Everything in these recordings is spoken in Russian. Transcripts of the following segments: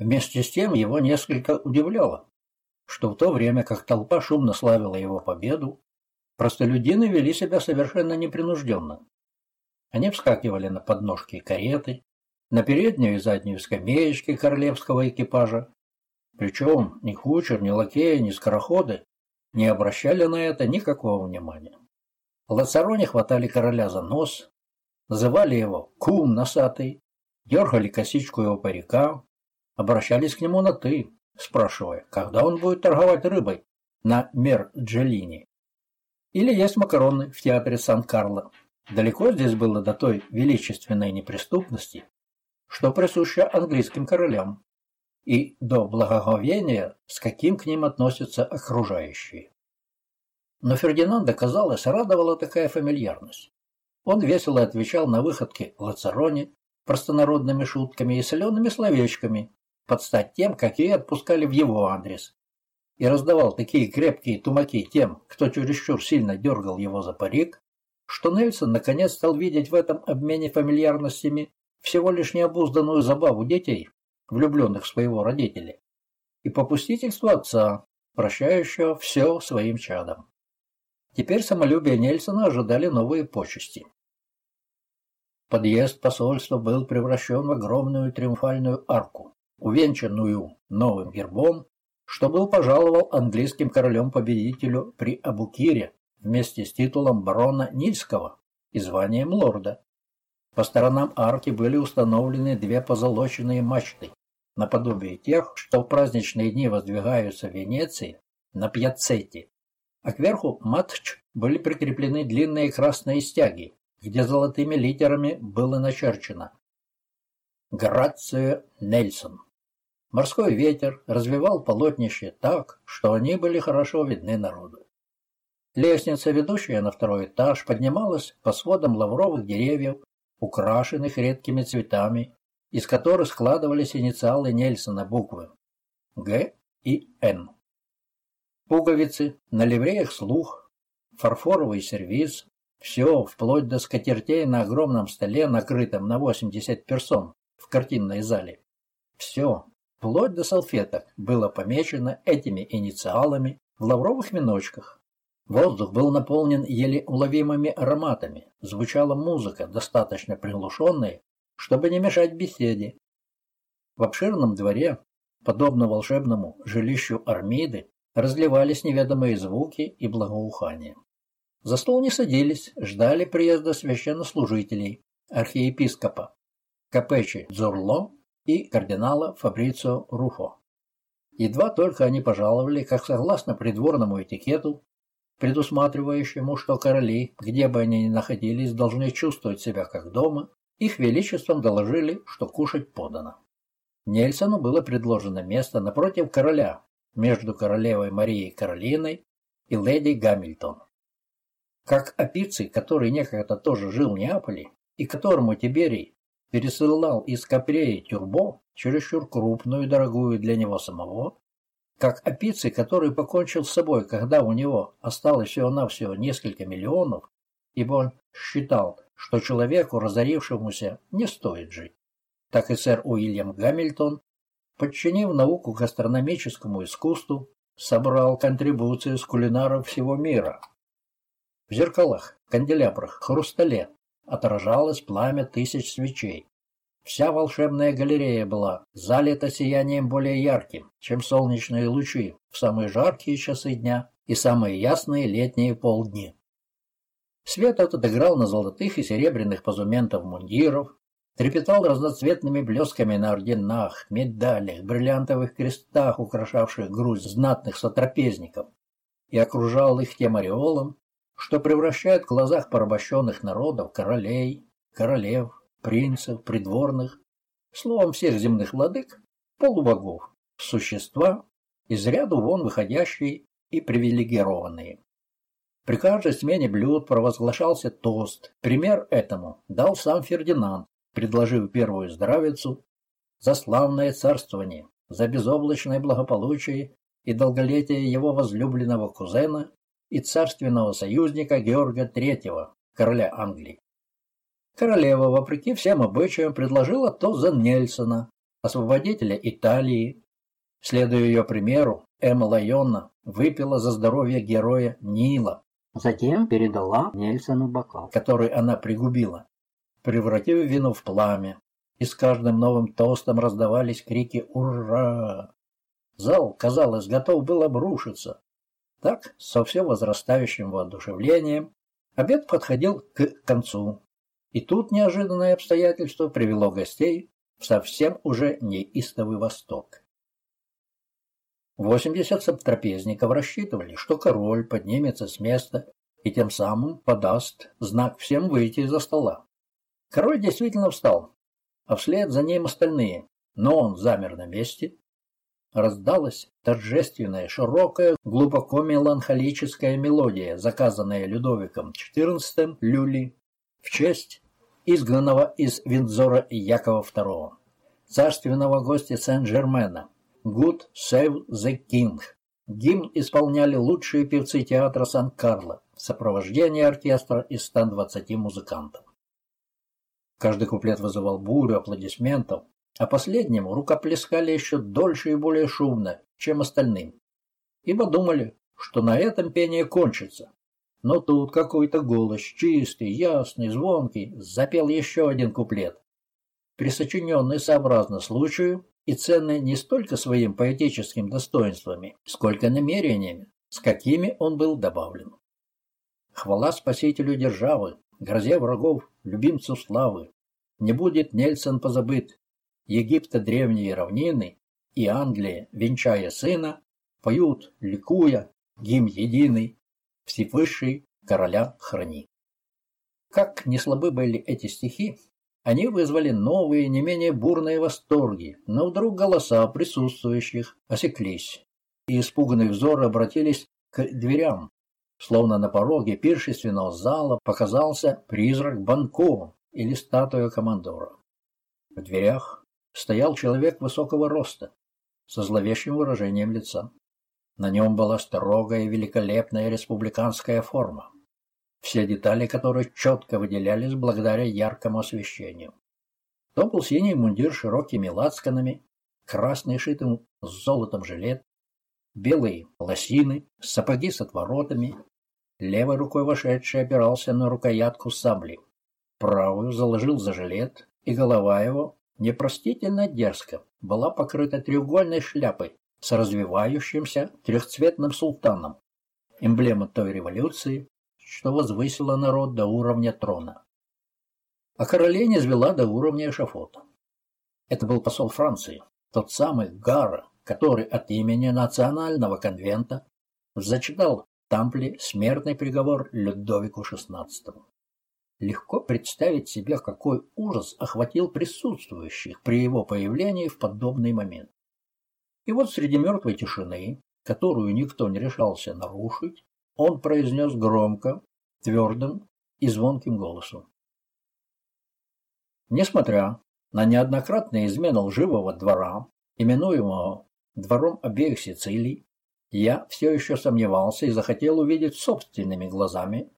Вместе с тем его несколько удивляло, что в то время, как толпа шумно славила его победу, простолюдины вели себя совершенно непринужденно. Они вскакивали на подножки кареты, на переднюю и заднюю скамеечки королевского экипажа. Причем ни кучер, ни лакеи, ни скороходы не обращали на это никакого внимания. Лацароне хватали короля за нос, называли его «кум носатый», дергали косичку его парика, обращались к нему на «ты», спрашивая, когда он будет торговать рыбой на Мер-Джеллини. Или есть макароны в театре Сан-Карло. Далеко здесь было до той величественной неприступности, что присуще английским королям, и до благоговения, с каким к ним относятся окружающие. Но Фердинанда, казалось, радовала такая фамильярность. Он весело отвечал на выходки Лацароне простонародными шутками и солеными словечками, под стать тем, какие отпускали в его адрес, и раздавал такие крепкие тумаки тем, кто чересчур сильно дергал его за парик, что Нельсон наконец стал видеть в этом обмене фамильярностями всего лишь необузданную забаву детей, влюбленных в своего родителя, и попустительство отца, прощающего все своим чадам. Теперь самолюбие Нельсона ожидали новые почести. Подъезд посольства был превращен в огромную триумфальную арку, увенчанную новым гербом, что был пожаловал английским королем-победителю при Абукире вместе с титулом барона Нильского и званием лорда. По сторонам арки были установлены две позолоченные мачты, наподобие тех, что в праздничные дни воздвигаются в Венеции на пьяцете, а кверху матч были прикреплены длинные красные стяги, где золотыми литерами было начерчено «Грация Нельсон». Морской ветер развивал полотнище так, что они были хорошо видны народу. Лестница, ведущая на второй этаж, поднималась по сводам лавровых деревьев, украшенных редкими цветами, из которых складывались инициалы Нельсона буквы Г и Н. Пуговицы, на ливреях слух, фарфоровый сервиз, все, вплоть до скатертей на огромном столе, накрытом на 80 персон в картинной зале. Все, вплоть до салфеток, было помечено этими инициалами в лавровых веночках. Воздух был наполнен еле уловимыми ароматами, звучала музыка, достаточно приглушенная, чтобы не мешать беседе. В обширном дворе, подобно волшебному жилищу Армиды, разливались неведомые звуки и благоухания. За стол не садились, ждали приезда священнослужителей, архиепископа Капечи Дзурло и кардинала Фабрицио Руфо. Едва только они пожаловали, как согласно придворному этикету, предусматривающему, что короли, где бы они ни находились, должны чувствовать себя как дома, их величеством доложили, что кушать подано. Нельсону было предложено место напротив короля, между королевой Марией Каролиной и леди Гамильтон. Как Апиций, который некогда тоже жил в Неаполе, и которому Тиберий пересылал из Капреи тюрбо, чересчур крупную и дорогую для него самого, как Апиций, который покончил с собой, когда у него осталось всего-навсего несколько миллионов, ибо он считал, что человеку, разорившемуся, не стоит жить. Так и сэр Уильям Гамильтон, подчинив науку гастрономическому искусству, собрал контрибуции с кулинаров всего мира. В зеркалах, канделябрах, хрустале отражалось пламя тысяч свечей. Вся волшебная галерея была залита сиянием более ярким, чем солнечные лучи в самые жаркие часы дня и самые ясные летние полдни. Свет этот играл на золотых и серебряных позументов мундиров, трепетал разноцветными блесками на орденах, медалях, бриллиантовых крестах, украшавших грудь знатных сотрапезников, и окружал их тем ореолом, что превращает в глазах порабощенных народов королей, королев, принцев, придворных, словом всех земных владык, полубогов, существа, из ряду вон выходящие и привилегированные. При каждой смене блюд провозглашался тост. Пример этому дал сам Фердинанд, предложив первую здравицу за славное царствование, за безоблачное благополучие и долголетие его возлюбленного кузена и царственного союзника Георга III, короля Англии. Королева, вопреки всем обычаям, предложила тост за Нельсона, освободителя Италии. Следуя ее примеру, Эмма Лайонна выпила за здоровье героя Нила. Затем передала Нельсону бокал, который она пригубила, превратив вино в пламя. И с каждым новым тостом раздавались крики «Ура!». Зал, казалось, готов был обрушиться. Так, со все возрастающим воодушевлением, обед подходил к концу. И тут неожиданное обстоятельство привело гостей в совсем уже неистовый восторг. 80 саптрапезников рассчитывали, что король поднимется с места и тем самым подаст знак всем выйти из-за стола. Король действительно встал, а вслед за ним остальные, но он замер на месте. Раздалась торжественная, широкая, глубоко меланхолическая мелодия, заказанная Людовиком XIV Люли в честь изгнанного из Виндзора Якова II, царственного гостя Сен-Жермена. «Good Save the King». Гимн исполняли лучшие певцы театра Сан-Карло в сопровождении оркестра из 120 музыкантов. Каждый куплет вызывал бурю аплодисментов, а последнему рукоплескали еще дольше и более шумно, чем остальным, ибо думали, что на этом пение кончится. Но тут какой-то голос, чистый, ясный, звонкий, запел еще один куплет, присочиненный сообразно случаю и ценный не столько своим поэтическими достоинствами, сколько намерениями, с какими он был добавлен. Хвала спасителю державы, грозе врагов, любимцу славы. Не будет Нельсон позабыт. Египта древние равнины и Англия, венчая сына, поют, ликуя, гимн единый, Всевышний короля храни. Как не слабы были эти стихи, они вызвали новые, не менее бурные восторги, но вдруг голоса присутствующих осеклись, и испуганные взоры обратились к дверям. Словно на пороге пиршественного зала показался призрак Банко или статуя командора. В дверях стоял человек высокого роста, со зловещим выражением лица. На нем была строгая и великолепная республиканская форма, все детали которой четко выделялись благодаря яркому освещению. То был синий мундир с широкими лацканами, красный шитым с золотом жилет, белые лосины, сапоги с отворотами. Левой рукой вошедший опирался на рукоятку сабли, правую заложил за жилет, и голова его, непростительно дерзко, была покрыта треугольной шляпой с развивающимся трехцветным султаном, эмблема той революции, что возвысила народ до уровня трона. А короле не звела до уровня эшафота. Это был посол Франции, тот самый Гара, который от имени Национального конвента зачитал Тампли смертный приговор Людовику XVI. Легко представить себе, какой ужас охватил присутствующих при его появлении в подобный момент. И вот среди мертвой тишины, которую никто не решался нарушить, он произнес громко, твердым и звонким голосом. Несмотря на неоднократные измены лживого двора, именуемого двором обеих Сицилий, я все еще сомневался и захотел увидеть собственными глазами,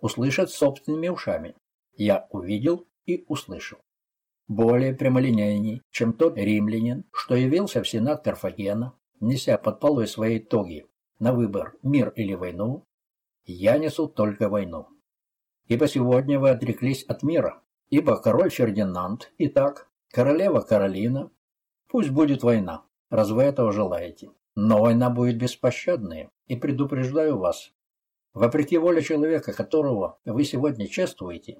услышать собственными ушами. Я увидел и услышал более прямолинейный, чем тот римлянин, что явился в сенат Карфагена, неся под полой своей тоги на выбор мир или войну, я несу только войну. Ибо сегодня вы отреклись от мира, ибо король Фердинанд, и так, королева Каролина, пусть будет война, раз вы этого желаете. Но война будет беспощадная, и предупреждаю вас, вопреки воле человека, которого вы сегодня чествуете,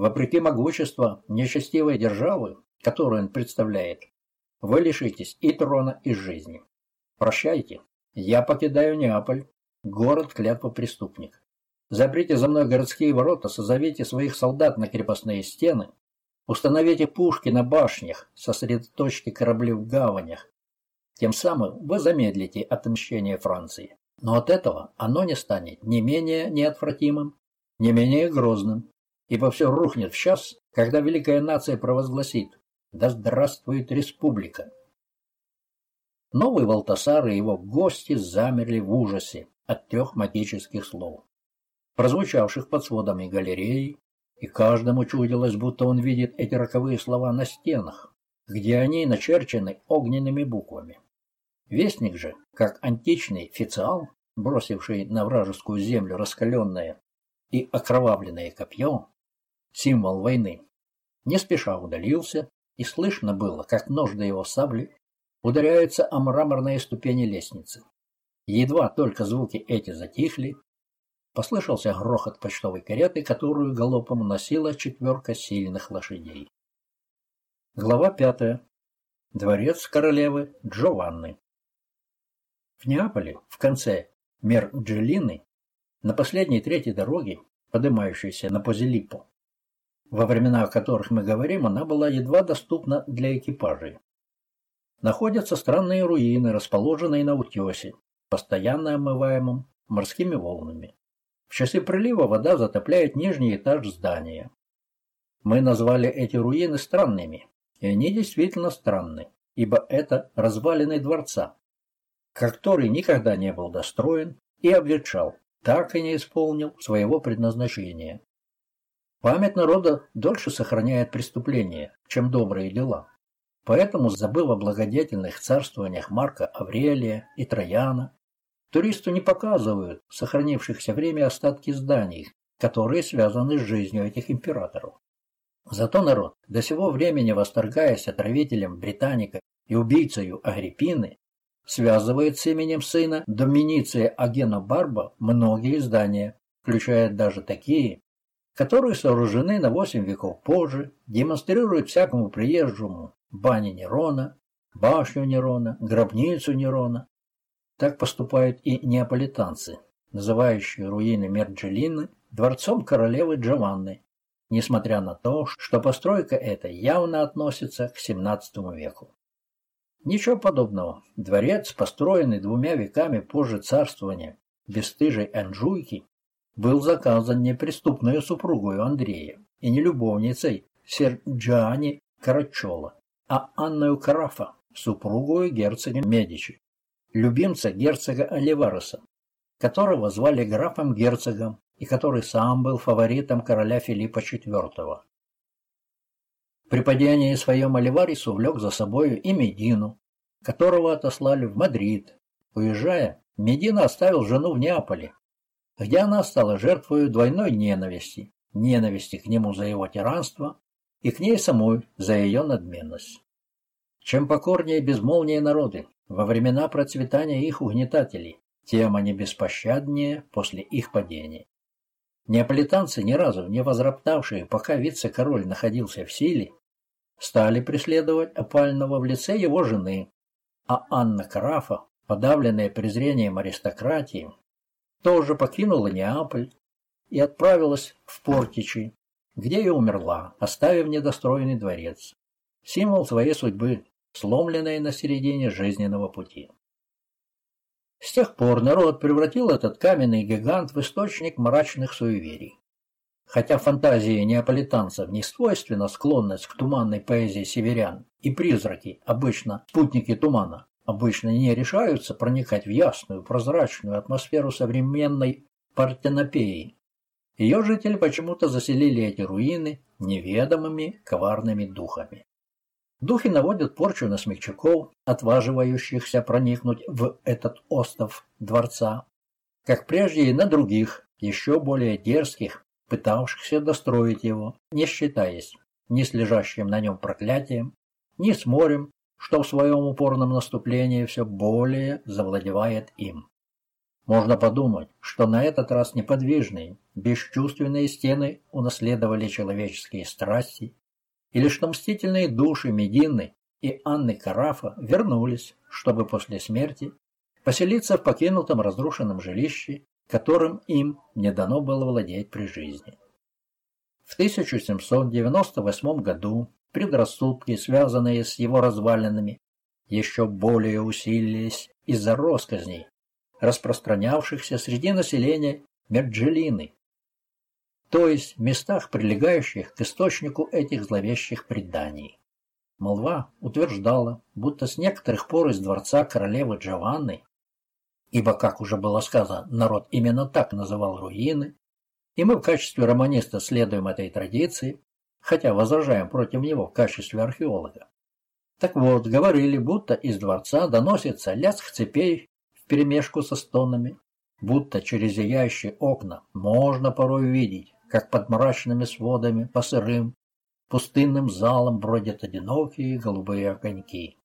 Вопреки могуществу нечестивой державы, которую он представляет, вы лишитесь и трона, и жизни. Прощайте, я покидаю Неаполь, город клятва преступник. Заприте за мной городские ворота, созовите своих солдат на крепостные стены, установите пушки на башнях, сосредоточьте корабли в гаванях. Тем самым вы замедлите отмщение Франции. Но от этого оно не станет ни менее неотвратимым, не менее грозным, ибо все рухнет в час, когда великая нация провозгласит «Да здравствует республика!». Новый Валтасар и его гости замерли в ужасе от трех магических слов, прозвучавших под сводами галереи, и каждому чудилось, будто он видит эти роковые слова на стенах, где они начерчены огненными буквами. Вестник же, как античный официал, бросивший на вражескую землю раскаленное и окровавленное копье, символ войны, не спеша удалился, и слышно было, как нож до его сабли ударяется о мраморные ступени лестницы. Едва только звуки эти затихли, послышался грохот почтовой кареты, которую галопом носила четверка сильных лошадей. Глава пятая. Дворец королевы Джованны. В Неаполе, в конце Мерджелины, на последней трети дороги, поднимающейся на Позилиппо, во времена, о которых мы говорим, она была едва доступна для экипажей. Находятся странные руины, расположенные на утесе, постоянно омываемом морскими волнами. В часы прилива вода затопляет нижний этаж здания. Мы назвали эти руины странными, и они действительно странны, ибо это развалины дворца, который никогда не был достроен и обветшал, так и не исполнил своего предназначения. Память народа дольше сохраняет преступления, чем добрые дела. Поэтому, забыв о благодетельных царствованиях Марка Аврелия и Трояна, туристу не показывают сохранившихся время остатки зданий, которые связаны с жизнью этих императоров. Зато народ, до сего времени восторгаясь отравителем Британика и убийцею Агриппины, связывает с именем сына Доминиция Агена Барба многие здания, включая даже такие, которые сооружены на 8 веков позже, демонстрируют всякому приезжему бани Нерона, башню Нерона, гробницу Нерона. Так поступают и неаполитанцы, называющие руины Мерджелины дворцом королевы Джованны, несмотря на то, что постройка эта явно относится к XVII веку. Ничего подобного. Дворец, построенный двумя веками позже царствования бесстыжей Анжуйки, был заказан не преступной супругой Андрея и не любовницей Серджиани Карачола, а Анною Карафа, супругой герцога Медичи, любимца герцога Оливареса, которого звали графом-герцогом и который сам был фаворитом короля Филиппа IV. При падении своем Оливарис увлек за собою и Медину, которого отослали в Мадрид. Уезжая, Медина оставил жену в Неаполе, где она стала жертвой двойной ненависти. Ненависти к нему за его тиранство и к ней самой за ее надменность. Чем покорнее и безмолвнее народы во времена процветания их угнетателей, тем они беспощаднее после их падения. Неаполитанцы, ни разу не возроптавшие, пока вице-король находился в силе, стали преследовать опального в лице его жены, а Анна Карафа, подавленная презрением аристократии, тоже покинула Неаполь и отправилась в Портичи, где и умерла, оставив недостроенный дворец, символ своей судьбы, сломленной на середине жизненного пути. С тех пор народ превратил этот каменный гигант в источник мрачных суеверий. Хотя фантазии неаполитанцев не свойственна склонность к туманной поэзии северян, и призраки, обычно спутники тумана, обычно не решаются проникать в ясную, прозрачную атмосферу современной Партенопеи. Ее жители почему-то заселили эти руины неведомыми коварными духами. Духи наводят порчу на смельчаков, отваживающихся проникнуть в этот остров дворца, как прежде и на других, еще более дерзких, пытавшихся достроить его, не считаясь ни с лежащим на нем проклятием, ни с морем, что в своем упорном наступлении все более завладевает им. Можно подумать, что на этот раз неподвижные, бесчувственные стены унаследовали человеческие страсти, или что мстительные души Медины и Анны Карафа вернулись, чтобы после смерти поселиться в покинутом разрушенном жилище которым им не дано было владеть при жизни. В 1798 году предрассудки, связанные с его развалинами, еще более усилились из-за росказней, распространявшихся среди населения Мерджелины, то есть в местах, прилегающих к источнику этих зловещих преданий. Молва утверждала, будто с некоторых пор из дворца королевы Джованны ибо, как уже было сказано, народ именно так называл руины, и мы в качестве романиста следуем этой традиции, хотя возражаем против него в качестве археолога. Так вот, говорили, будто из дворца доносится лязг цепей вперемешку со стонами, будто через зияющие окна можно порой видеть, как под мрачными сводами по сырым, пустынным залам бродят одинокие голубые огоньки.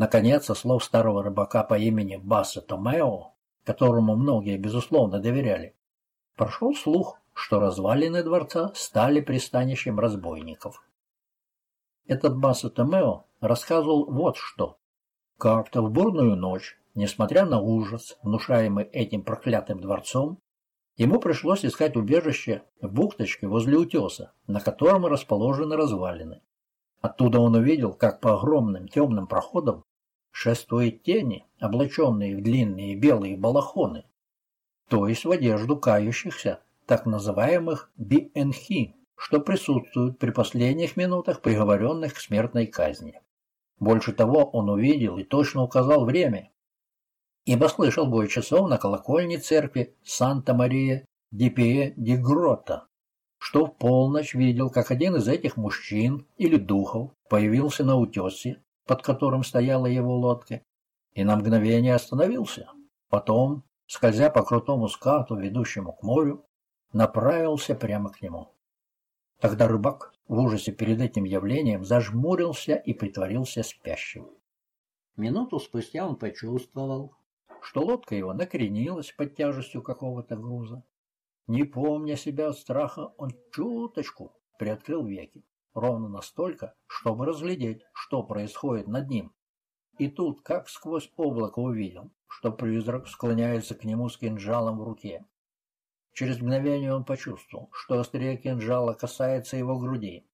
Наконец, со слов старого рыбака по имени Басса Томео, которому многие, безусловно, доверяли, прошел слух, что развалины дворца стали пристанищем разбойников. Этот Басса Томео рассказывал вот что. Как-то в бурную ночь, несмотря на ужас, внушаемый этим проклятым дворцом, ему пришлось искать убежище в бухточке возле утеса, на котором расположены развалины. Оттуда он увидел, как по огромным темным проходам шествуют тени, облаченные в длинные белые балахоны, то есть в одежду кающихся, так называемых биэнхи, что присутствуют при последних минутах приговоренных к смертной казни. Больше того, он увидел и точно указал время, ибо слышал бой часов на колокольне церкви Санта-Мария ди Пие ди Грота, что в полночь видел, как один из этих мужчин или духов появился на утесе под которым стояла его лодка, и на мгновение остановился. Потом, скользя по крутому скату, ведущему к морю, направился прямо к нему. Тогда рыбак в ужасе перед этим явлением зажмурился и притворился спящим. Минуту спустя он почувствовал, что лодка его накренилась под тяжестью какого-то груза. Не помня себя от страха, он чуточку приоткрыл веки ровно настолько, чтобы разглядеть, что происходит над ним. И тут, как сквозь облако увидел, что призрак склоняется к нему с кинжалом в руке. Через мгновение он почувствовал, что острие кинжала касается его груди,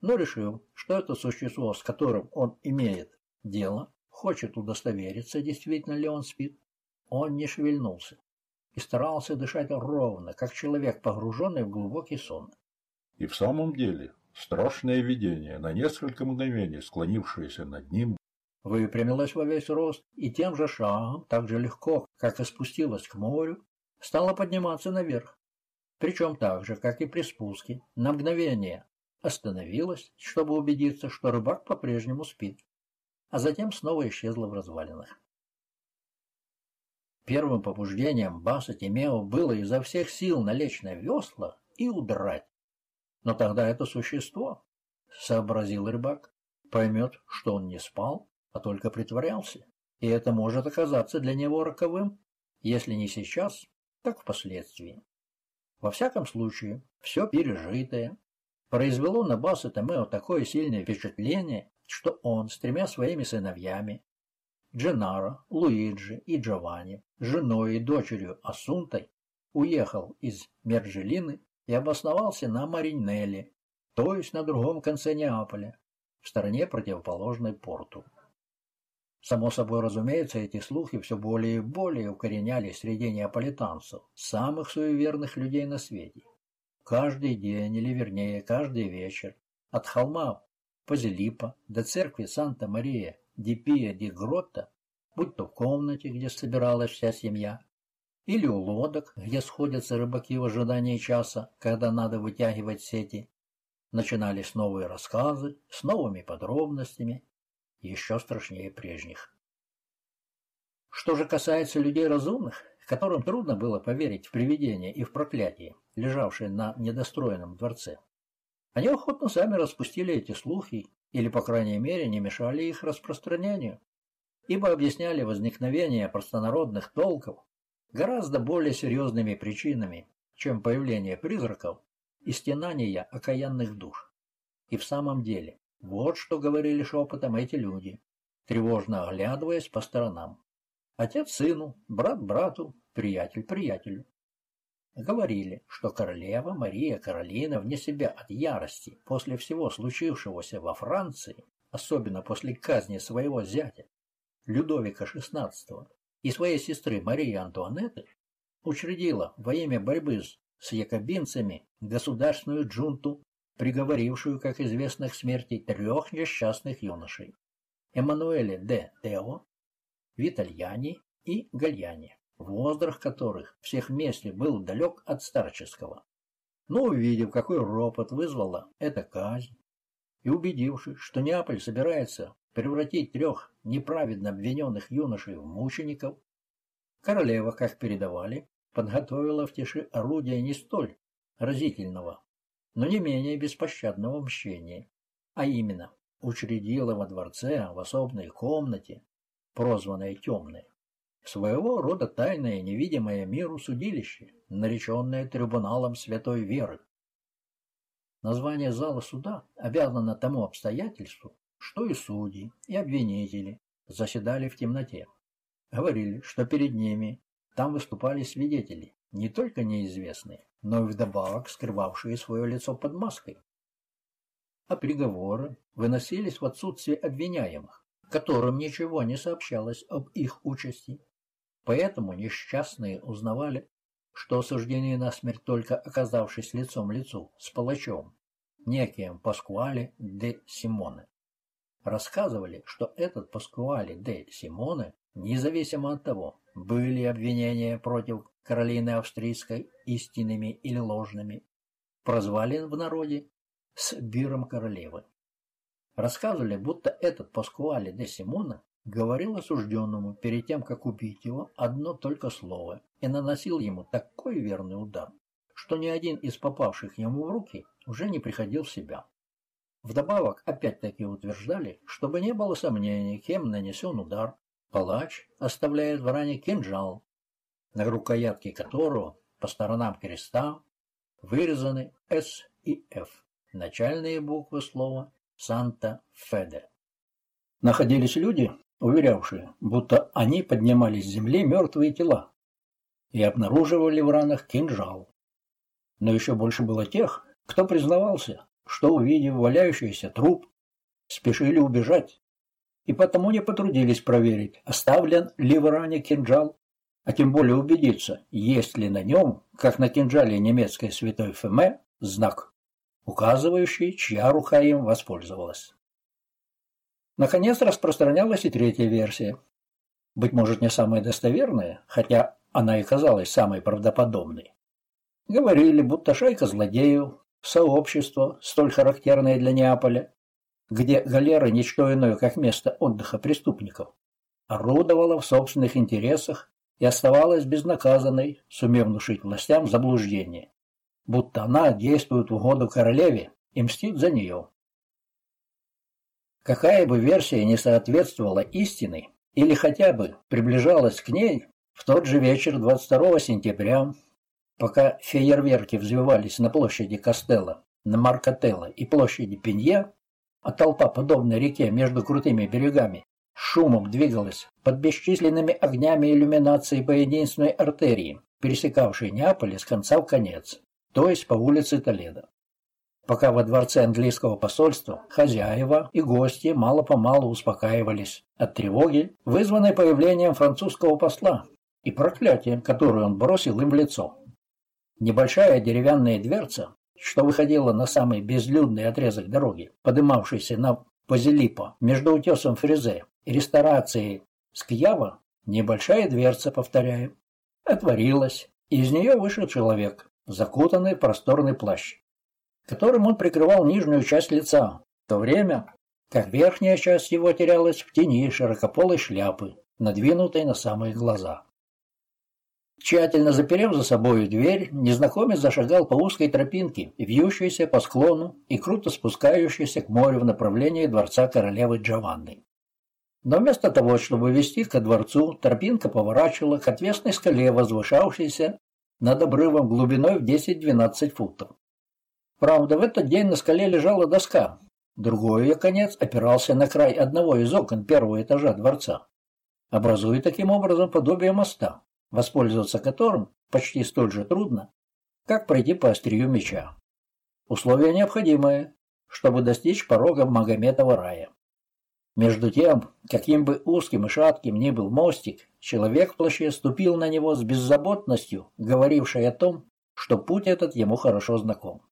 но решил, что это существо, с которым он имеет дело, хочет удостовериться, действительно ли он спит. Он не шевельнулся и старался дышать ровно, как человек, погруженный в глубокий сон. И в самом деле Страшное видение, на несколько мгновений склонившееся над ним, выпрямилась во весь рост и тем же шагом, так же легко, как и спустилась к морю, стала подниматься наверх. Причем так же, как и при спуске, на мгновение остановилась, чтобы убедиться, что рыбак по-прежнему спит, а затем снова исчезла в развалинах. Первым побуждением Баса Тимео было изо всех сил налечь на весла и удрать. Но тогда это существо, сообразил рыбак, поймет, что он не спал, а только притворялся. И это может оказаться для него роковым, если не сейчас, так впоследствии. Во всяком случае, все пережитое произвело на Баса Томео такое сильное впечатление, что он с тремя своими сыновьями, Дженаро, Луиджи и Джованни, женой и дочерью Асунтой, уехал из Мерджелины и обосновался на Маринелле, то есть на другом конце Неаполя, в стороне противоположной порту. Само собой разумеется, эти слухи все более и более укоренялись среди неаполитанцев, самых суеверных людей на свете. Каждый день, или вернее, каждый вечер, от холма Позелипа до церкви Санта-Мария ди Пия ди Гротта, будь то в комнате, где собиралась вся семья, или у лодок, где сходятся рыбаки в ожидании часа, когда надо вытягивать сети. Начинались новые рассказы с новыми подробностями, еще страшнее прежних. Что же касается людей разумных, которым трудно было поверить в привидения и в проклятие, лежавшие на недостроенном дворце, они охотно сами распустили эти слухи или, по крайней мере, не мешали их распространению, ибо объясняли возникновение простонародных толков гораздо более серьезными причинами, чем появление призраков и стенания окаянных душ. И в самом деле, вот что говорили шепотом эти люди, тревожно оглядываясь по сторонам. Отец сыну, брат брату, приятель приятелю. Говорили, что королева Мария Каролина вне себя от ярости после всего случившегося во Франции, особенно после казни своего зятя, Людовика XVI, и своей сестры Марии Антуанетты учредила во имя борьбы с якобинцами государственную джунту, приговорившую, как известно, к смерти трех несчастных юношей – Эммануэля де Тео, Витальяни и Гальяни, возраст которых всех вместе был далек от старческого. Но увидев, какой ропот вызвала эта казнь, и убедившись, что Неаполь собирается превратить трех неправедно обвиненных юношей в мучеников, королева, как передавали, подготовила в тиши орудие не столь разительного, но не менее беспощадного мщения, а именно учредила во дворце в особной комнате, прозванной «темной», своего рода тайное невидимое миру судилище, нареченное трибуналом святой веры. Название зала суда обязано тому обстоятельству, что и судьи, и обвинители заседали в темноте. Говорили, что перед ними там выступали свидетели, не только неизвестные, но и вдобавок скрывавшие свое лицо под маской. А приговоры выносились в отсутствие обвиняемых, которым ничего не сообщалось об их участи. Поэтому несчастные узнавали, что осуждены на смерть только оказавшись лицом лицу с палачом, неким Паскуале де Симоне. Рассказывали, что этот Паскуале де Симоне, независимо от того, были обвинения против Каролины Австрийской истинными или ложными, прозвали в народе с биром королевы. Рассказывали, будто этот Паскуале де Симона говорил осужденному перед тем, как убить его, одно только слово и наносил ему такой верный удар, что ни один из попавших ему в руки уже не приходил в себя. Вдобавок, опять-таки утверждали, чтобы не было сомнений, кем нанесен удар, палач оставляет в ране кинжал, на рукоятке которого по сторонам креста вырезаны «С» и «Ф» – начальные буквы слова «Санта-Феде». Находились люди, уверявшие, будто они поднимали с земли мертвые тела и обнаруживали в ранах кинжал. Но еще больше было тех, кто признавался, что, увидев валяющийся труп, спешили убежать и потому не потрудились проверить, оставлен ли в ране кинжал, а тем более убедиться, есть ли на нем, как на кинжале немецкой святой Феме, знак, указывающий, чья рука им воспользовалась. Наконец распространялась и третья версия. Быть может, не самая достоверная, хотя она и казалась самой правдоподобной. Говорили, будто шайка злодеев, сообщество, столь характерное для Неаполя, где галера ничто иное, как место отдыха преступников, орудовала в собственных интересах и оставалась безнаказанной, сумев внушить властям заблуждение, будто она действует в угоду королеве и мстит за нее. Какая бы версия не соответствовала истине или хотя бы приближалась к ней, в тот же вечер 22 сентября, пока фейерверки взвивались на площади Костелла, на Маркателло и площади Пинья, а толпа, подобная реке между крутыми берегами, шумом двигалась под бесчисленными огнями иллюминации по единственной артерии, пересекавшей Неаполь с конца в конец, то есть по улице Толедо пока во дворце английского посольства хозяева и гости мало-помалу успокаивались от тревоги, вызванной появлением французского посла и проклятием, которое он бросил им в лицо. Небольшая деревянная дверца, что выходила на самый безлюдный отрезок дороги, подымавшийся на Позелипо между утесом Фрезе и ресторацией Скьява, небольшая дверца, повторяю, отворилась, и из нее вышел человек, закутанный в просторный плащ которым он прикрывал нижнюю часть лица, в то время как верхняя часть его терялась в тени широкополой шляпы, надвинутой на самые глаза. Тщательно заперев за собой дверь, незнакомец зашагал по узкой тропинке, вьющейся по склону и круто спускающейся к морю в направлении дворца королевы Джованны. Но вместо того, чтобы вести ко дворцу, тропинка поворачивала к отвесной скале, возвышавшейся над обрывом глубиной в 10-12 футов. Правда, в этот день на скале лежала доска. Другой ее конец опирался на край одного из окон первого этажа дворца, образуя таким образом подобие моста, воспользоваться которым почти столь же трудно, как пройти по острию меча. Условие необходимое, чтобы достичь порога Магометова рая. Между тем, каким бы узким и шатким ни был мостик, человек в плаще ступил на него с беззаботностью, говорившей о том, что путь этот ему хорошо знаком.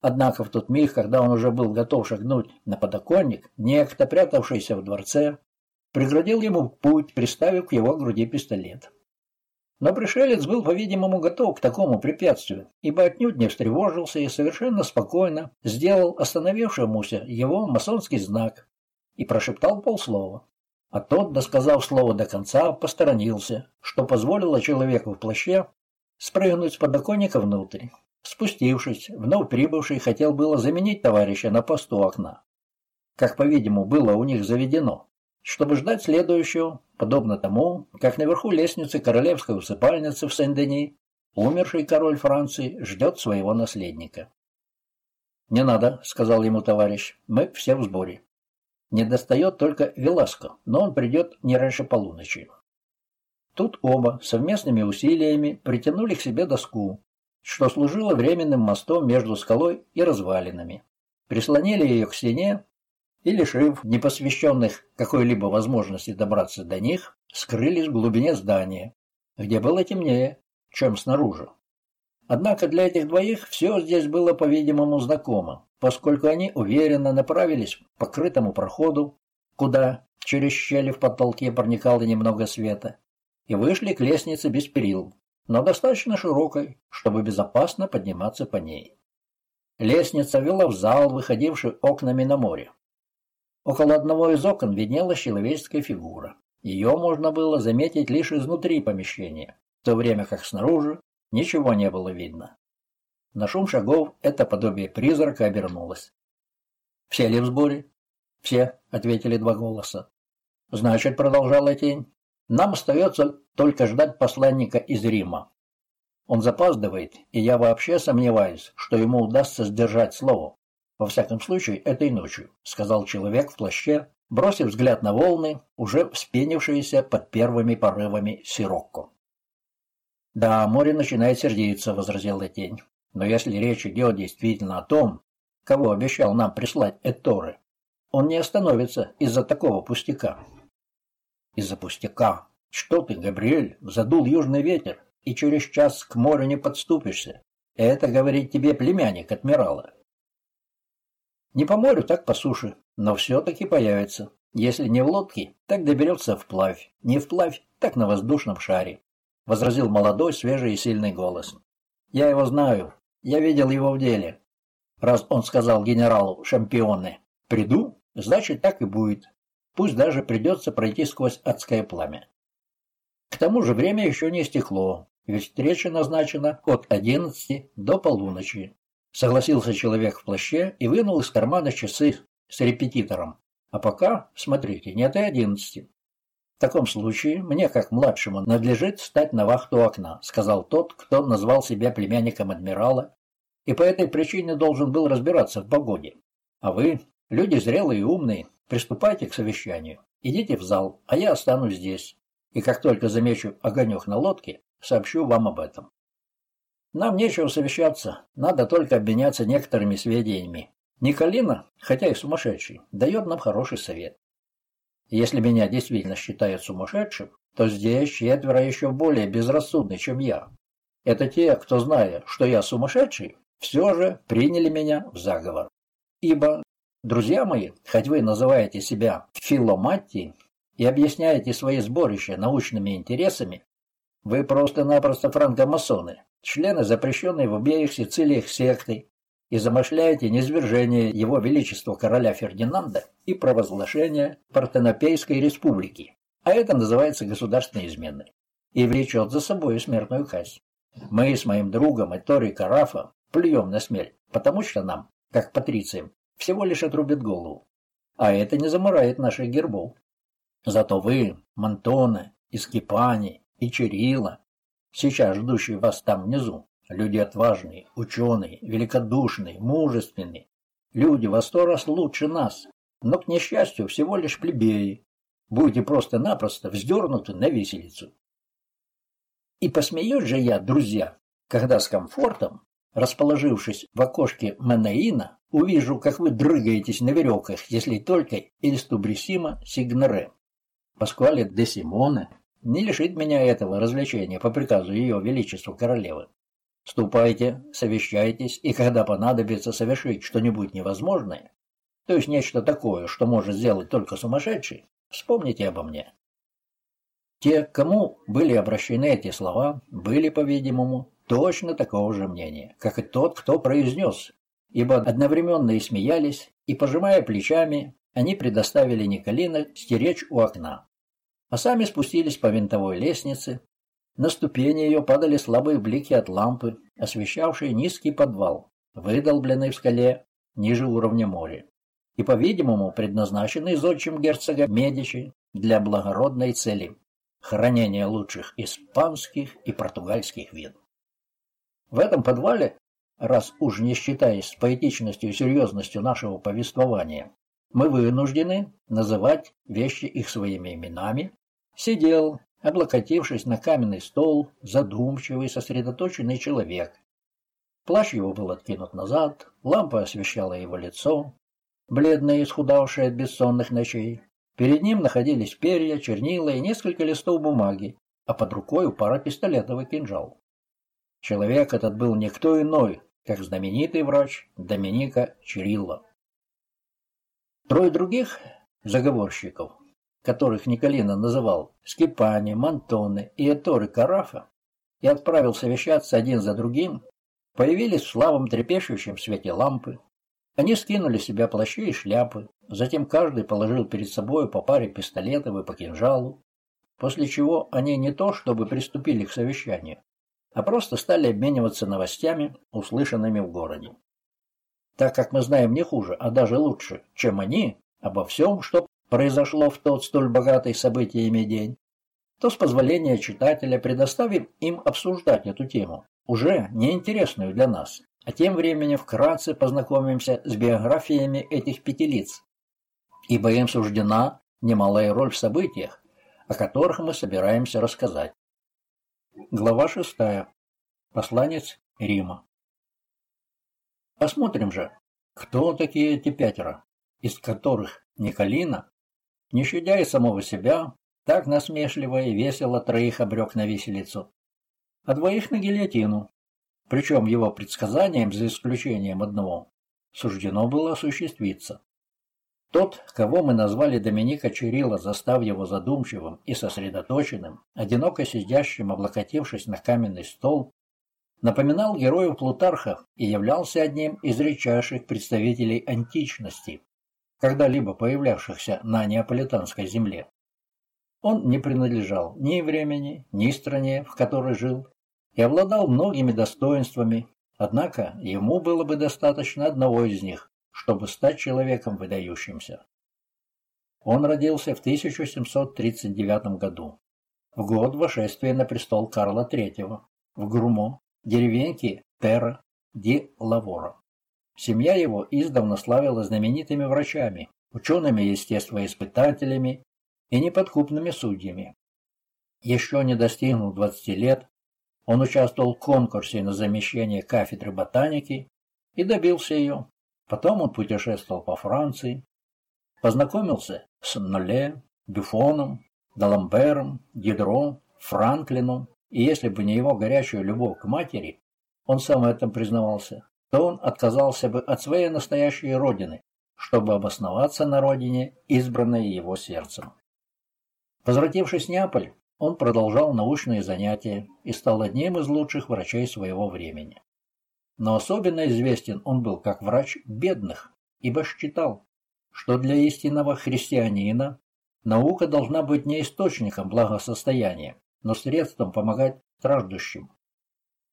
Однако в тот миг, когда он уже был готов шагнуть на подоконник, некто, прятавшийся в дворце, преградил ему путь, приставив к его груди пистолет. Но пришелец был, по-видимому, готов к такому препятствию, ибо отнюдь не встревожился и совершенно спокойно сделал остановившемуся его масонский знак и прошептал полслова. А тот, досказав слово до конца, посторонился, что позволило человеку в плаще спрыгнуть с подоконника внутрь. Спустившись, вновь прибывший хотел было заменить товарища на посту окна. Как, по-видимому, было у них заведено чтобы ждать следующего, подобно тому, как наверху лестницы королевской усыпальницы в Сен-Дени умерший король Франции ждет своего наследника. «Не надо», — сказал ему товарищ, — «мы все в сборе. Не достает только Веласко, но он придет не раньше полуночи». Тут оба совместными усилиями притянули к себе доску, что служило временным мостом между скалой и развалинами. Прислонили ее к стене и, лишив непосвященных какой-либо возможности добраться до них, скрылись в глубине здания, где было темнее, чем снаружи. Однако для этих двоих все здесь было, по-видимому, знакомо, поскольку они уверенно направились по крытому проходу, куда через щели в потолке проникало немного света, и вышли к лестнице без перил, но достаточно широкой, чтобы безопасно подниматься по ней. Лестница вела в зал, выходивший окнами на море. Около одного из окон виднелась человеческая фигура. Ее можно было заметить лишь изнутри помещения, в то время как снаружи ничего не было видно. На шум шагов это подобие призрака обернулось. «Все ли в сборе?» «Все», — ответили два голоса. «Значит, — продолжала тень, — нам остается только ждать посланника из Рима. Он запаздывает, и я вообще сомневаюсь, что ему удастся сдержать слово. Во всяком случае, этой ночью, сказал человек в плаще, бросив взгляд на волны, уже вспенившиеся под первыми порывами сирокко. Да, море начинает сердиться, возразил тень. Но если речь идет действительно о том, кого обещал нам прислать Эторы, он не остановится из-за такого пустяка. Из-за пустяка. Что ты, Габриэль, задул южный ветер, и через час к морю не подступишься. Это говорит тебе племянник адмирала. Не по морю, так по суше, но все-таки появится. Если не в лодке, так доберется вплавь, не вплавь, так на воздушном шаре, — возразил молодой, свежий и сильный голос. Я его знаю, я видел его в деле. Раз он сказал генералу «шампионы», «приду», значит так и будет. Пусть даже придется пройти сквозь адское пламя. К тому же время еще не стекло, ведь встреча назначена от 11 до полуночи. Согласился человек в плаще и вынул из кармана часы с репетитором. А пока, смотрите, нет и одиннадцати. В таком случае мне, как младшему, надлежит встать на вахту окна, сказал тот, кто назвал себя племянником адмирала, и по этой причине должен был разбираться в погоде. А вы, люди зрелые и умные, приступайте к совещанию. Идите в зал, а я останусь здесь. И как только замечу огонек на лодке, сообщу вам об этом. Нам нечего совещаться, надо только обменяться некоторыми сведениями. Николина, хотя и сумасшедший, дает нам хороший совет. Если меня действительно считают сумасшедшим, то здесь четверо еще более безрассудны, чем я. Это те, кто, зная, что я сумасшедший, все же приняли меня в заговор. Ибо, друзья мои, хоть вы называете себя филоматией и объясняете свои сборища научными интересами, вы просто-напросто франкомасоны, члены запрещенной в обеих Сицилиях секты, и замышляете низвержение его величества короля Фердинанда и провозглашение Партенопейской республики. А это называется государственной изменой. И влечет за собой смертную казнь. Мы с моим другом Этори Карафа плюем на смерть, потому что нам, как патрициям, всего лишь отрубят голову. А это не заморает наших гербов. Зато вы, Монтоне, Искипани и Чирила, сейчас ждущие вас там внизу. Люди отважные, ученые, великодушные, мужественные. Люди во сто раз лучше нас, но, к несчастью, всего лишь плебеи. Будете просто-напросто вздернуты на виселицу. И посмеюсь же я, друзья, когда с комфортом, расположившись в окошке Манеина, увижу, как вы дрыгаетесь на веревках, если только Эльстубрисима Сигнаре. Паскуале де Симоне не лишит меня этого развлечения по приказу Ее Величества Королевы. Ступайте, совещайтесь, и когда понадобится совершить что-нибудь невозможное, то есть нечто такое, что может сделать только сумасшедший, вспомните обо мне. Те, кому были обращены эти слова, были, по-видимому, точно такого же мнения, как и тот, кто произнес, ибо одновременно и смеялись, и, пожимая плечами, они предоставили Николина стеречь у окна, а сами спустились по винтовой лестнице. На ступени ее падали слабые блики от лампы, освещавшие низкий подвал, выдолбленный в скале ниже уровня моря, и, по-видимому, предназначенный зодчим герцога Медичи для благородной цели – хранения лучших испанских и португальских вин. В этом подвале, раз уж не считаясь с поэтичностью и серьезностью нашего повествования, мы вынуждены называть вещи их своими именами, сидел, облокотившись на каменный стол, задумчивый, сосредоточенный человек. Плащ его был откинут назад, лампа освещала его лицо, бледное и исхудавшее от бессонных ночей. Перед ним находились перья, чернила и несколько листов бумаги, а под рукой пара пистолетов и кинжал. Человек этот был никто иной, как знаменитый врач Доминика Чирилла. Трое других заговорщиков, которых Николина называл Скипани, Монтоне и Эторы Карафа, и отправил совещаться один за другим, появились в слабом трепещущем свете лампы. Они скинули с себя плащи и шляпы, затем каждый положил перед собой по паре пистолетов и по кинжалу, после чего они не то чтобы приступили к совещанию, а просто стали обмениваться новостями, услышанными в городе так как мы знаем не хуже, а даже лучше, чем они, обо всем, что произошло в тот столь богатый событиями день, то с позволения читателя предоставим им обсуждать эту тему, уже неинтересную для нас, а тем временем вкратце познакомимся с биографиями этих пяти лиц, ибо им суждена немалая роль в событиях, о которых мы собираемся рассказать. Глава шестая. Посланец Рима. Посмотрим же, кто такие эти пятеро, из которых Николина, не щадя и самого себя, так насмешливо и весело троих обрек на виселицу, а двоих на гильотину. Причем его предсказанием, за исключением одного, суждено было осуществиться. Тот, кого мы назвали Доминика Чирилла, застав его задумчивым и сосредоточенным, одиноко сидящим, облокотившись на каменный стол, напоминал героев Плутарха и являлся одним из редчайших представителей античности, когда-либо появлявшихся на неаполитанской земле. Он не принадлежал ни времени, ни стране, в которой жил, и обладал многими достоинствами, однако ему было бы достаточно одного из них, чтобы стать человеком выдающимся. Он родился в 1739 году, в год вошествия на престол Карла III, в Грумо, деревеньки Терра ди Лавора. Семья его издавна славила знаменитыми врачами, учеными-естествоиспытателями и неподкупными судьями. Еще не достигнув 20 лет, он участвовал в конкурсе на замещение кафедры ботаники и добился ее. Потом он путешествовал по Франции, познакомился с Ноле, Бюфоном, Даламбером, Дидро, Франклином и если бы не его горячая любовь к матери, он сам в этом признавался, то он отказался бы от своей настоящей родины, чтобы обосноваться на родине, избранной его сердцем. Возвратившись в Неаполь, он продолжал научные занятия и стал одним из лучших врачей своего времени. Но особенно известен он был как врач бедных, ибо считал, что для истинного христианина наука должна быть не источником благосостояния, но средством помогать страждущим.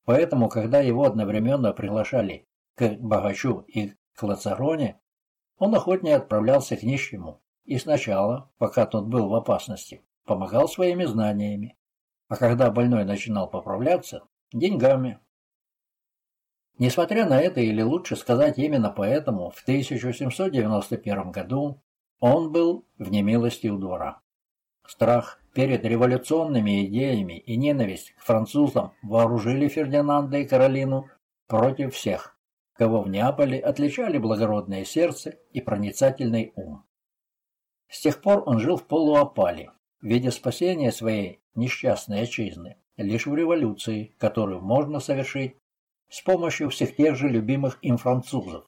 Поэтому, когда его одновременно приглашали к богачу и к Лацароне, он охотнее отправлялся к нищему и сначала, пока тот был в опасности, помогал своими знаниями, а когда больной начинал поправляться, деньгами. Несмотря на это, или лучше сказать именно поэтому, в 1791 году он был в немилости у двора. Страх перед революционными идеями и ненависть к французам вооружили Фердинанда и Каролину против всех, кого в Неаполе отличали благородное сердце и проницательный ум. С тех пор он жил в полуопале, видя спасения своей несчастной отчизны лишь в революции, которую можно совершить с помощью всех тех же любимых им французов.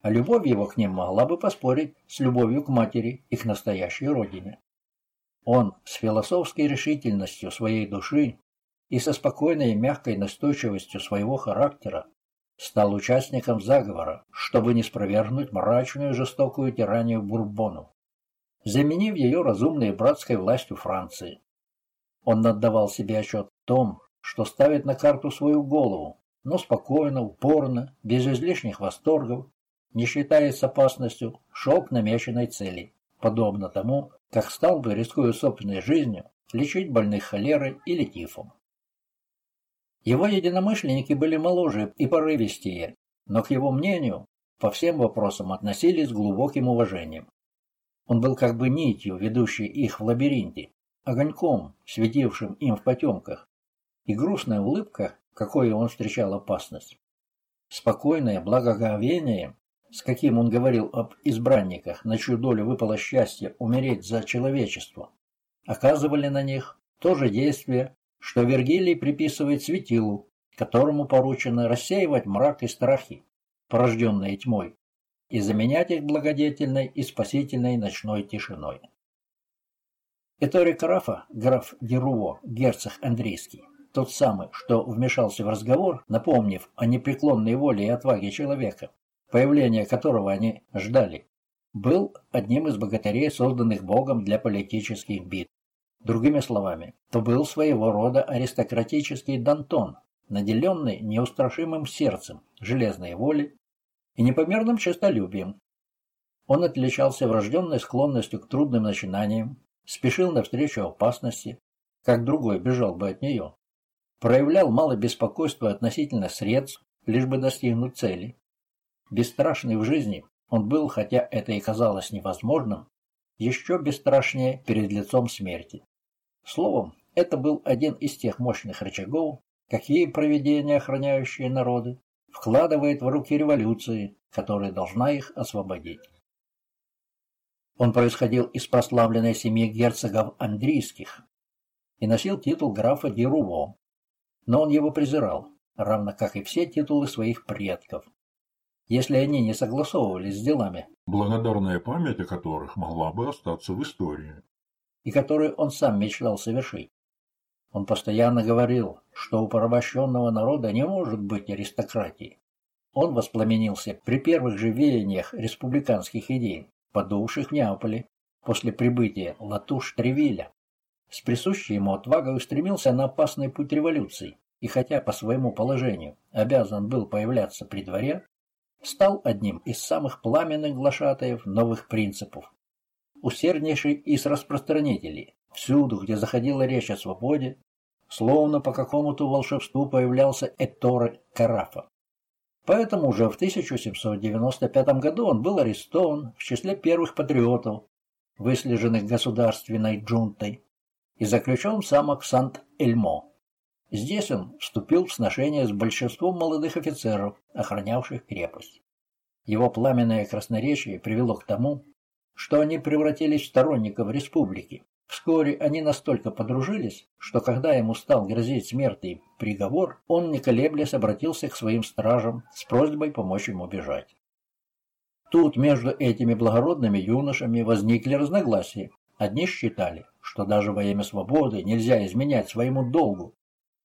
А любовь его к ним могла бы поспорить с любовью к матери и к настоящей родине. Он с философской решительностью своей души и со спокойной и мягкой настойчивостью своего характера стал участником заговора, чтобы не спровергнуть мрачную жестокую тиранию Бурбонов, заменив ее разумной и братской властью Франции. Он отдавал себе отчет в том, что ставит на карту свою голову, но спокойно, упорно, без излишних восторгов, не считаясь с опасностью, шел к намеченной цели, подобно тому, как стал бы, рискуя собственной жизнью, лечить больных холерой или тифом. Его единомышленники были моложе и порывистее, но к его мнению по всем вопросам относились с глубоким уважением. Он был как бы нитью, ведущей их в лабиринте, огоньком, светившим им в потемках, и грустная улыбка, какой он встречал опасность. Спокойное благоговение, с каким он говорил об избранниках, на чью долю выпало счастье умереть за человечество, оказывали на них то же действие, что Вергилий приписывает светилу, которому поручено рассеивать мрак и страхи, порожденные тьмой, и заменять их благодетельной и спасительной ночной тишиной. Этори Карафа, граф Деруво, герцог Андрейский, тот самый, что вмешался в разговор, напомнив о непреклонной воле и отваге человека, появления которого они ждали, был одним из богатырей, созданных Богом для политических битв. Другими словами, то был своего рода аристократический Дантон, наделенный неустрашимым сердцем, железной волей и непомерным честолюбием. Он отличался врожденной склонностью к трудным начинаниям, спешил навстречу опасности, как другой бежал бы от нее, проявлял мало беспокойства относительно средств, лишь бы достигнуть цели. Бесстрашный в жизни он был, хотя это и казалось невозможным, еще бесстрашнее перед лицом смерти. Словом, это был один из тех мощных рычагов, какие проведения, охраняющие народы, вкладывает в руки революции, которая должна их освободить. Он происходил из прославленной семьи герцогов андрийских и носил титул графа Деруво, но он его презирал, равно как и все титулы своих предков, если они не согласовывались с делами, благодарная память о которых могла бы остаться в истории, и которые он сам мечтал совершить. Он постоянно говорил, что у порабощенного народа не может быть аристократии. Он воспламенился при первых же веяниях республиканских идей, подувших в Неаполе после прибытия Латуш-Тревиля. С присущей ему отвагой устремился на опасный путь революции, и хотя по своему положению обязан был появляться при дворе, стал одним из самых пламенных глашатаев новых принципов. Усерднейший из распространителей, всюду, где заходила речь о свободе, словно по какому-то волшебству появлялся Эторе Карафа. Поэтому уже в 1795 году он был арестован в числе первых патриотов, выслеженных государственной джунтой, и заключен в замок Сант-Эльмо. Здесь он вступил в сношение с большинством молодых офицеров, охранявших крепость. Его пламенное красноречие привело к тому, что они превратились в сторонников республики. Вскоре они настолько подружились, что когда ему стал грозить смертный приговор, он, не колеблясь, обратился к своим стражам с просьбой помочь ему бежать. Тут между этими благородными юношами возникли разногласия. Одни считали, что даже во имя свободы нельзя изменять своему долгу,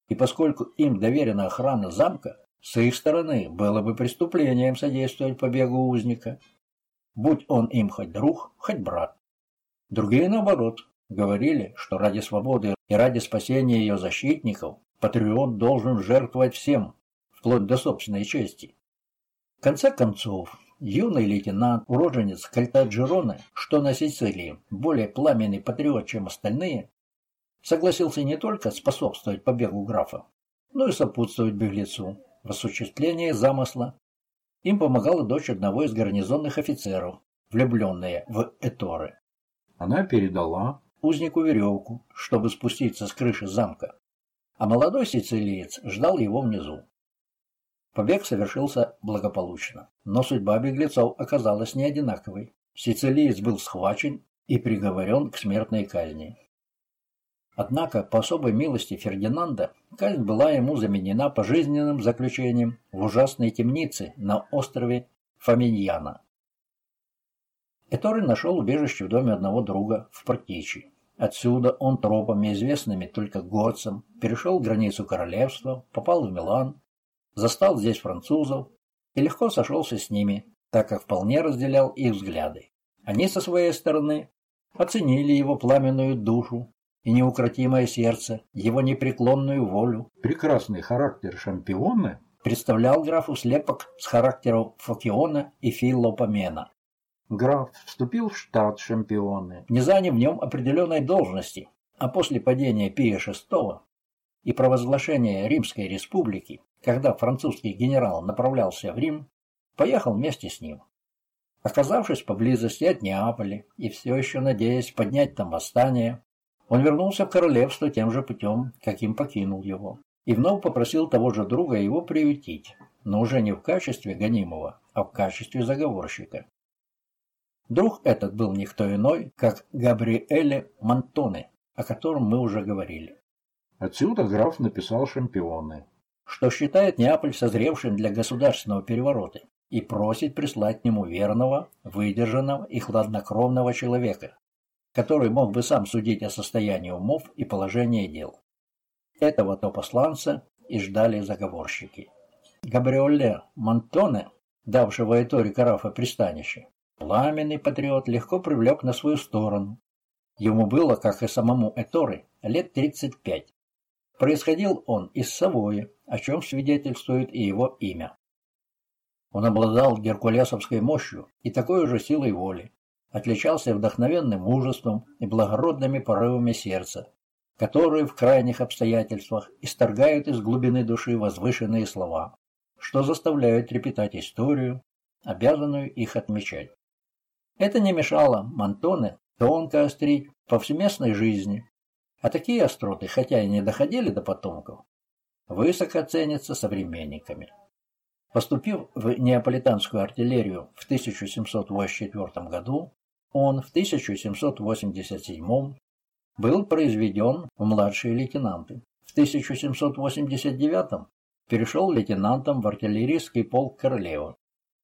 и поскольку им доверена охрана замка, с их стороны было бы преступлением содействовать побегу узника, будь он им хоть друг, хоть брат. Другие, наоборот, говорили, что ради свободы и ради спасения ее защитников патриот должен жертвовать всем, вплоть до собственной чести. В конце концов, юный лейтенант, уроженец Кальтаджироны, что на Сицилии, более пламенный патриот, чем остальные, согласился не только способствовать побегу графа, но и сопутствовать беглецу в осуществлении замысла. Им помогала дочь одного из гарнизонных офицеров, влюбленная в Эторы. Она передала узнику веревку, чтобы спуститься с крыши замка, а молодой сицилиец ждал его внизу. Побег совершился благополучно, но судьба беглецов оказалась не одинаковой. Сицилиец был схвачен и приговорен к смертной казни. Однако, по особой милости Фердинанда, казнь была ему заменена пожизненным заключением в ужасной темнице на острове Фаминьяна. Эторы нашел убежище в доме одного друга в Партичи. Отсюда он тропами, известными только горцам, перешел границу королевства, попал в Милан, застал здесь французов и легко сошелся с ними, так как вполне разделял их взгляды. Они со своей стороны оценили его пламенную душу и неукротимое сердце, его непреклонную волю. Прекрасный характер шампиона представлял графу слепок с характером Фокиона и Филопомена. Граф вступил в штат шампионы, не заняв в нем определенной должности, а после падения Пия VI и провозглашения Римской республики, когда французский генерал направлялся в Рим, поехал вместе с ним. Оказавшись поблизости от Неаполя и все еще надеясь поднять там восстание, он вернулся в королевство тем же путем, каким покинул его, и вновь попросил того же друга его приютить, но уже не в качестве гонимого, а в качестве заговорщика. Друг этот был никто иной, как Габриэле Монтоне, о котором мы уже говорили. Отсюда граф написал шампионы, что считает Неаполь созревшим для государственного переворота и просит прислать к нему верного, выдержанного и хладнокровного человека, который мог бы сам судить о состоянии умов и положении дел. Этого-то посланца и ждали заговорщики. Габриоле Монтоне, давшего Эторе Карафа пристанище, Пламенный патриот легко привлек на свою сторону. Ему было, как и самому Эторе, лет 35. Происходил он из Савои, о чем свидетельствует и его имя. Он обладал геркулесовской мощью и такой же силой воли, отличался вдохновенным мужеством и благородными порывами сердца, которые в крайних обстоятельствах исторгают из глубины души возвышенные слова, что заставляют трепетать историю, обязанную их отмечать. Это не мешало Монтоне тонко острить повсеместной жизни, а такие остроты, хотя и не доходили до потомков, высоко ценятся современниками. Поступив в неаполитанскую артиллерию в 1784 году, он в 1787 был произведен в младшие лейтенанты. В 1789 перешел лейтенантом в артиллерийский полк Королева.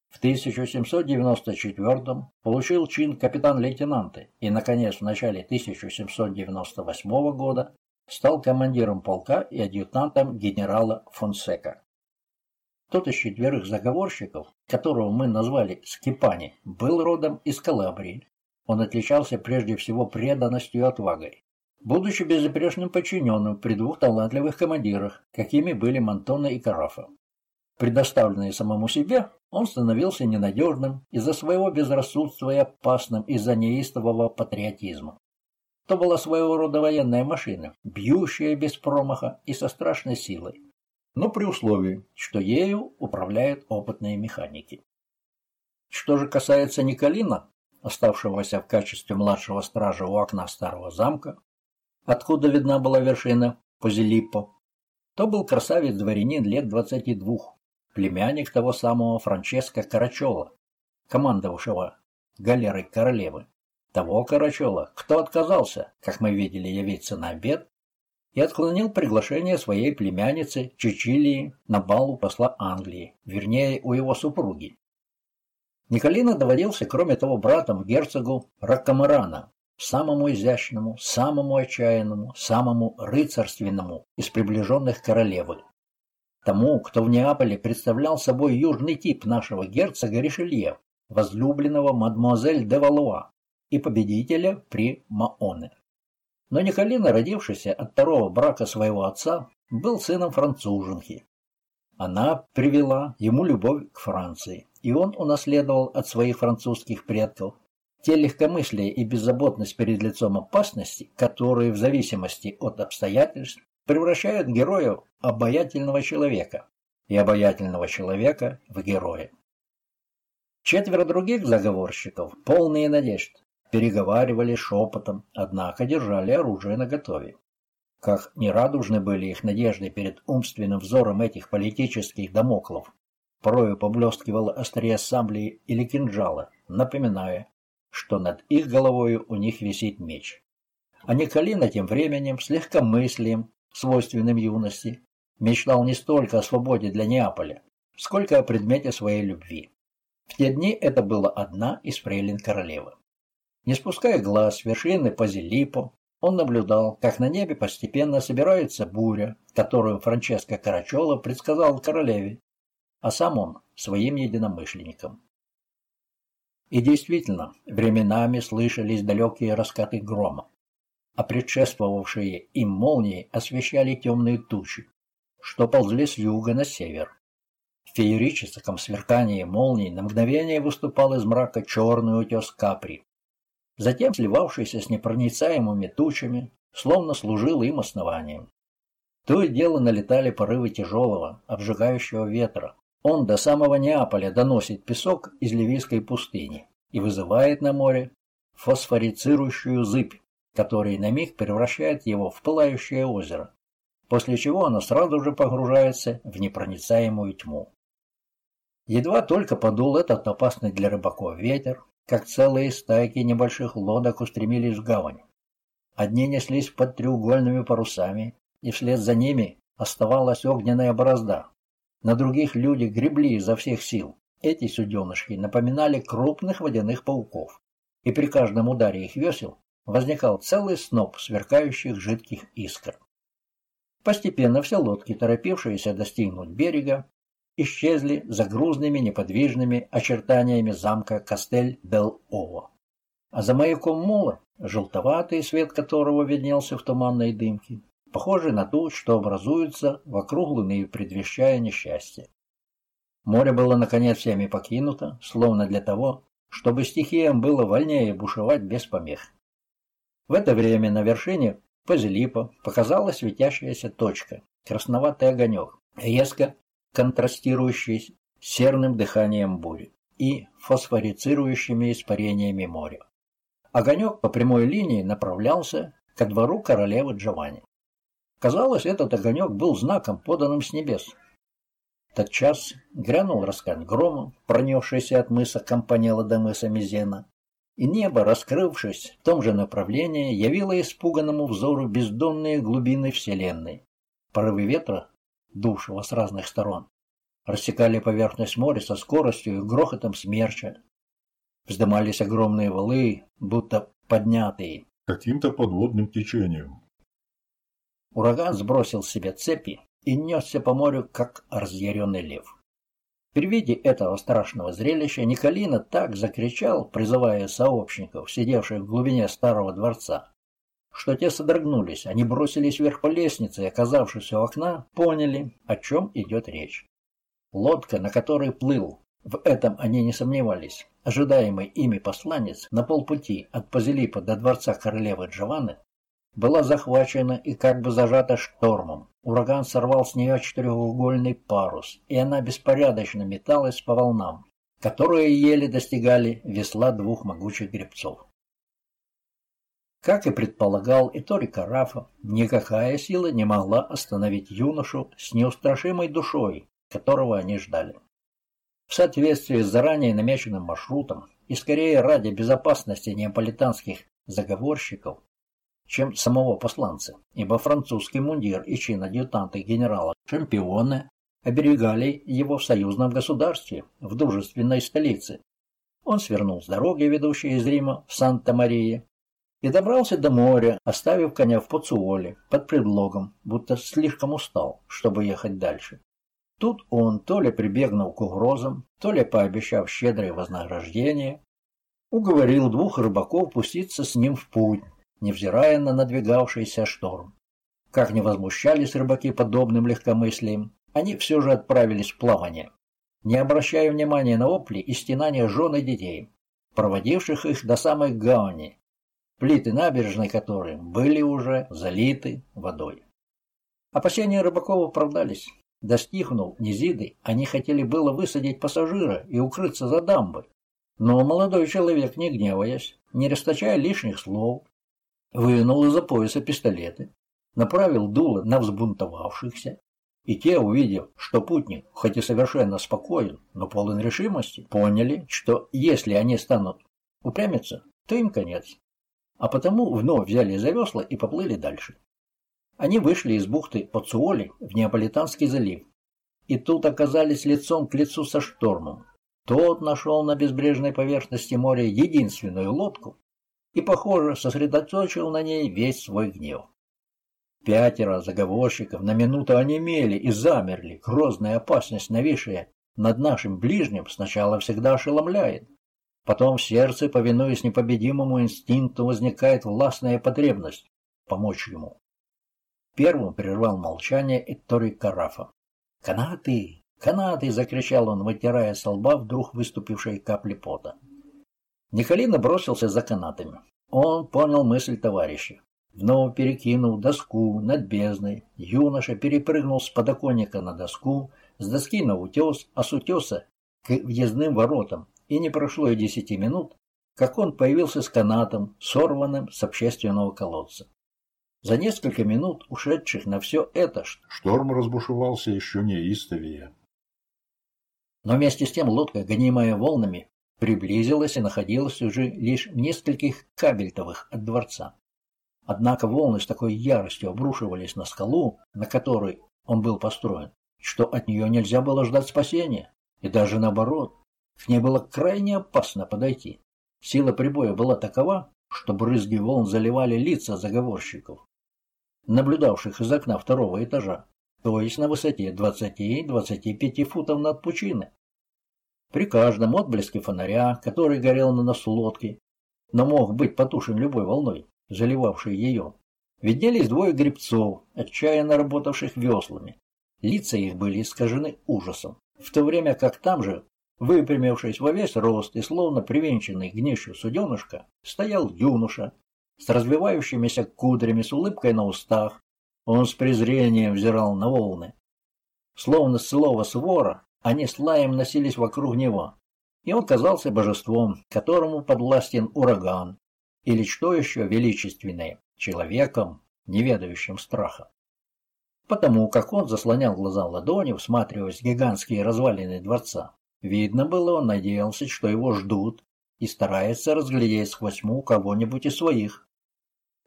В 1794 получил чин капитан-лейтенанта и, наконец, в начале 1798 года стал командиром полка и адъютантом генерала Фонсека. Тот из четверых заговорщиков, которого мы назвали Скипани, был родом из Калабрии. Он отличался прежде всего преданностью и отвагой. Будучи безупречным подчиненным при двух талантливых командирах, какими были Монтона и Карафа. Предоставленный самому себе, он становился ненадежным из-за своего безрассудства и опасным из-за неистового патриотизма. То была своего рода военная машина, бьющая без промаха и со страшной силой, но при условии, что ею управляют опытные механики. Что же касается Николина, оставшегося в качестве младшего стража у окна старого замка, откуда видна была вершина Позилиппо, то был красавец-дворянин лет двадцати двух, племянник того самого Франческо Карачола, командовавшего галерой королевы. Того Карачола, кто отказался, как мы видели, явиться на обед и отклонил приглашение своей племянницы Чичилии на бал у посла Англии, вернее, у его супруги. Николина доводился, кроме того, братом герцогу Ракамарана, самому изящному, самому отчаянному, самому рыцарственному из приближенных королевы. Тому, кто в Неаполе представлял собой южный тип нашего герцога Ришелье, возлюбленного мадемуазель де Валуа и победителя при Маоне. Но Николина, родившийся от второго брака своего отца, был сыном француженки. Она привела ему любовь к Франции, и он унаследовал от своих французских предков те легкомыслие и беззаботность перед лицом опасности, которые в зависимости от обстоятельств превращают героя в обаятельного человека и обаятельного человека в героя. Четверо других заговорщиков, полные надежд, переговаривали шепотом, однако держали оружие наготове. Как нерадужны были их надежды перед умственным взором этих политических домоклов, порою поблескивало острие сабли или кинжала, напоминая, что над их головой у них висит меч. А Николина тем временем с легкомыслием свойственным юности, мечтал не столько о свободе для Неаполя, сколько о предмете своей любви. В те дни это была одна из фрейлин королевы. Не спуская глаз с вершины Позилипо, он наблюдал, как на небе постепенно собирается буря, которую Франческо Карачелло предсказал королеве, а сам он своим единомышленникам. И действительно, временами слышались далекие раскаты грома, а предшествовавшие им молнии освещали темные тучи, что ползли с юга на север. В феерическом сверкании молний на мгновение выступал из мрака черный утес Капри, затем сливавшийся с непроницаемыми тучами, словно служил им основанием. То и дело налетали порывы тяжелого, обжигающего ветра. Он до самого Неаполя доносит песок из Ливийской пустыни и вызывает на море фосфорицирующую зыбь, которая на миг превращает его в пылающее озеро, после чего оно сразу же погружается в непроницаемую тьму. Едва только подул этот опасный для рыбаков ветер, как целые стайки небольших лодок устремились в гавань. Одни неслись под треугольными парусами, и вслед за ними оставалась огненная борозда. На других люди гребли изо всех сил. Эти суденышки напоминали крупных водяных пауков, и при каждом ударе их весел возникал целый сноп сверкающих жидких искр. Постепенно все лодки, торопившиеся достигнуть берега, исчезли за грузными неподвижными очертаниями замка Кастель-дел-Ово. А за маяком мола, желтоватый свет которого виднелся в туманной дымке, похожий на ту, что образуется вокруг луны, предвещая несчастье. Море было, наконец, всеми покинуто, словно для того, чтобы стихиям было вольнее бушевать без помех. В это время на вершине Пазилипа показалась светящаяся точка, красноватый огонек, резко контрастирующий с серным дыханием бури и фосфорицирующими испарениями моря. Огонек по прямой линии направлялся ко двору королевы Джованни. Казалось, этот огонек был знаком, поданным с небес. Тот час грянул раскат грома, пронесшийся от мыса Компанела до мыса Мизена, и небо, раскрывшись в том же направлении, явило испуганному взору бездонные глубины Вселенной. Порывы ветра дувшего с разных сторон, рассекали поверхность моря со скоростью и грохотом смерча. Вздымались огромные валы, будто поднятые. Каким-то подводным течением. Ураган сбросил с себя цепи и несся по морю, как разъяренный лев. При виде этого страшного зрелища Николина так закричал, призывая сообщников, сидевших в глубине старого дворца, что те содрогнулись. Они бросились вверх по лестнице и, оказавшись у окна, поняли, о чем идет речь. Лодка, на которой плыл, в этом они не сомневались, ожидаемый ими посланец на полпути от Пазилипа до дворца королевы Джованны, была захвачена и как бы зажата штормом. Ураган сорвал с нее четырехугольный парус, и она беспорядочно металась по волнам, которые еле достигали весла двух могучих гребцов. Как и предполагал Итори Карафа, никакая сила не могла остановить юношу с неустрашимой душой, которого они ждали. В соответствии с заранее намеченным маршрутом и скорее ради безопасности неаполитанских заговорщиков, чем самого посланца, ибо французский мундир и чин адъютанта генерала Шампионы оберегали его в союзном государстве, в дружественной столице. Он свернул с дороги, ведущей из Рима в Санта-Мария, и добрался до моря, оставив коня в Поцуоле под предлогом, будто слишком устал, чтобы ехать дальше. Тут он, то ли прибегнул к угрозам, то ли пообещав щедрое вознаграждение, уговорил двух рыбаков пуститься с ним в путь, невзирая на надвигавшийся шторм. Как не возмущались рыбаки подобным легкомыслием, они все же отправились в плавание, не обращая внимания на опли и стенания жен детей, проводивших их до самой гавани, плиты набережной которой были уже залиты водой. Опасения рыбаков оправдались. Достигнув Низиды, они хотели было высадить пассажира и укрыться за дамбой. Но молодой человек, не гневаясь, не расточая лишних слов, вынул из-за пояса пистолеты, направил дуло на взбунтовавшихся, и те, увидев, что путник, хоть и совершенно спокоен, но полон решимости, поняли, что если они станут упрямиться, то им конец а потому вновь взяли за весла и поплыли дальше. Они вышли из бухты Поцуоли в Неаполитанский залив, и тут оказались лицом к лицу со штормом. Тот нашел на безбрежной поверхности моря единственную лодку, и, похоже, сосредоточил на ней весь свой гнев. Пятеро заговорщиков на минуту онемели и замерли. Грозная опасность, нависшая над нашим ближним, сначала всегда ошеломляет. Потом в сердце, повинуясь непобедимому инстинкту, возникает властная потребность помочь ему. Первым прервал молчание Эттори Карафа. «Канаты! Канаты!» — закричал он, вытирая со лба вдруг выступившие капли пота. Николина бросился за канатами. Он понял мысль товарища. Вновь перекинув доску над бездной, юноша перепрыгнул с подоконника на доску, с доски на утес, а с утеса к въездным воротам, и не прошло и десяти минут, как он появился с канатом, сорванным с общественного колодца. За несколько минут, ушедших на все это, шторм разбушевался еще неистовее. Но вместе с тем лодка, гонимая волнами, приблизилась и находилась уже лишь в нескольких кабельтовых от дворца. Однако волны с такой яростью обрушивались на скалу, на которой он был построен, что от нее нельзя было ждать спасения, и даже наоборот, к ней было крайне опасно подойти. Сила прибоя была такова, что брызги волн заливали лица заговорщиков, наблюдавших из окна второго этажа, то есть на высоте 20-25 футов над пучиной. При каждом отблеске фонаря, который горел на носу лодки, но мог быть потушен любой волной, заливавшей ее, виднелись двое гребцов, отчаянно работавших веслами. Лица их были искажены ужасом, в то время как там же, выпрямившись во весь рост и словно привенчанный гнищу суденышка, стоял юноша с развивающимися кудрями, с улыбкой на устах. Он с презрением взирал на волны. Словно с слова свора, они с лаем носились вокруг него, и он казался божеством, которому подвластен ураган, или что еще величественное, человеком, не ведающим страха. Потому как он заслонял глаза ладонью, всматриваясь в гигантские развалины дворца, видно было, он надеялся, что его ждут, и старается разглядеть сквозь тьму кого-нибудь из своих.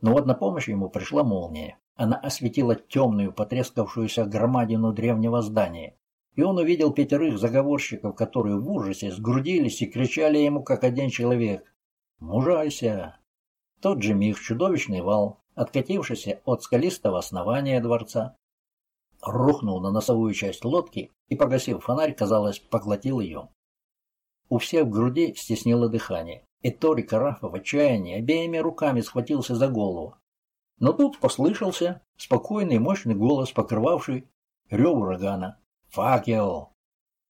Но вот на помощь ему пришла молния. Она осветила темную, потрескавшуюся громадину древнего здания, и он увидел пятерых заговорщиков, которые в ужасе сгрудились и кричали ему, как один человек. «Мужайся!» тот же миг чудовищный вал, откатившийся от скалистого основания дворца, рухнул на носовую часть лодки и, погасив фонарь, казалось, поглотил ее. У всех в груди стеснило дыхание, и Тори Карафа в отчаянии обеими руками схватился за голову. Но тут послышался спокойный мощный голос, покрывавший рев урагана. «Факел!»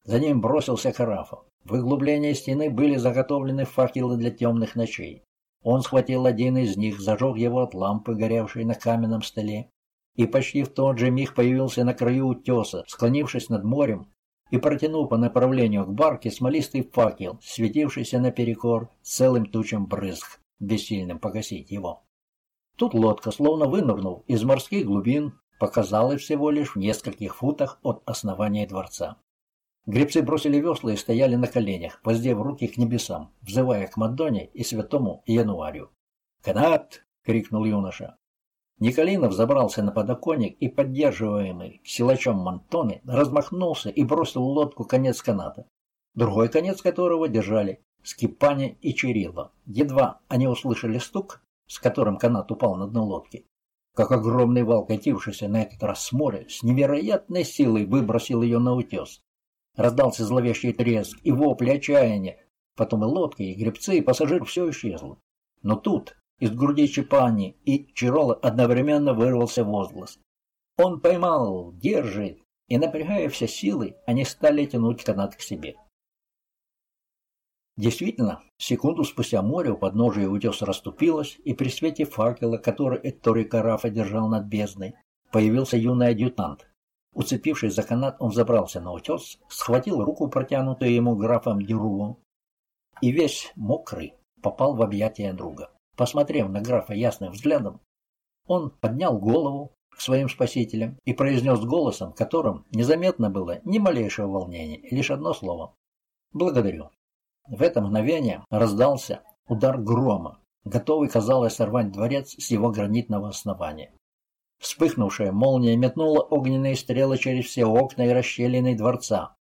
За ним бросился Карафов. В углублении стены были заготовлены факелы для темных ночей. Он схватил один из них, зажег его от лампы, горевшей на каменном столе, и почти в тот же миг появился на краю утеса, склонившись над морем и протянув по направлению к барке смолистый факел, светившийся наперекор целым тучем брызг, бессильным погасить его. Тут лодка, словно вынырнув из морских глубин, показалась всего лишь в нескольких футах от основания дворца. Гребцы бросили весла и стояли на коленях, воздев руки к небесам, взывая к Мадоне и святому Януарию. «Канат!» — крикнул юноша. Николинов забрался на подоконник и, поддерживаемый силачом Монтоны, размахнулся и бросил в лодку конец каната, другой конец которого держали Скипани и Чирилла. Едва они услышали стук, с которым канат упал на дно лодки, как огромный вал, катившийся на этот раз с моря, с невероятной силой выбросил ее на утес. Раздался зловещий треск и вопли отчаяния. Потом и лодки, и гребцы, и пассажир все исчезло. Но тут из груди Чапани и Чирола одновременно вырвался возглас. Он поймал, держит, и, напрягая все силы, они стали тянуть канат к себе. Действительно, секунду спустя море у подножия утеса расступилось, и при свете факела, который Эттори Карафа держал над бездной, появился юный адъютант. Уцепившись за канат, он забрался на утес, схватил руку, протянутую ему графом Дерувом, и весь мокрый попал в объятия друга. Посмотрев на графа ясным взглядом, он поднял голову к своим спасителям и произнес голосом, которым незаметно было ни малейшего волнения, лишь одно слово «Благодарю». В это мгновение раздался удар грома, готовый, казалось, сорвать дворец с его гранитного основания. Вспыхнувшая молния метнула огненные стрелы через все окна и расщелины дворца,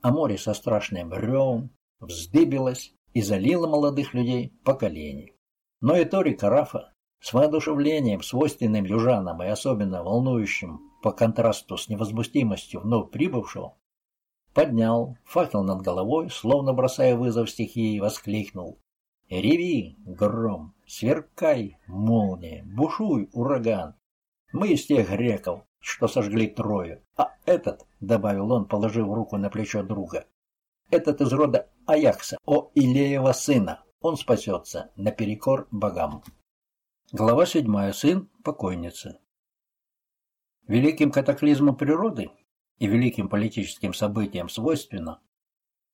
а море со страшным ревом вздыбилось и залило молодых людей по колени. Но и Тори Карафа с воодушевлением, свойственным южанам и особенно волнующим по контрасту с невозмутимостью вновь прибывшего, поднял факел над головой, словно бросая вызов стихии, воскликнул. «Реви, гром, сверкай, молния, бушуй, ураган! Мы из тех греков, что сожгли Трою, а этот, — добавил он, положив руку на плечо друга, — этот из рода Аякса, о Илеева сына, он спасется наперекор богам». Глава седьмая. Сын покойницы. Великим катаклизмом природы и великим политическим событиям свойственно,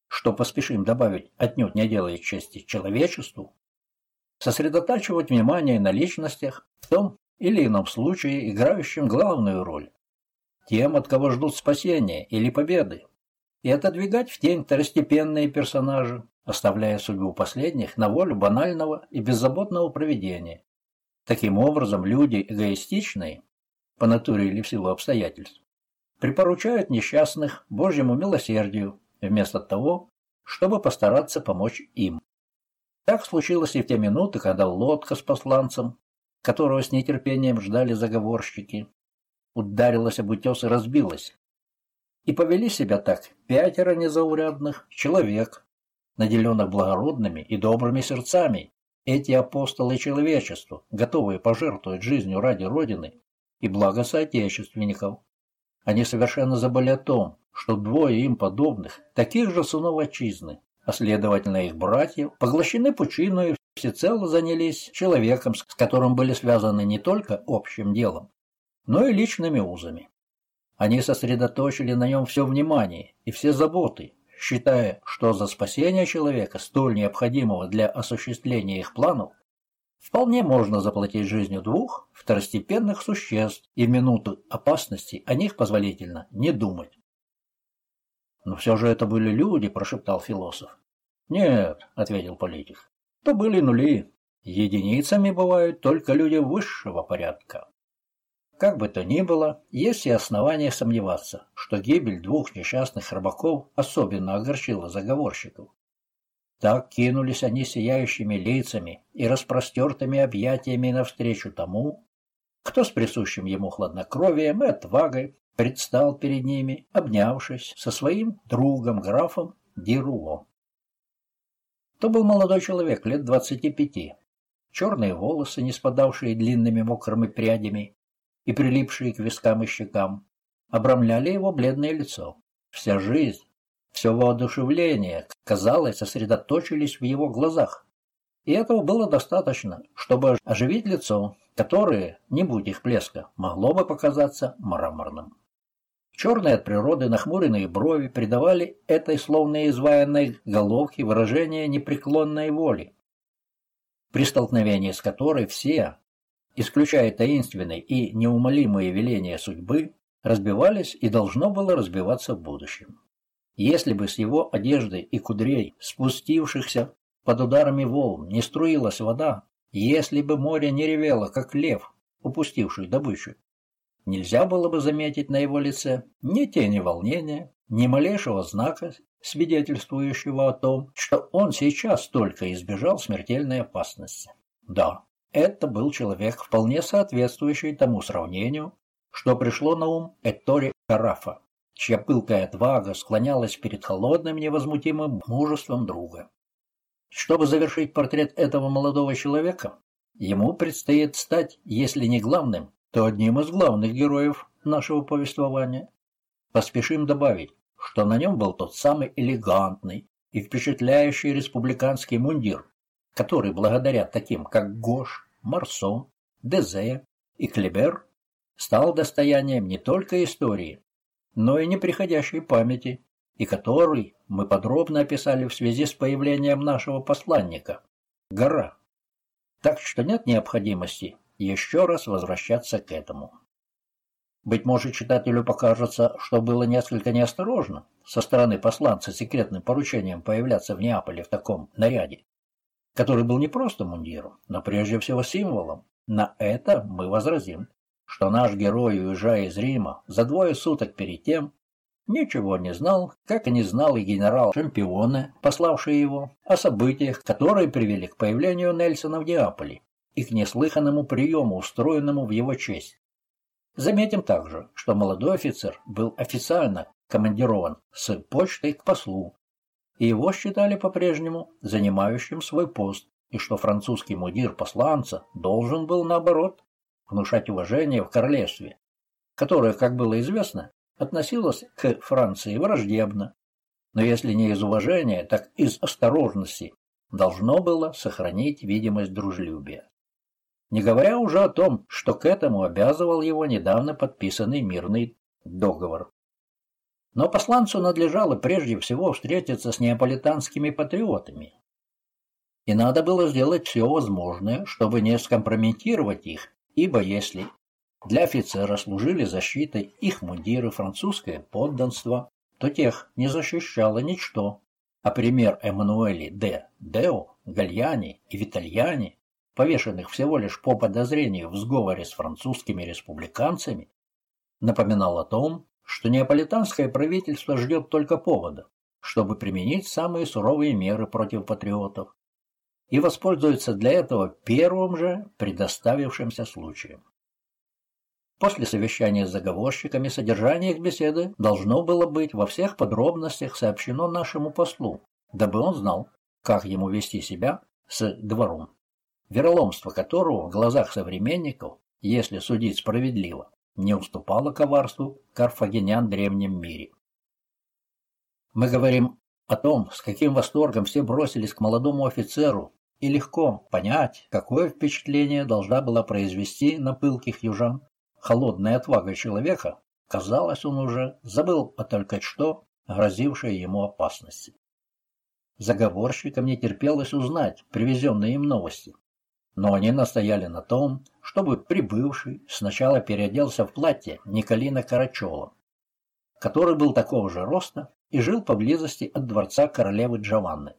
что поспешим добавить отнюдь не делает чести человечеству, сосредотачивать внимание на личностях в том или ином случае играющим главную роль, тем, от кого ждут спасения или победы, и отодвигать в тень второстепенные персонажи, оставляя судьбу последних на волю банального и беззаботного проведения. Таким образом, люди эгоистичные, по натуре или в силу обстоятельств, припоручают несчастных Божьему милосердию, вместо того, чтобы постараться помочь им. Так случилось и в те минуты, когда лодка с посланцем, которого с нетерпением ждали заговорщики, ударилась об утес и разбилась. И повели себя так пятеро незаурядных человек, наделенных благородными и добрыми сердцами, эти апостолы человечеству, готовые пожертвовать жизнью ради Родины и блага соотечественников. Они совершенно забыли о том, что двое им подобных, таких же сынов отчизны, а следовательно их братьев, поглощены пучиной и всецело занялись человеком, с которым были связаны не только общим делом, но и личными узами. Они сосредоточили на нем все внимание и все заботы, считая, что за спасение человека, столь необходимого для осуществления их планов, Вполне можно заплатить жизнью двух второстепенных существ, и в минуту опасности о них позволительно не думать. «Но все же это были люди», – прошептал философ. «Нет», – ответил политик, – «то были нули. Единицами бывают только люди высшего порядка». Как бы то ни было, есть и основания сомневаться, что гибель двух несчастных рыбаков особенно огорчила заговорщиков. Так кинулись они сияющими лицами и распростертыми объятиями навстречу тому, кто с присущим ему хладнокровием и отвагой предстал перед ними, обнявшись со своим другом графом Дируло. То был молодой человек лет двадцати пяти. Черные волосы, не спадавшие длинными мокрыми прядями и прилипшие к вискам и щекам, обрамляли его бледное лицо. Вся жизнь, все воодушевление, казалось, сосредоточились в его глазах. И этого было достаточно, чтобы оживить лицо, которое, не будь их блеска, могло бы показаться мраморным. Черные от природы нахмуренные брови придавали этой словно изваянной головке выражение непреклонной воли, при столкновении с которой все, исключая таинственные и неумолимые веления судьбы, разбивались и должно было разбиваться в будущем. Если бы с его одежды и кудрей, спустившихся под ударами волн, не струилась вода, если бы море не ревело, как лев, упустивший добычу, нельзя было бы заметить на его лице ни тени волнения, ни малейшего знака, свидетельствующего о том, что он сейчас только избежал смертельной опасности. Да, это был человек, вполне соответствующий тому сравнению, что пришло на ум Этори Карафа чья пылкая отвага склонялась перед холодным невозмутимым мужеством друга. Чтобы завершить портрет этого молодого человека, ему предстоит стать, если не главным, то одним из главных героев нашего повествования. Поспешим добавить, что на нем был тот самый элегантный и впечатляющий республиканский мундир, который благодаря таким, как Гош, Марсо, Дезе и Клебер, стал достоянием не только истории, но и неприходящей памяти, и который мы подробно описали в связи с появлением нашего посланника – гора. Так что нет необходимости еще раз возвращаться к этому. Быть может, читателю покажется, что было несколько неосторожно со стороны посланца секретным поручением появляться в Неаполе в таком наряде, который был не просто мундиром, но прежде всего символом. На это мы возразим что наш герой, уезжая из Рима, за двое суток перед тем, ничего не знал, как и не знал и генерал Шампионе, пославший его, о событиях, которые привели к появлению Нельсона в Неаполе и к неслыханному приему, устроенному в его честь. Заметим также, что молодой офицер был официально командирован с почтой к послу, и его считали по-прежнему занимающим свой пост, и что французский мудир посланца должен был, наоборот, внушать уважение в королевстве, которое, как было известно, относилось к Франции враждебно, но если не из уважения, так из осторожности должно было сохранить видимость дружелюбия. Не говоря уже о том, что к этому обязывал его недавно подписанный мирный договор. Но посланцу надлежало прежде всего встретиться с неаполитанскими патриотами. И надо было сделать все возможное, чтобы не скомпрометировать их, ибо если для офицера служили защитой их мундиры французское подданство, то тех не защищало ничто. А пример Эммануэли де Део, Гальяни и Витальяни повешенных всего лишь по подозрению в сговоре с французскими республиканцами, напоминал о том, что неаполитанское правительство ждет только повода, чтобы применить самые суровые меры против патриотов и воспользуется для этого первым же предоставившимся случаем. После совещания с заговорщиками содержание их беседы должно было быть во всех подробностях сообщено нашему послу, дабы он знал, как ему вести себя с двором вероломство которого в глазах современников, если судить справедливо, не уступало коварству карфагенян в древнем мире. Мы говорим о том, с каким восторгом все бросились к молодому офицеру, и легко понять, какое впечатление должна была произвести на пылких южан холодная отвага человека, казалось, он уже забыл о только что грозившей ему опасности. Заговорщикам не терпелось узнать привезенные им новости, но они настояли на том, чтобы прибывший сначала переоделся в платье Николина Карачола, который был такого же роста и жил поблизости от дворца королевы Джованны.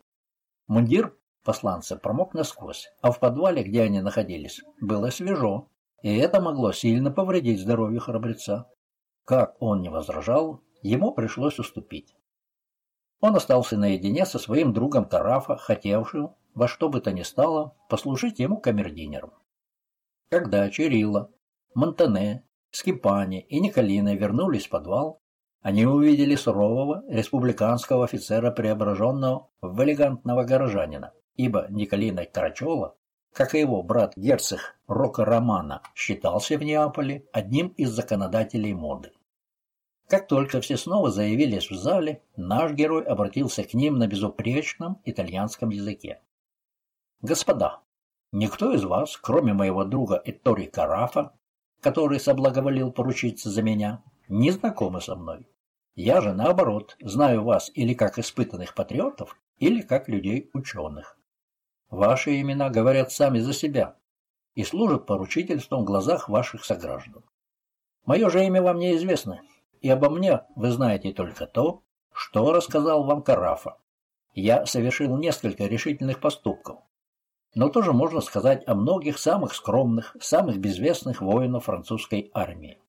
Мундир посланца промок насквозь, а в подвале, где они находились, было свежо, и это могло сильно повредить здоровью храбреца. Как он не возражал, ему пришлось уступить. Он остался наедине со своим другом Тарафа, хотевшим, во что бы то ни стало послужить ему камердинером. Когда Чирилла, Монтане, Скипани и Николина вернулись в подвал, они увидели сурового республиканского офицера, преображенного в элегантного горожанина, ибо Николина Карачола, как и его брат герцог Рока Романа, считался в Неаполе одним из законодателей моды. Как только все снова заявились в зале, наш герой обратился к ним на безупречном итальянском языке. Господа, никто из вас, кроме моего друга Эттори Карафа, который соблаговолил поручиться за меня, не знакомы со мной. Я же, наоборот, знаю вас или как испытанных патриотов, или как людей-ученых. Ваши имена говорят сами за себя и служат поручительством в глазах ваших сограждан. Мое же имя вам неизвестно, и обо мне вы знаете только то, что рассказал вам Карафа. Я совершил несколько решительных поступков, но тоже можно сказать о многих самых скромных, самых безвестных воинов французской армии.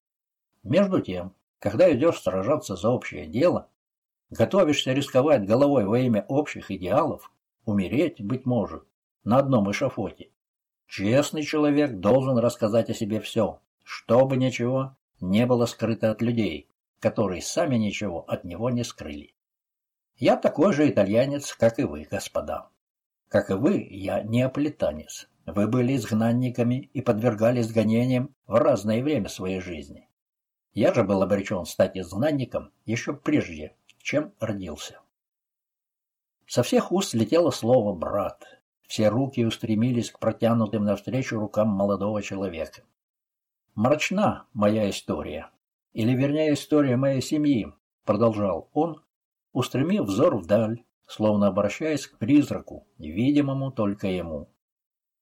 Между тем, когда идешь сражаться за общее дело, готовишься рисковать головой во имя общих идеалов, умереть, быть может, на одном эшафоте. Честный человек должен рассказать о себе все, чтобы ничего не было скрыто от людей, которые сами ничего от него не скрыли. Я такой же итальянец, как и вы, господа. Как и вы, я неаполитанец. Вы были изгнанниками и подвергались гонениям в разное время своей жизни. Я же был обречен стать изгнанником еще прежде, чем родился. Со всех уст летело слово «брат». Все руки устремились к протянутым навстречу рукам молодого человека. «Мрачна моя история, или, вернее, история моей семьи», — продолжал он, устремив взор вдаль, словно обращаясь к призраку, невидимому только ему.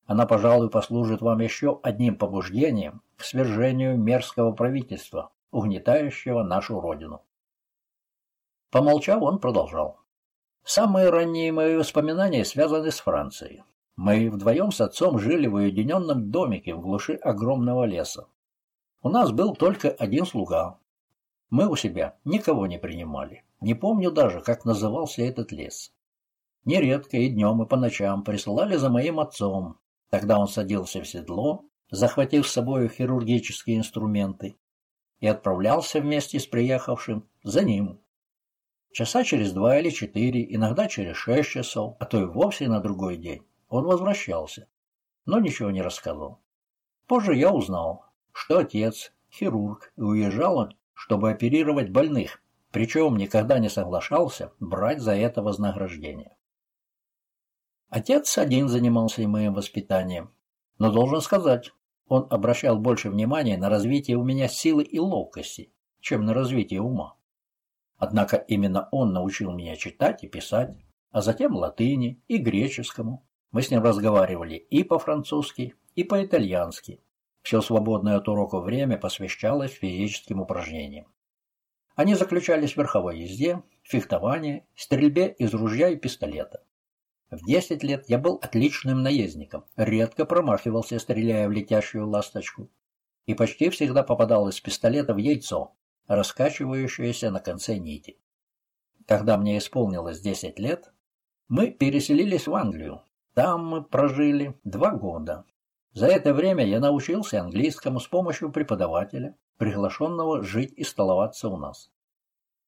Она, пожалуй, послужит вам еще одним побуждением к свержению мерзкого правительства, угнетающего нашу родину. Помолчав, он продолжал. Самые ранние мои воспоминания связаны с Францией. Мы вдвоем с отцом жили в уединенном домике в глуши огромного леса. У нас был только один слуга. Мы у себя никого не принимали. Не помню даже, как назывался этот лес. Нередко и днем, и по ночам присылали за моим отцом. Тогда он садился в седло, захватив с собой хирургические инструменты, и отправлялся вместе с приехавшим за ним. Часа через два или четыре, иногда через шесть часов, а то и вовсе на другой день, он возвращался, но ничего не рассказал. Позже я узнал, что отец – хирург, и уезжал он, чтобы оперировать больных, причем никогда не соглашался брать за это вознаграждение. Отец один занимался и моим воспитанием, но должен сказать, он обращал больше внимания на развитие у меня силы и ловкости, чем на развитие ума. Однако именно он научил меня читать и писать, а затем латыни и греческому. Мы с ним разговаривали и по-французски, и по-итальянски. Все свободное от урока время посвящалось физическим упражнениям. Они заключались в верховой езде, фехтовании, стрельбе из ружья и пистолета. В 10 лет я был отличным наездником, редко промахивался, стреляя в летящую ласточку, и почти всегда попадал из пистолета в яйцо, раскачивающееся на конце нити. Когда мне исполнилось 10 лет, мы переселились в Англию. Там мы прожили два года, за это время я научился английскому с помощью преподавателя, приглашенного жить и столоваться у нас.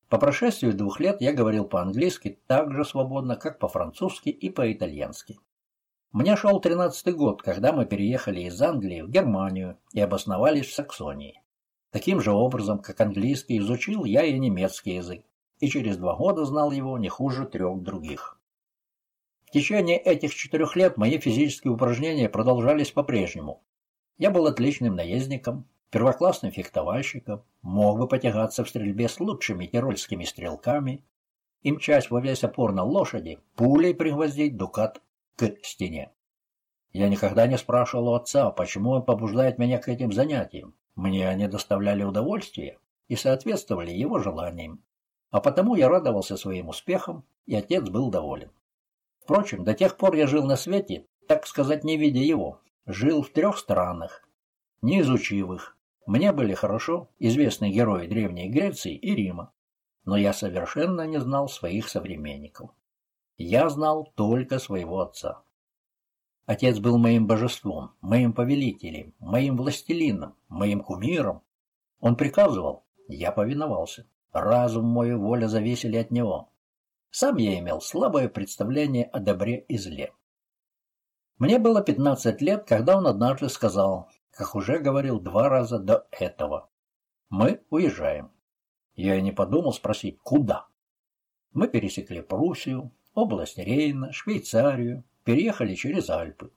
По прошествии двух лет я говорил по-английски так же свободно, как по-французски и по-итальянски. Мне шел тринадцатый год, когда мы переехали из Англии в Германию и обосновались в Саксонии. Таким же образом, как английский, изучил я и немецкий язык, и через два года знал его не хуже трех других. В течение этих четырех лет мои физические упражнения продолжались по-прежнему. Я был отличным наездником, первоклассным фехтовальщиком, мог бы потягаться в стрельбе с лучшими тирольскими стрелками и, мчась во весь опор на лошади, пулей пригвоздить дукат к стене. Я никогда не спрашивал у отца, почему он побуждает меня к этим занятиям. Мне они доставляли удовольствие и соответствовали его желаниям. А потому я радовался своим успехам, и отец был доволен. Впрочем, до тех пор я жил на свете, так сказать, не видя его. Жил в трех странах, не изучив их. Мне были хорошо известны герои Древней Греции и Рима, но я совершенно не знал своих современников. Я знал только своего отца. Отец был моим божеством, моим повелителем, моим властелином, моим кумиром. Он приказывал, я повиновался. Разум мой воля зависели от него. Сам я имел слабое представление о добре и зле. Мне было 15 лет, когда он однажды сказал, как уже говорил два раза до этого, «Мы уезжаем». Я и не подумал спросить, куда. Мы пересекли Пруссию, область Рейна, Швейцарию, переехали через Альпы.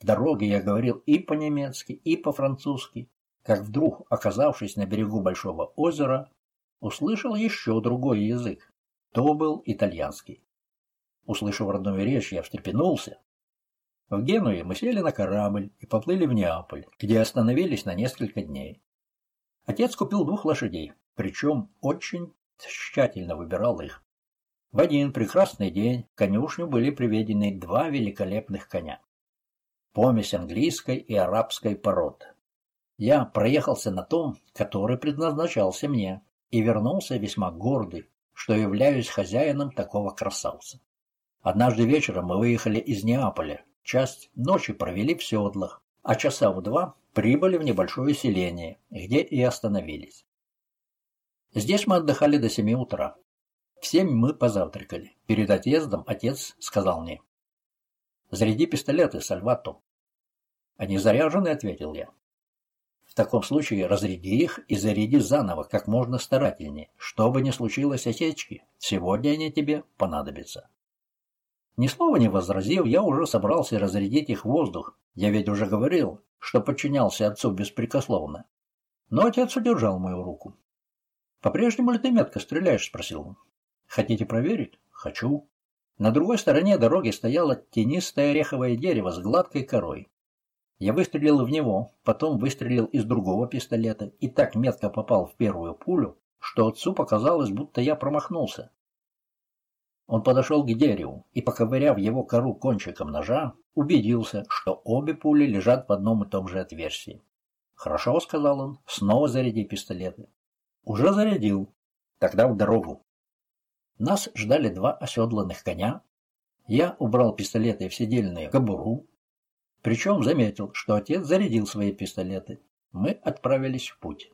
В дороге я говорил и по-немецки, и по-французски, как вдруг, оказавшись на берегу большого озера, услышал еще другой язык, то был итальянский. Услышав родную речь, я встрепенулся. В Генуе мы сели на корабль и поплыли в Неаполь, где остановились на несколько дней. Отец купил двух лошадей, причем очень тщательно выбирал их. В один прекрасный день в конюшню были приведены два великолепных коня. Помесь английской и арабской пород. Я проехался на том, который предназначался мне, и вернулся весьма гордый, что являюсь хозяином такого красавца. Однажды вечером мы выехали из Неаполя, часть ночи провели в седлах, а часа в два прибыли в небольшое селение, где и остановились. Здесь мы отдыхали до семи утра. В семь мы позавтракали. Перед отъездом отец сказал мне, «Заряди пистолеты, Сальвато». «Они заряжены», — ответил я. В таком случае разряди их и заряди заново, как можно старательнее. Что бы ни случилось осечки, сегодня они тебе понадобятся. Ни слова не возразив, я уже собрался разрядить их в воздух. Я ведь уже говорил, что подчинялся отцу беспрекословно. Но отец удержал мою руку. «По-прежнему ли ты метко стреляешь?» – спросил он. «Хотите проверить?» «Хочу». На другой стороне дороги стояло тенистое ореховое дерево с гладкой корой. Я выстрелил в него, потом выстрелил из другого пистолета и так метко попал в первую пулю, что отцу показалось, будто я промахнулся. Он подошел к дереву и, поковыряв его кору кончиком ножа, убедился, что обе пули лежат в одном и том же отверстии. «Хорошо», — сказал он, — «снова заряди пистолеты». Уже зарядил. Тогда в дорогу. Нас ждали два оседланных коня. Я убрал пистолеты в седельную кобуру. Причем заметил, что отец зарядил свои пистолеты. Мы отправились в путь.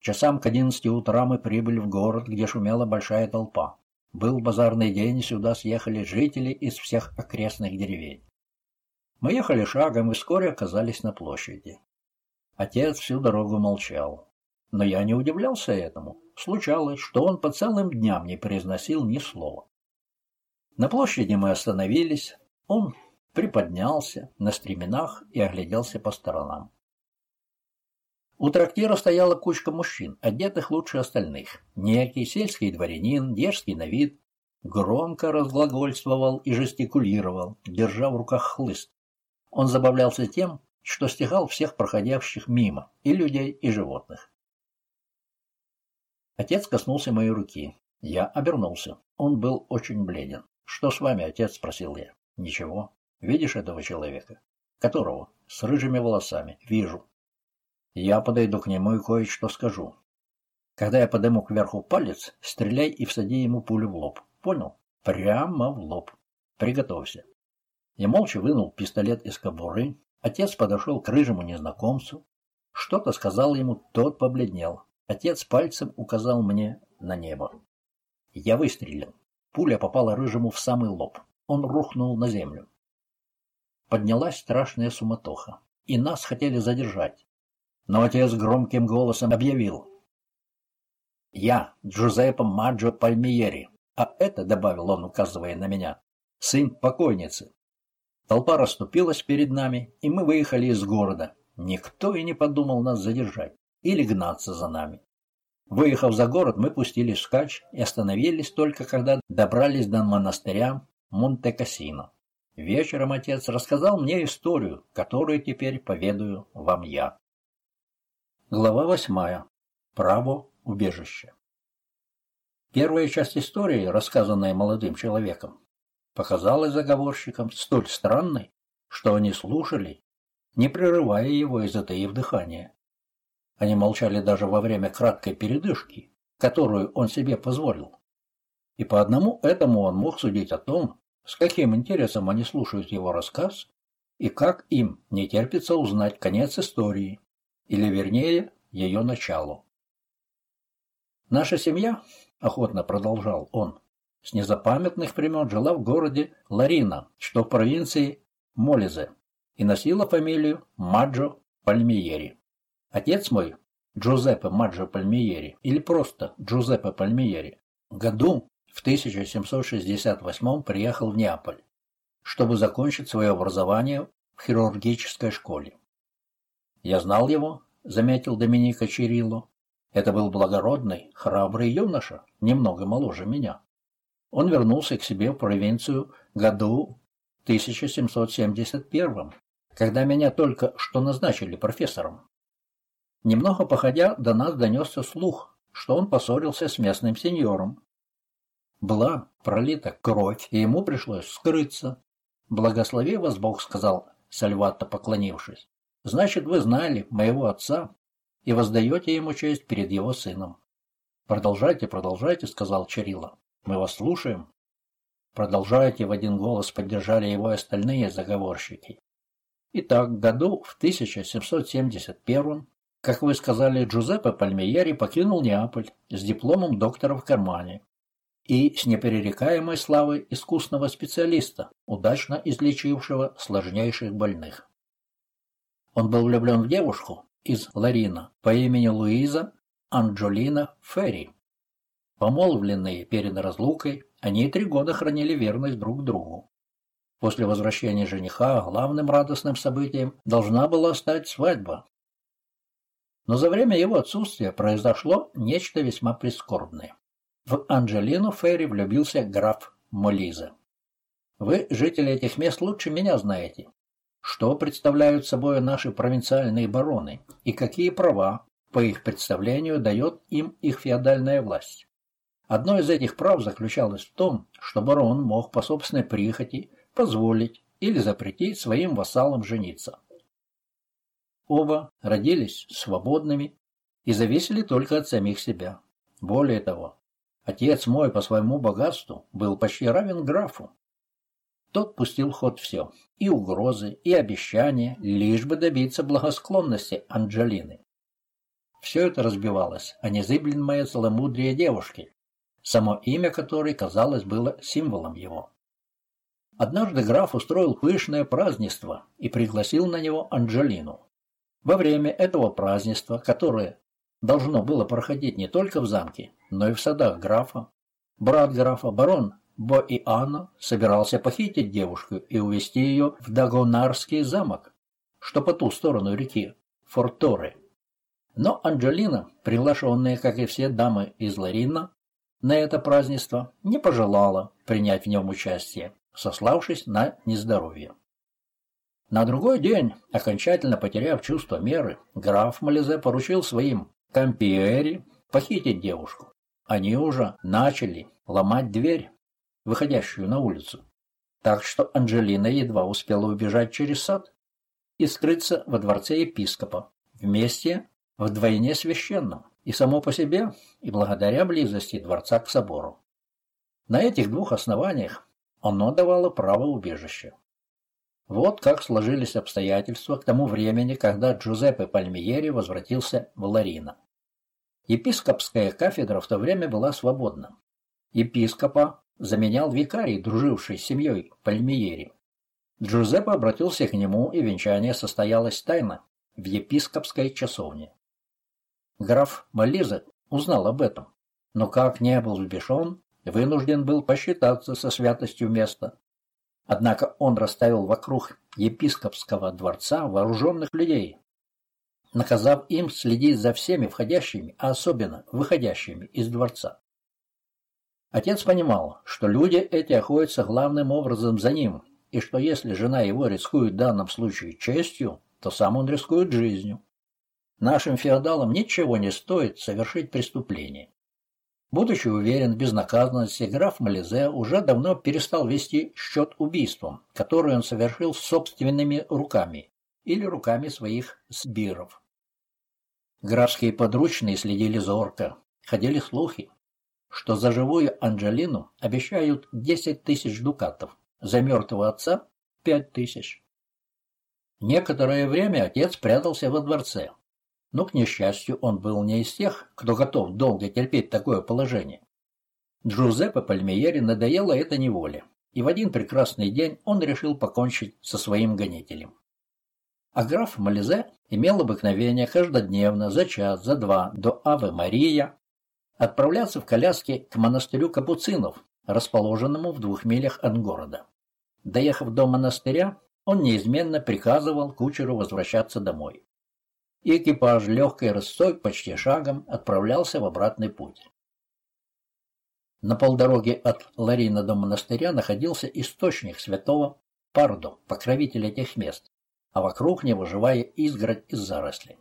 Часам к одиннадцати утра мы прибыли в город, где шумела большая толпа. Был базарный день, и сюда съехали жители из всех окрестных деревень. Мы ехали шагом и вскоре оказались на площади. Отец всю дорогу молчал. Но я не удивлялся этому. Случалось, что он по целым дням не произносил ни слова. На площади мы остановились. Он приподнялся на стременах и огляделся по сторонам. У трактира стояла кучка мужчин, одетых лучше остальных. Некий сельский дворянин, дерзкий на вид, громко разглагольствовал и жестикулировал, держа в руках хлыст. Он забавлялся тем, что стихал всех проходящих мимо, и людей, и животных. Отец коснулся моей руки. Я обернулся. Он был очень бледен. «Что с вами, отец?» – спросил я. «Ничего. Видишь этого человека?» «Которого?» «С рыжими волосами. Вижу. Я подойду к нему и кое-что скажу. Когда я подниму кверху палец, стреляй и всади ему пулю в лоб. Понял? Прямо в лоб. Приготовься. Я молча вынул пистолет из кобуры. Отец подошел к рыжему незнакомцу. Что-то сказал ему, тот побледнел. Отец пальцем указал мне на небо. Я выстрелил. Пуля попала рыжему в самый лоб. Он рухнул на землю. Поднялась страшная суматоха. И нас хотели задержать. Но отец громким голосом объявил. «Я Джузеппе Маджо Пальмиери, а это, — добавил он, указывая на меня, — сын покойницы». Толпа расступилась перед нами, и мы выехали из города. Никто и не подумал нас задержать или гнаться за нами. Выехав за город, мы пустили скач и остановились только когда добрались до монастыря Монте-Кассино. Вечером отец рассказал мне историю, которую теперь поведаю вам я. Глава восьмая. Право убежища. Первая часть истории, рассказанная молодым человеком, показалась заговорщикам столь странной, что они слушали, не прерывая его и затаив дыхание. Они молчали даже во время краткой передышки, которую он себе позволил. И по одному этому он мог судить о том, с каким интересом они слушают его рассказ и как им не терпится узнать конец истории, или вернее, ее началу. Наша семья, охотно продолжал он, с незапамятных времен жила в городе Ларина, что в провинции Молизе, и носила фамилию Маджо Пальмиери. Отец мой, Джузеппе Маджо Пальмиери, или просто Джузеппе Пальмиери, году в 1768 приехал в Неаполь, чтобы закончить свое образование в хирургической школе. Я знал его, заметил Доминика Чирилло. Это был благородный, храбрый юноша, немного моложе меня. Он вернулся к себе в провинцию году 1771, когда меня только что назначили профессором. Немного походя, до нас донесся слух, что он поссорился с местным сеньором. Была пролита кровь, и ему пришлось скрыться. «Благослови вас Бог», — сказал Сальватто, поклонившись. «Значит, вы знали моего отца и воздаете ему честь перед его сыном». «Продолжайте, продолжайте», — сказал Чарила. «Мы вас слушаем». «Продолжайте», — в один голос поддержали его остальные заговорщики. Итак, году в 1771 как вы сказали, Джузеппе Пальмиери покинул Неаполь с дипломом доктора в кармане и с неперерекаемой славой искусного специалиста, удачно излечившего сложнейших больных. Он был влюблен в девушку из Ларина по имени Луиза Анджолина Ферри. Помолвленные перед разлукой, они три года хранили верность друг другу. После возвращения жениха главным радостным событием должна была стать свадьба, но за время его отсутствия произошло нечто весьма прискорбное. В Анджелину Ферри влюбился граф Молиза. Вы, жители этих мест, лучше меня знаете, что представляют собой наши провинциальные бароны и какие права, по их представлению, дает им их феодальная власть. Одно из этих прав заключалось в том, что барон мог по собственной прихоти позволить или запретить своим вассалам жениться. Оба родились свободными, и зависели только от самих себя. Более того, отец мой по своему богатству был почти равен графу. Тот пустил ход все – и угрозы, и обещания, лишь бы добиться благосклонности Анджелины. Все это разбивалось о незыблемое целомудрие девушки, само имя которой, казалось, было символом его. Однажды граф устроил пышное празднество и пригласил на него Анджелину. Во время этого празднества, которое должно было проходить не только в замке, но и в садах графа, брат графа, барон Боиано, собирался похитить девушку и увезти ее в Дагонарский замок, что по ту сторону реки Форторы. Но Анджелина, приглашенная, как и все дамы из Ларина, на это празднество не пожелала принять в нем участие, сославшись на нездоровье. На другой день, окончательно потеряв чувство меры, граф Мализе поручил своим компиери похитить девушку. Они уже начали ломать дверь, выходящую на улицу. Так что Анжелина едва успела убежать через сад и скрыться во дворце епископа, вместе вдвойне священном, и само по себе, и благодаря близости дворца к собору. На этих двух основаниях оно давало право убежища. Вот как сложились обстоятельства к тому времени, когда Джузеппе Пальмиери возвратился в Ларино. Епископская кафедра в то время была свободна. Епископа заменял викарий, друживший с семьей Пальмиери. Джузеппе обратился к нему, и венчание состоялось тайно в епископской часовне. Граф Мализа узнал об этом, но как не был взбешен, вынужден был посчитаться со святостью места. Однако он расставил вокруг епископского дворца вооруженных людей, наказав им следить за всеми входящими, а особенно выходящими из дворца. Отец понимал, что люди эти охотятся главным образом за ним, и что если жена его рискует в данном случае честью, то сам он рискует жизнью. Нашим феодалам ничего не стоит совершить преступление. Будучи уверен в безнаказанности, граф Мализе уже давно перестал вести счет убийствам, которые он совершил собственными руками или руками своих сбиров. Графские подручные следили зорко. Ходили слухи, что за живую Анджелину обещают 10 тысяч дукатов, за мертвого отца – 5 тысяч. Некоторое время отец прятался во дворце, но, к несчастью, он был не из тех, кто готов долго терпеть такое положение. Джузеппе Пальмиери надоело это неволе, и в один прекрасный день он решил покончить со своим гонителем. А граф Мализе имел обыкновение каждодневно, за час, за два, до Авы Мария, отправляться в коляске к монастырю капуцинов, расположенному в двух милях от города. Доехав до монастыря, он неизменно приказывал кучеру возвращаться домой и экипаж легкой рысцой почти шагом отправлялся в обратный путь. На полдороге от Ларина до монастыря находился источник святого Пардо, покровителя этих мест, а вокруг него живая изгородь из зарослей.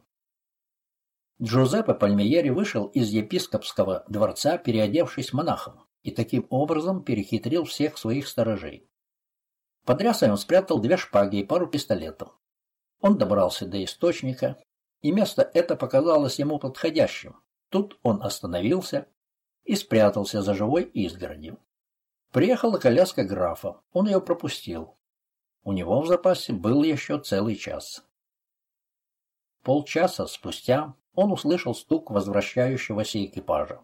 Джузеппе Пальмиери вышел из епископского дворца, переодевшись монахом, и таким образом перехитрил всех своих сторожей. Под рясой он спрятал две шпаги и пару пистолетов. Он добрался до источника, и место это показалось ему подходящим. Тут он остановился и спрятался за живой изгородью. Приехала коляска графа, он ее пропустил. У него в запасе был еще целый час. Полчаса спустя он услышал стук возвращающегося экипажа.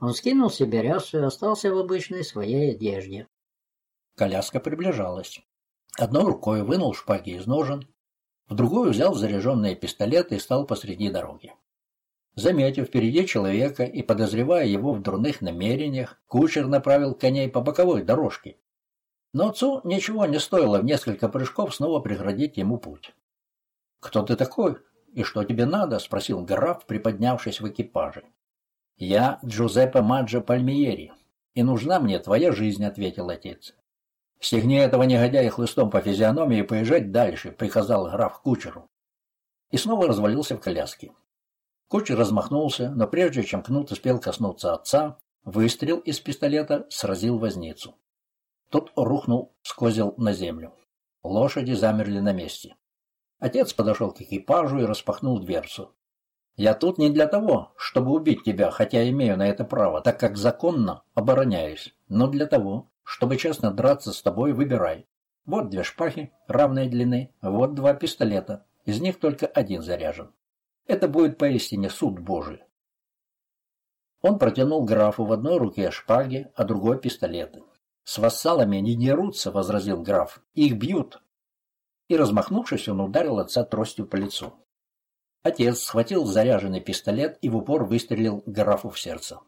Он скинул себе рясу и остался в обычной своей одежде. Коляска приближалась. Одной рукой вынул шпаги из ножен, в другую взял заряженные пистолеты и стал посреди дороги. Заметив впереди человека и подозревая его в дурных намерениях, кучер направил коней по боковой дорожке. Но отцу ничего не стоило в несколько прыжков снова преградить ему путь. «Кто ты такой и что тебе надо?» — спросил граф, приподнявшись в экипаже. «Я Джузеппе Маджо Пальмиери, и нужна мне твоя жизнь», — ответил отец. «Стегни этого негодяя хлыстом по физиономии и поезжать дальше», — приказал граф кучеру. И снова развалился в коляске. Кучер размахнулся, но прежде чем кнут успел коснуться отца, выстрел из пистолета сразил возницу. Тот рухнул с на землю. Лошади замерли на месте. Отец подошел к экипажу и распахнул дверцу. Я тут не для того, чтобы убить тебя, хотя имею на это право, так как законно обороняюсь, но для того, чтобы честно драться с тобой, выбирай. Вот две шпаги равной длины, вот два пистолета. Из них только один заряжен. Это будет поистине суд Божий. Он протянул графу в одной руке шпаги, а другой пистолеты. «С вассалами не дерутся», — возразил граф. «Их бьют». И, размахнувшись, он ударил отца тростью по лицу. Отец схватил заряженный пистолет и в упор выстрелил графу в сердце.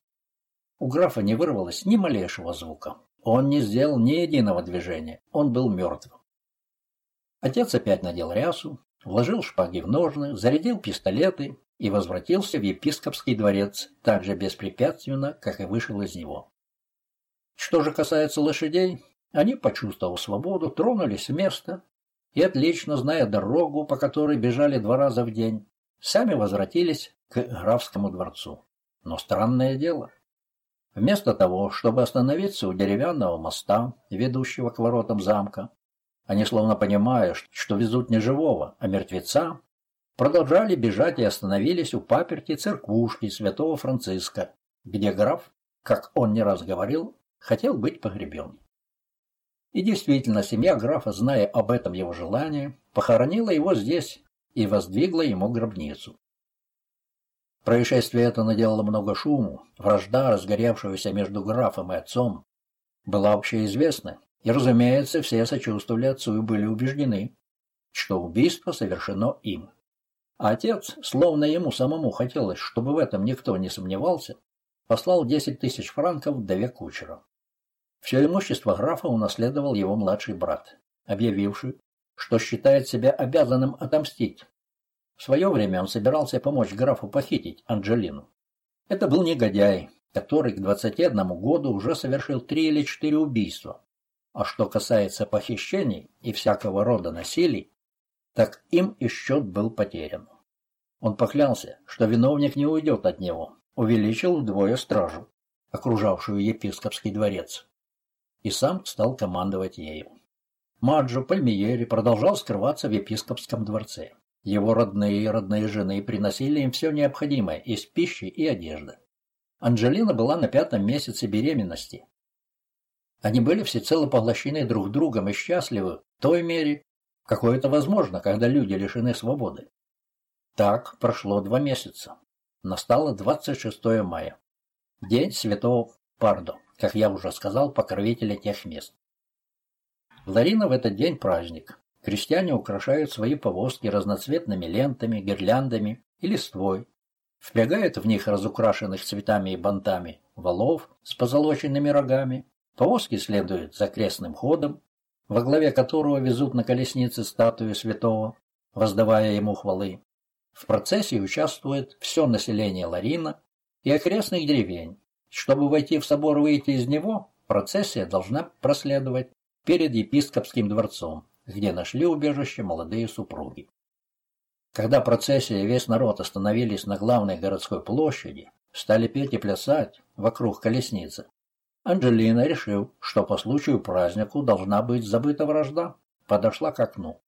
У графа не вырвалось ни малейшего звука. Он не сделал ни единого движения. Он был мертв. Отец опять надел рясу, вложил шпаги в ножны, зарядил пистолеты и возвратился в епископский дворец так же беспрепятственно, как и вышел из него. Что же касается лошадей, они, почувствовав свободу, тронулись с места и, отлично зная дорогу, по которой бежали два раза в день, сами возвратились к графскому дворцу. Но странное дело. Вместо того, чтобы остановиться у деревянного моста, ведущего к воротам замка, они, словно понимая, что везут не живого, а мертвеца, продолжали бежать и остановились у паперти церквушки святого Франциска, где граф, как он не раз говорил, хотел быть погребен. И действительно, семья графа, зная об этом его желании, похоронила его здесь и воздвигла ему гробницу. Происшествие это наделало много шуму, вражда, разгоревшаяся между графом и отцом, была общеизвестна, и, разумеется, все сочувствовали отцу и были убеждены, что убийство совершено им. А отец, словно ему самому хотелось, чтобы в этом никто не сомневался, послал 10 тысяч франков вдове кучера. Все имущество графа унаследовал его младший брат, объявивший, что считает себя обязанным отомстить. В свое время он собирался помочь графу похитить Анджелину. Это был негодяй, который к 21 году уже совершил три или четыре убийства. А что касается похищений и всякого рода насилий, так им и счет был потерян. Он поклялся, что виновник не уйдет от него, увеличил вдвое стражу, окружавшую епископский дворец и сам стал командовать ею. Маджо Пальмиери продолжал скрываться в епископском дворце. Его родные и родные жены приносили им все необходимое из пищи и одежды. Анджелина была на пятом месяце беременности. Они были всецело поглощены друг другом и счастливы в той мере, какой это возможно, когда люди лишены свободы. Так прошло два месяца. Настало 26 мая, день святого Пардо как я уже сказал, покровителя тех мест. Ларина в этот день праздник. Крестьяне украшают свои повозки разноцветными лентами, гирляндами и листвой, впрягают в них разукрашенных цветами и бантами валов с позолоченными рогами. Повозки следуют за крестным ходом, во главе которого везут на колеснице статую святого, воздавая ему хвалы. В процессе участвует все население Ларина и окрестных деревень, чтобы войти в собор и выйти из него, процессия должна проследовать перед епископским дворцом, где нашли убежище молодые супруги. Когда процессия и весь народ остановились на главной городской площади, стали петь и плясать вокруг колесницы, Анджелина, решив, что по случаю празднику должна быть забыта вражда, подошла к окну.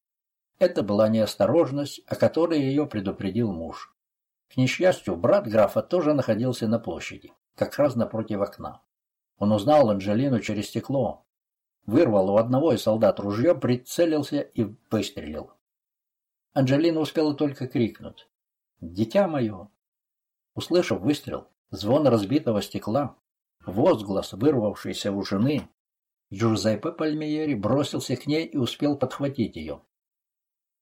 Это была неосторожность, о которой ее предупредил муж. К несчастью, брат графа тоже находился на площади как раз напротив окна. Он узнал Анжелину через стекло, вырвал у одного из солдат ружье, прицелился и выстрелил. Анжелина успела только крикнуть «Дитя мое!». Услышав выстрел, звон разбитого стекла, возглас, вырвавшийся у жены, Джузеппе Пальмиери бросился к ней и успел подхватить ее.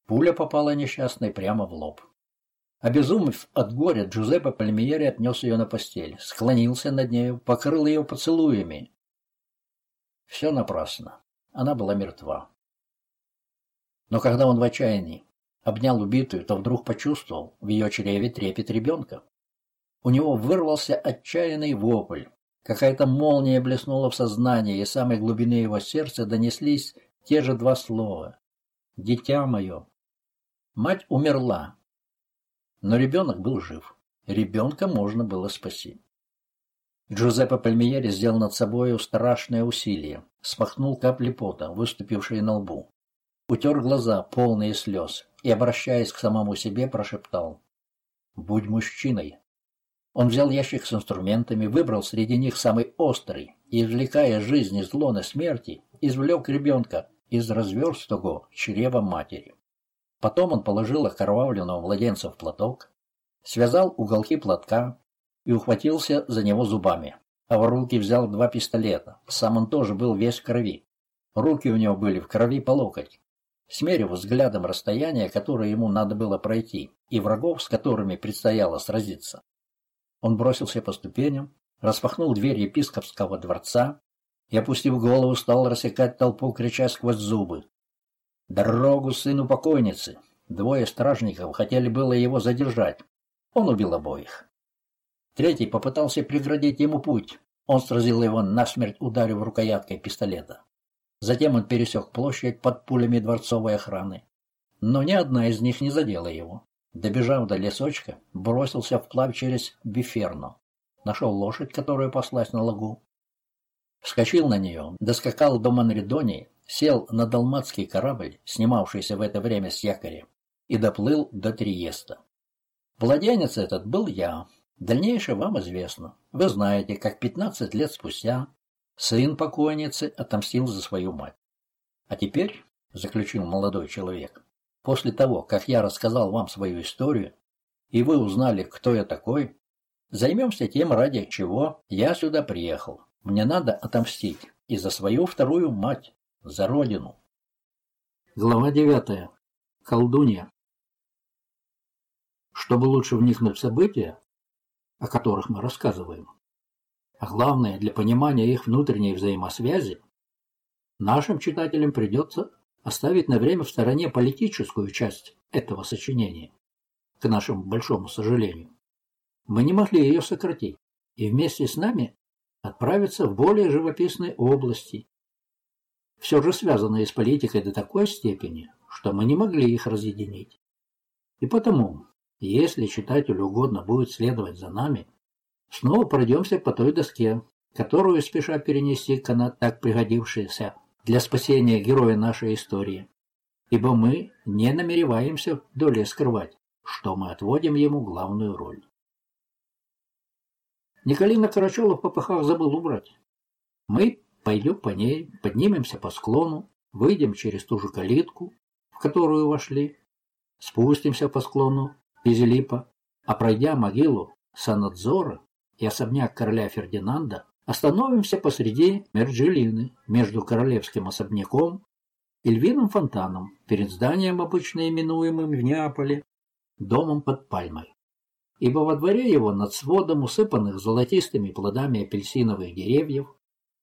Пуля попала несчастной прямо в лоб. Обезумев от горя, Джузеппе Пальмиери отнес ее на постель, склонился над нею, покрыл ее поцелуями. Все напрасно. Она была мертва. Но когда он в отчаянии обнял убитую, то вдруг почувствовал в ее чреве трепет ребенка. У него вырвался отчаянный вопль. Какая-то молния блеснула в сознании, и самой глубины его сердца донеслись те же два слова. «Дитя мое!» Мать умерла, но ребенок был жив. Ребенка можно было спасти. Джузеппе Пальмиери сделал над собой страшное усилие. Смахнул капли пота, выступившие на лбу. Утер глаза, полные слез, и, обращаясь к самому себе, прошептал. «Будь мужчиной». Он взял ящик с инструментами, выбрал среди них самый острый и, извлекая жизнь из лона смерти, извлек ребенка из разверстого чрева матери. Потом он положил окровавленного младенца в платок, связал уголки платка и ухватился за него зубами, а в руки взял два пистолета. Сам он тоже был весь в крови. Руки у него были в крови по локоть. Смерив взглядом расстояние, которое ему надо было пройти, и врагов, с которыми предстояло сразиться, он бросился по ступеням, распахнул дверь епископского дворца и, опустив голову, стал рассекать толпу, крича сквозь зубы. «Дорогу сыну покойницы!» Двое стражников хотели было его задержать. Он убил обоих. Третий попытался преградить ему путь. Он сразил его насмерть, ударив рукояткой пистолета. Затем он пересек площадь под пулями дворцовой охраны. Но ни одна из них не задела его. Добежав до лесочка, бросился вплавь через Биферну. Нашел лошадь, которая паслась на лагу. Вскочил на нее, доскакал до Манридонии, сел на далматский корабль, снимавшийся в это время с якоря, и доплыл до Триеста. Владенец этот был я. Дальнейшее вам известно. Вы знаете, как 15 лет спустя сын покойницы отомстил за свою мать. А теперь, — заключил молодой человек, — после того, как я рассказал вам свою историю, и вы узнали, кто я такой, займемся тем, ради чего я сюда приехал. Мне надо отомстить и за свою вторую мать, за родину. Глава девятая. Колдунья. Чтобы лучше вникнуть в события, о которых мы рассказываем, а главное, для понимания их внутренней взаимосвязи, нашим читателям придется оставить на время в стороне политическую часть этого сочинения, к нашему большому сожалению. Мы не могли ее сократить, и вместе с нами отправиться в более живописные области, все же связанные с политикой до такой степени, что мы не могли их разъединить. И потому, если читателю угодно будет следовать за нами, снова пройдемся по той доске, которую спеша перенести канат, так пригодившийся для спасения героя нашей истории, ибо мы не намереваемся вдоль скрывать, что мы отводим ему главную роль. Николина Карачева в попыхах забыл убрать. Мы пойдем по ней, поднимемся по склону, выйдем через ту же калитку, в которую вошли, спустимся по склону Безелипа, а пройдя могилу Санадзора и особняк короля Фердинанда, остановимся посреди Мерджелины, между королевским особняком и львиным фонтаном, перед зданием, обычно именуемым в Неаполе, домом под пальмой ибо во дворе его над сводом усыпанных золотистыми плодами апельсиновых деревьев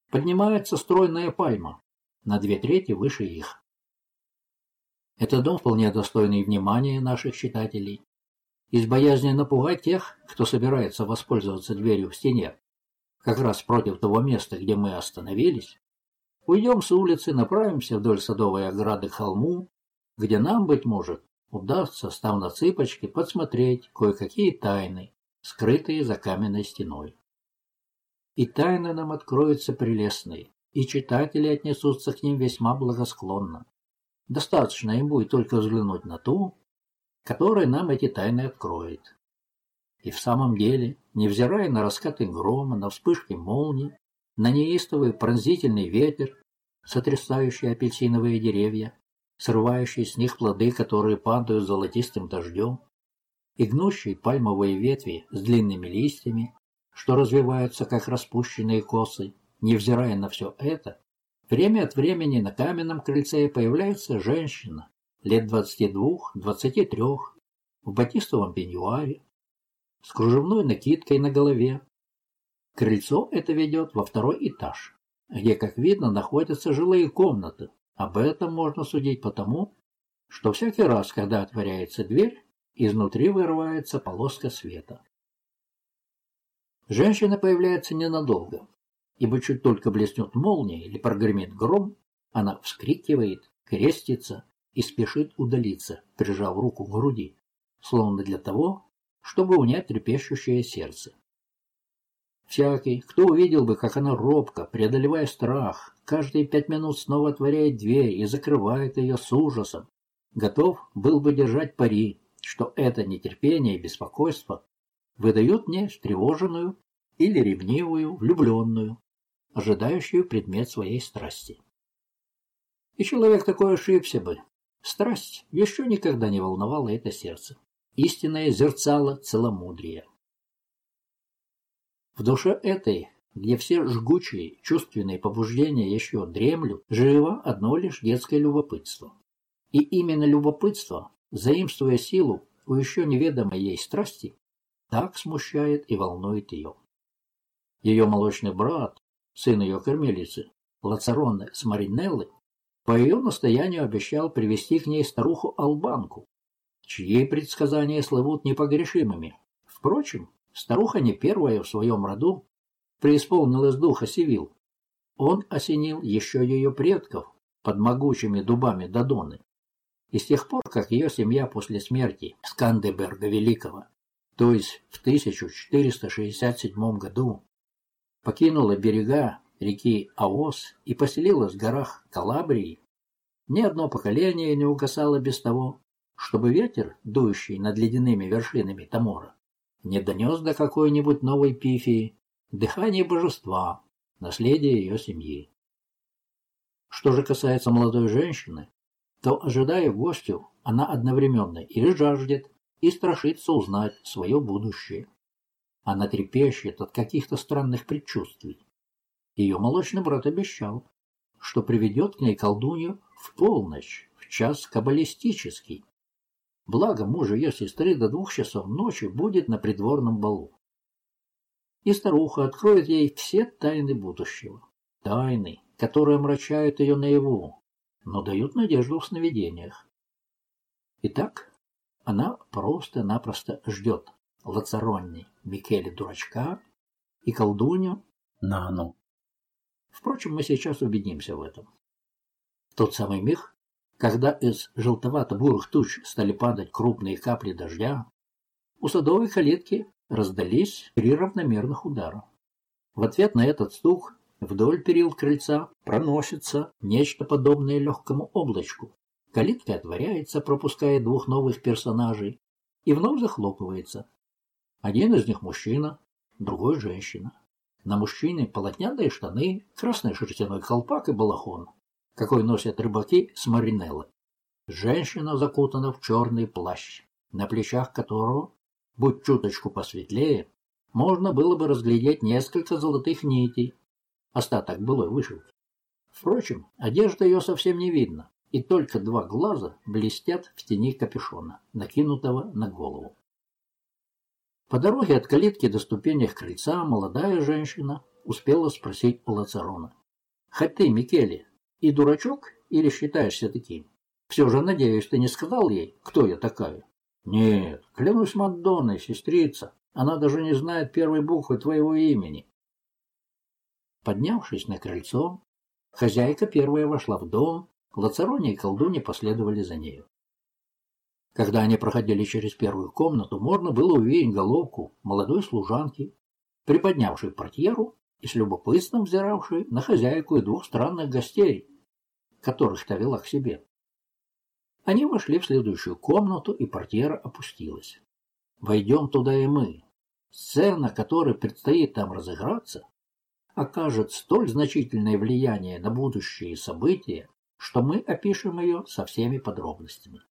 поднимается стройная пальма, на две трети выше их. Это дом вполне достойный внимания наших читателей. Из боязни напугать тех, кто собирается воспользоваться дверью в стене, как раз против того места, где мы остановились, уйдем с улицы, направимся вдоль садовой ограды к холму, где нам, быть может, удастся, став на цыпочки, подсмотреть кое-какие тайны, скрытые за каменной стеной. И тайны нам откроются прелестные, и читатели отнесутся к ним весьма благосклонно. Достаточно им будет только взглянуть на ту, которая нам эти тайны откроет. И в самом деле, невзирая на раскаты грома, на вспышки молний, на неистовый пронзительный ветер, сотрясающий апельсиновые деревья, срывающие с них плоды, которые падают золотистым дождем, и гнущие пальмовые ветви с длинными листьями, что развиваются, как распущенные косы, невзирая на все это, время от времени на каменном крыльце появляется женщина, лет двадцати двух-двадцати трех, в батистовом пеньюаре, с кружевной накидкой на голове. Крыльцо это ведет во второй этаж, где, как видно, находятся жилые комнаты, об этом можно судить потому, что всякий раз, когда отворяется дверь, изнутри вырывается полоска света. Женщина появляется ненадолго, ибо чуть только блеснет молния или прогремит гром, она вскрикивает, крестится и спешит удалиться, прижав руку к груди, словно для того, чтобы унять трепещущее сердце. Всякий, кто увидел бы, как она робко, преодолевая страх, каждые пять минут снова отворяет дверь и закрывает ее с ужасом, готов был бы держать пари, что это нетерпение и беспокойство выдают мне встревоженную или ревнивую, влюбленную, ожидающую предмет своей страсти. И человек такой ошибся бы. Страсть еще никогда не волновала это сердце. Истинное зерцало целомудрия. В душе этой, где все жгучие чувственные побуждения еще дремлют, живо одно лишь детское любопытство. И именно любопытство, заимствуя силу у еще неведомой ей страсти, так смущает и волнует ее. Ее молочный брат, сын ее кормилицы, с Маринеллы, по ее настоянию обещал привести к ней старуху-албанку, чьи предсказания слывут непогрешимыми. Впрочем, старуха не первая в своем роду преисполнилась духа Сивил. Он осенил еще ее предков под могучими дубами Додоны. И с тех пор, как ее семья после смерти Скандеберга Великого, то есть в 1467 году, покинула берега реки Аос и поселилась в горах Калабрии, ни одно поколение не угасало без того, чтобы ветер, дующий над ледяными вершинами Тамора, не донес до какой-нибудь новой пифии дыхание божества, наследие ее семьи. Что же касается молодой женщины, то, ожидая гостю, она одновременно и жаждет, и страшится узнать свое будущее. Она трепещет от каких-то странных предчувствий. Ее молочный брат обещал, что приведет к ней колдунью в полночь, в час каббалистический. Благо мужа ее сестры до двух часов ночи будет на придворном балу. И старуха откроет ей все тайны будущего. Тайны, которые омрачают ее наяву, но дают надежду в сновидениях. Итак, она просто-напросто ждет Лацаронни Микеле Дурачка и колдунью Нану. Впрочем, мы сейчас убедимся в этом. В тот самый миг, когда из желтовато-бурых туч стали падать крупные капли дождя, у садовой калитки раздались три равномерных удара. В ответ на этот стук вдоль перил крыльца проносится нечто подобное легкому облачку. Калитка отворяется, пропуская двух новых персонажей, и вновь захлопывается. Один из них мужчина, другой женщина. На мужчине полотняные штаны, красный шерстяной колпак и балахон, какой носят рыбаки с маринеллы. Женщина закутана в черный плащ, на плечах которого, будь чуточку посветлее, можно было бы разглядеть несколько золотых нитей, остаток былой вышивки. Впрочем, одежда ее совсем не видно, и только два глаза блестят в тени капюшона, накинутого на голову. По дороге от калитки до ступенек крыльца молодая женщина успела спросить у Лацарона. «Хоть ты, Микеле, и дурачок или считаешься таким? Все же, надеюсь, ты не сказал ей, кто я такая?» «Нет, клянусь Мадонной, сестрица, она даже не знает первой буквы твоего имени». Поднявшись на крыльцо, хозяйка первая вошла в дом, Лацароне и колдунья последовали за нею. Когда они проходили через первую комнату, можно было увидеть головку молодой служанки, приподнявшей портьеру и с любопытством взиравшей на хозяйку и двух странных гостей, которых та вела к себе. Они вошли в следующую комнату, и портьера опустилась. Войдем туда и мы. Сцена, которой предстоит там разыграться, окажет столь значительное влияние на будущие события, что мы опишем ее со всеми подробностями.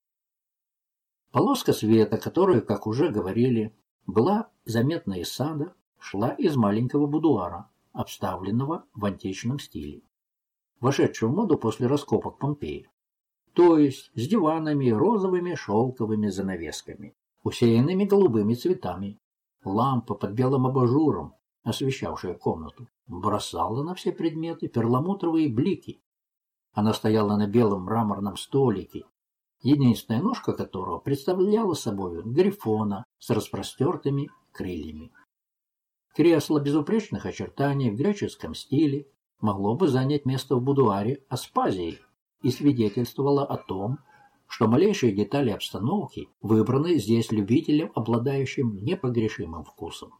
Полоска света, которая, как уже говорили, была заметна из сада, шла из маленького будуара, обставленного в античном стиле, вошедшего в моду после раскопок Помпеи, то есть с диванами и розовыми шелковыми занавесками, усеянными голубыми цветами. Лампа под белым абажуром, освещавшая комнату, бросала на все предметы перламутровые блики. Она стояла на белом мраморном столике, единственная ножка которого представляла собой грифона с распростертыми крыльями. Кресло безупречных очертаний в греческом стиле могло бы занять место в будуаре Аспазии и свидетельствовало о том, что малейшие детали обстановки выбраны здесь любителем, обладающим непогрешимым вкусом.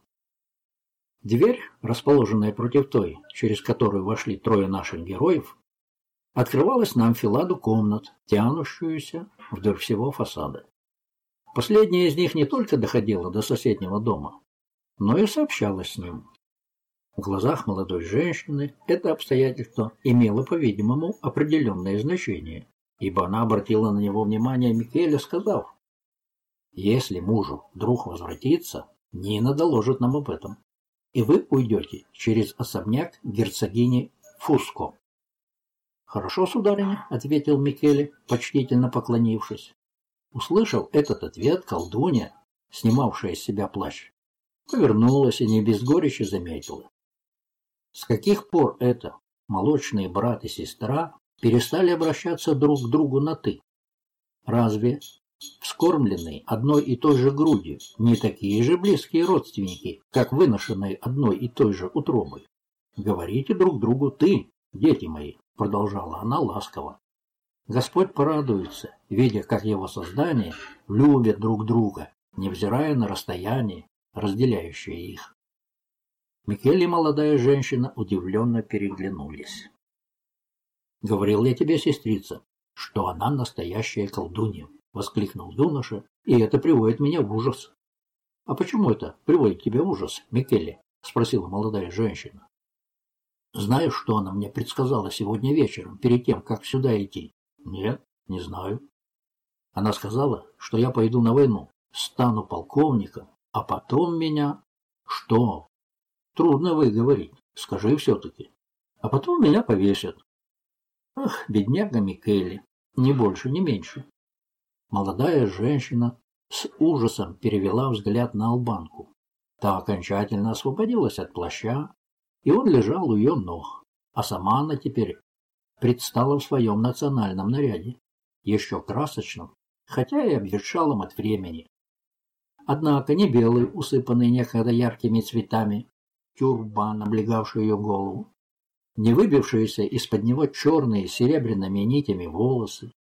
Дверь, расположенная против той, через которую вошли трое наших героев, открывалась на амфиладу комнат, тянущуюся вдоль всего фасада. Последняя из них не только доходила до соседнего дома, но и сообщалась с ним. В глазах молодой женщины это обстоятельство имело, по-видимому, определенное значение, ибо она обратила на него внимание Микеля, сказав, «Если мужу вдруг возвратится, Нина доложит нам об этом, и вы уйдете через особняк герцогини Фуско». «Хорошо, сударыня», — ответил Микеле, почтительно поклонившись. Услышав этот ответ, колдунья, снимавшая с себя плащ, повернулась и не без горечи заметила. С каких пор это молочные брат и сестра перестали обращаться друг к другу на «ты»? Разве вскормленные одной и той же грудью не такие же близкие родственники, как выношенные одной и той же утробой? Говорите друг другу «ты», дети мои, продолжала она ласково. Господь порадуется, видя, как его создания любят друг друга, невзирая на расстояние, разделяющее их. Микель и молодая женщина удивленно переглянулись. «Говорил я тебе, сестрица, что она настоящая колдунья», — воскликнул юноша, — «и это приводит меня в ужас». «А почему это приводит тебя в ужас, Микеле?» — спросила молодая женщина. «Знаешь, что она мне предсказала сегодня вечером, перед тем, как сюда идти?» «Нет, не знаю». Она сказала, что я пойду на войну, стану полковником, а потом меня... Что? Трудно выговорить. Скажи все-таки. А потом меня повесят. Ах, бедняга Микелли. Ни больше, ни меньше. Молодая женщина с ужасом перевела взгляд на албанку. Та окончательно освободилась от плаща, и он лежал у ее ног, а сама она теперь предстала в своем национальном наряде, еще красочном, хотя и обветшалом от времени. Однако не белый, усыпанный некогда яркими цветами, тюрбан, облегавший ее голову, не выбившиеся из-под него черные серебряными нитями волосы,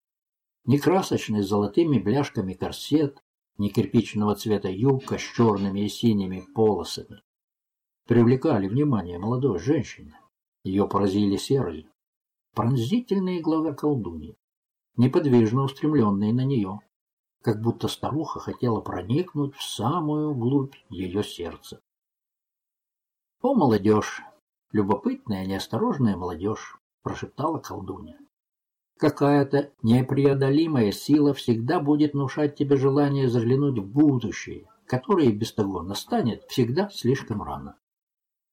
не красочный с золотыми бляшками корсет, не кирпичного цвета юбка с черными и синими полосами. Привлекали внимание молодой женщины. Ее поразили серые, пронзительные глаза колдуньи, неподвижно устремленные на нее, как будто старуха хотела проникнуть в самую глубь ее сердца. «О, молодежь! Любопытная, неосторожная молодежь!» – прошептала колдунья. «Какая-то непреодолимая сила всегда будет внушать тебе желание заглянуть в будущее, которое без того настанет всегда слишком рано».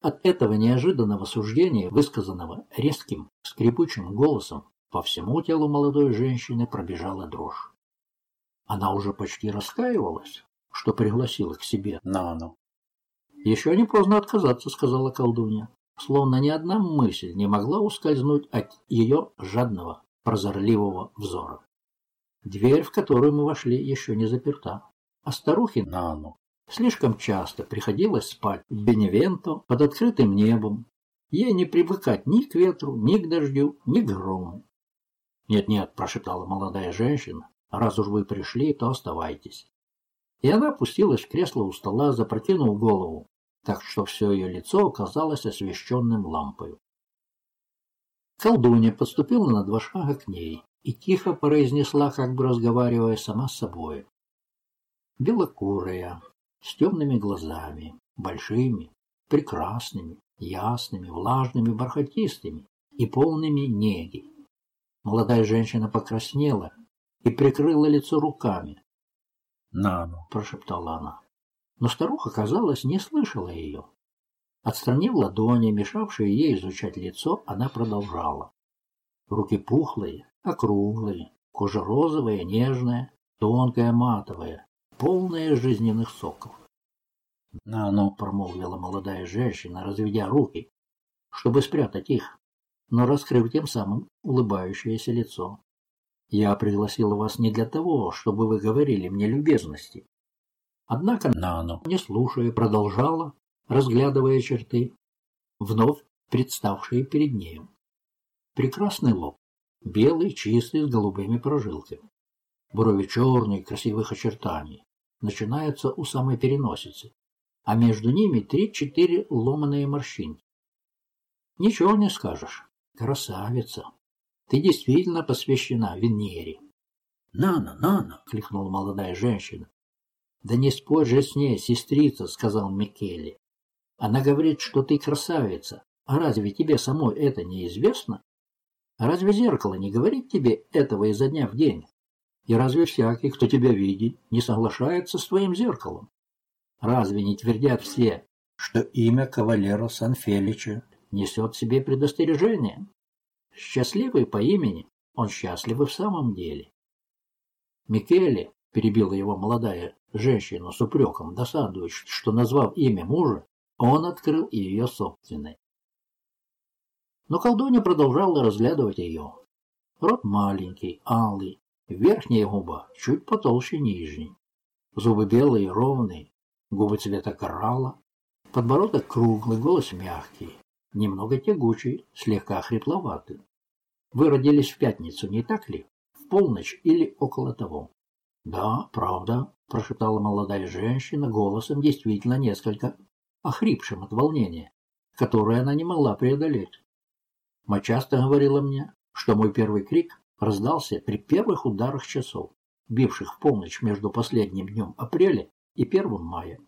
От этого неожиданного суждения, высказанного резким, скрипучим голосом, по всему телу молодой женщины пробежала дрожь. Она уже почти раскаивалась, что пригласила к себе Нану. «Еще не поздно отказаться», — сказала колдунья, словно ни одна мысль не могла ускользнуть от ее жадного, прозорливого взора. Дверь, в которую мы вошли, еще не заперта, а старухи Нану слишком часто приходилось спать в Беневенто под открытым небом. Ей не привыкать ни к ветру, ни к дождю, ни к грому. «Нет-нет», — прошептала молодая женщина, — «раз уж вы пришли, то оставайтесь». И она опустилась в кресло у стола, запрокинув голову, так что все ее лицо оказалось освещенным лампой. Колдунья подступила на два шага к ней и тихо произнесла, как бы разговаривая сама с собой. Белокурая, с темными глазами, большими, прекрасными, ясными, влажными, бархатистыми и полными неги. Молодая женщина покраснела и прикрыла лицо руками, «Нану», — прошептала она. Но старуха, казалось, не слышала ее. Отстранив ладони, мешавшие ей изучать лицо, она продолжала. Руки пухлые, округлые, кожа розовая, нежная, тонкая, матовая, полная жизненных соков. «Нану», — промолвила молодая женщина, разведя руки, чтобы спрятать их, но раскрыв тем самым улыбающееся лицо. Я пригласила вас не для того, чтобы вы говорили мне любезности. Однако Нано, не слушая, продолжала, разглядывая черты, вновь представшие перед нею. Прекрасный лоб, белый, чистый, с голубыми прожилками. Брови черные, красивых очертаний, начинаются у самой переносицы, а между ними три-четыре ломаные морщинки. Ничего не скажешь. Красавица. Ты действительно посвящена Венере. «Нана, Нана!» — кликнула молодая женщина. Да не спорь же с ней, сестрица, сказал Микеле. Она говорит, что ты красавица. А разве тебе самой это неизвестно? Разве зеркало не говорит тебе этого изо дня в день? И разве всякий, кто тебя видит, не соглашается с твоим зеркалом? Разве не твердят все, что имя кавалера Сан-Фелича несет в себе предостережение? Счастливый по имени, он счастлив в самом деле. Микеле, перебила его молодая женщина с упреком, досадуя, что, назвав имя мужа, он открыл и ее собственное. Но колдунья продолжала разглядывать ее. Рот маленький, алый, верхняя губа чуть потолще нижней. Зубы белые ровные, губы цвета коралла, подбородок круглый, голос мягкий, немного тягучий, слегка хрипловатый. Вы родились в пятницу, не так ли? В полночь или около того? Да, правда, прошептала молодая женщина голосом действительно несколько охрипшим от волнения, которое она не могла преодолеть. Ма часто говорила мне, что мой первый крик раздался при первых ударах часов, бивших в полночь между последним днем апреля и первым мая.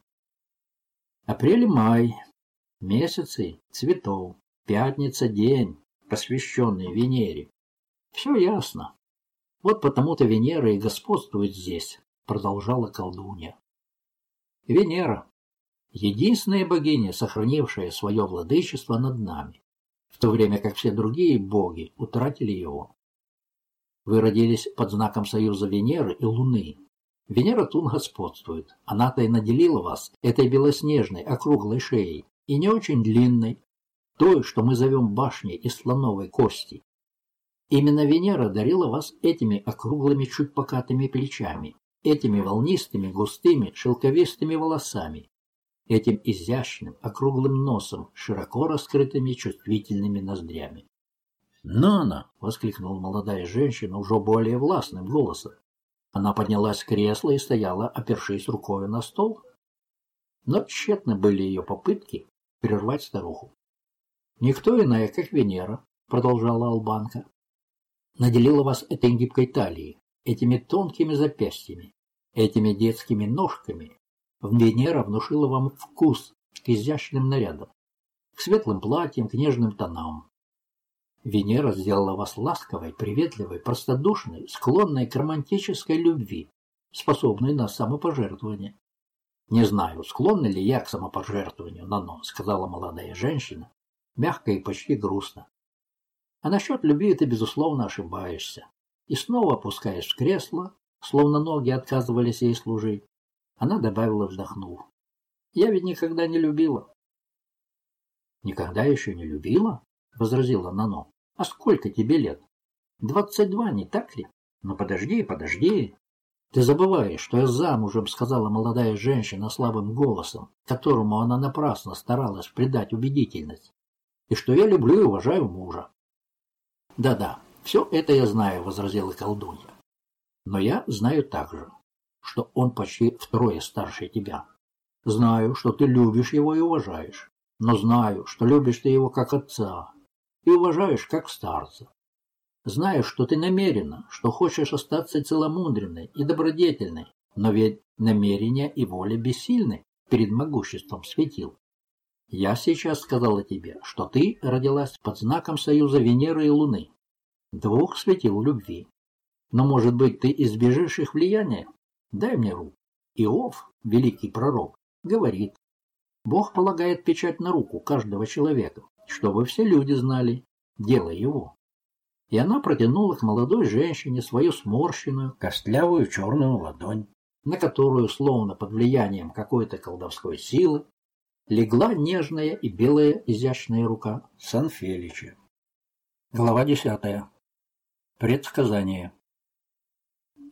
Апрель и май, месяцы цветов, пятница день, посвященный Венере. Все ясно. Вот потому-то Венера и господствует здесь, продолжала колдунья. Венера — единственная богиня, сохранившая свое владычество над нами в то время как все другие боги утратили его. Вы родились под знаком союза Венеры и Луны. Венера тут господствует. Она-то и наделила вас этой белоснежной округлой шеей и не очень длинной, той, что мы зовем башней из слоновой кости. Именно Венера дарила вас этими округлыми чуть покатыми плечами, этими волнистыми, густыми, шелковистыми волосами, этим изящным, округлым носом, широко раскрытыми чувствительными ноздрями. «Нана!» — воскликнула молодая женщина уже более властным голосом. Она поднялась с кресла и стояла, опершись рукой на стол. Но тщетны были ее попытки прервать старуху. «Никто иная, как Венера», — продолжала Албанка, — «наделила вас этой гибкой талией, этими тонкими запястьями, этими детскими ножками, Венера внушила вам вкус к изящным нарядам, к светлым платьям, к нежным тонам. Венера сделала вас ласковой, приветливой, простодушной, склонной к романтической любви, способной на самопожертвование. «Не знаю, склонна ли я к самопожертвованию, Нано», — сказала молодая женщина, мягко и почти грустно. «А насчет любви ты, безусловно, ошибаешься. И снова опускаешь в кресло, словно ноги отказывались ей служить. Она добавила, вздохнув. Я ведь никогда не любила. Никогда еще не любила? Возразила Нано. А сколько тебе лет? Двадцать два, не так ли? Ну подожди, подожди. Ты забываешь, что я замужем, сказала молодая женщина слабым голосом, которому она напрасно старалась придать убедительность, и что я люблю и уважаю мужа. Да-да, все это я знаю, возразила колдунья. Но я знаю также, что он почти втрое старше тебя. Знаю, что ты любишь его и уважаешь, но знаю, что любишь ты его как отца и уважаешь как старца. Знаю, что ты намерена, что хочешь остаться целомудренной и добродетельной, но ведь намерения и воля бессильны перед могуществом светил. Я сейчас сказала тебе, что ты родилась под знаком союза Венеры и Луны, двух светил любви. Но, может быть, ты избежишь их влияния Дай мне руку. Иов, великий пророк, говорит, Бог полагает печать на руку каждого человека, чтобы все люди знали дело его. И она протянула к молодой женщине свою сморщенную, костлявую черную ладонь, на которую, словно под влиянием какой-то колдовской силы, легла нежная и белая изящная рука Санфелича. Глава десятая. Предсказание.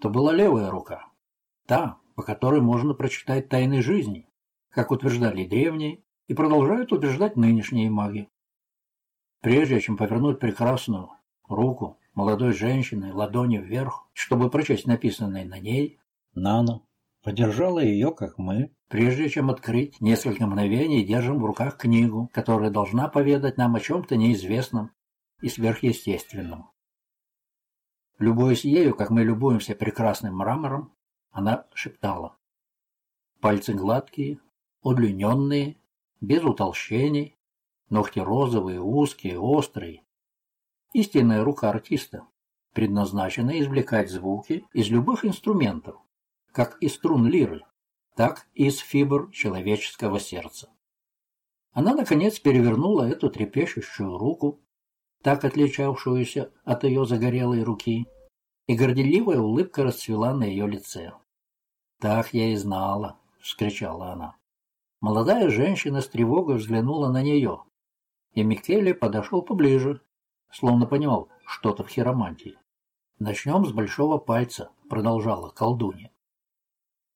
То была левая рука, Та, по которой можно прочитать тайны жизни, как утверждали древние и продолжают утверждать нынешние маги. Прежде чем повернуть прекрасную руку молодой женщины ладони вверх, чтобы прочесть написанное на ней, Нана подержала ее, как мы, прежде чем открыть несколько мгновений, держим в руках книгу, которая должна поведать нам о чем-то неизвестном и сверхъестественном. Любуясь ею, как мы любуемся прекрасным мрамором, она шептала. Пальцы гладкие, удлиненные, без утолщений, ногти розовые, узкие, острые. Истинная рука артиста предназначена извлекать звуки из любых инструментов, как из струн лиры, так и из фибр человеческого сердца. Она, наконец, перевернула эту трепещущую руку, так отличавшуюся от ее загорелой руки, и горделивая улыбка расцвела на ее лице. «Так я и знала!» — вскричала она. Молодая женщина с тревогой взглянула на нее, и Микеле подошел поближе, словно понимал что-то в хиромантии. «Начнем с большого пальца», — продолжала колдунья.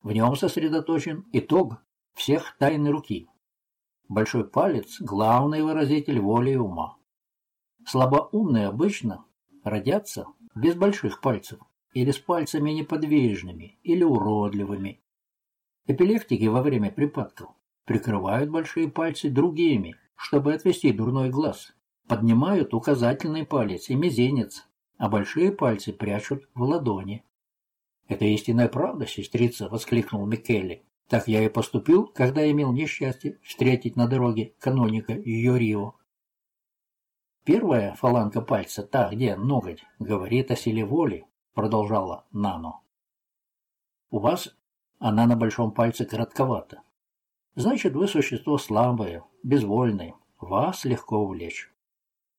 В нем сосредоточен итог всех тайн руки. Большой палец – главный выразитель воли и ума. Слабоумные обычно родятся без больших пальцев или с пальцами неподвижными или уродливыми. Эпилептики во время припадков прикрывают большие пальцы другими, чтобы отвести дурной глаз. Поднимают указательный палец и мизинец, а большие пальцы прячут в ладони. «Это истинная правда, сестрица!» — воскликнул Микелли. «Так я и поступил, когда имел несчастье встретить на дороге каноника Йорио». «Первая фаланга пальца, та, где ноготь, говорит о силе воли», — продолжала Нано. «У вас она на большом пальце коротковата. Значит, вы существо слабое, безвольное, вас легко увлечь».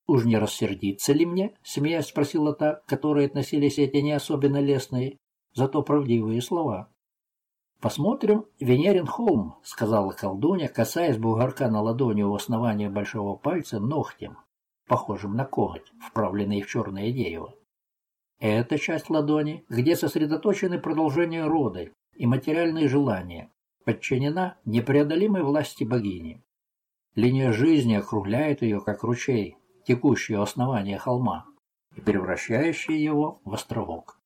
«Уж не рассердиться ли мне?» — смеясь спросила та, которой относились эти не особенно лестные зато правдивые слова. «Посмотрим Венерин холм», — сказала колдунья, касаясь бугорка на ладони у основания большого пальца ногтем, похожим на коготь, вправленный в черное дерево. Эта часть ладони, где сосредоточены продолжение рода и материальные желания, подчинена непреодолимой власти богини. Линия жизни округляет ее, как ручей, текущий у основания холма и превращающий его в островок.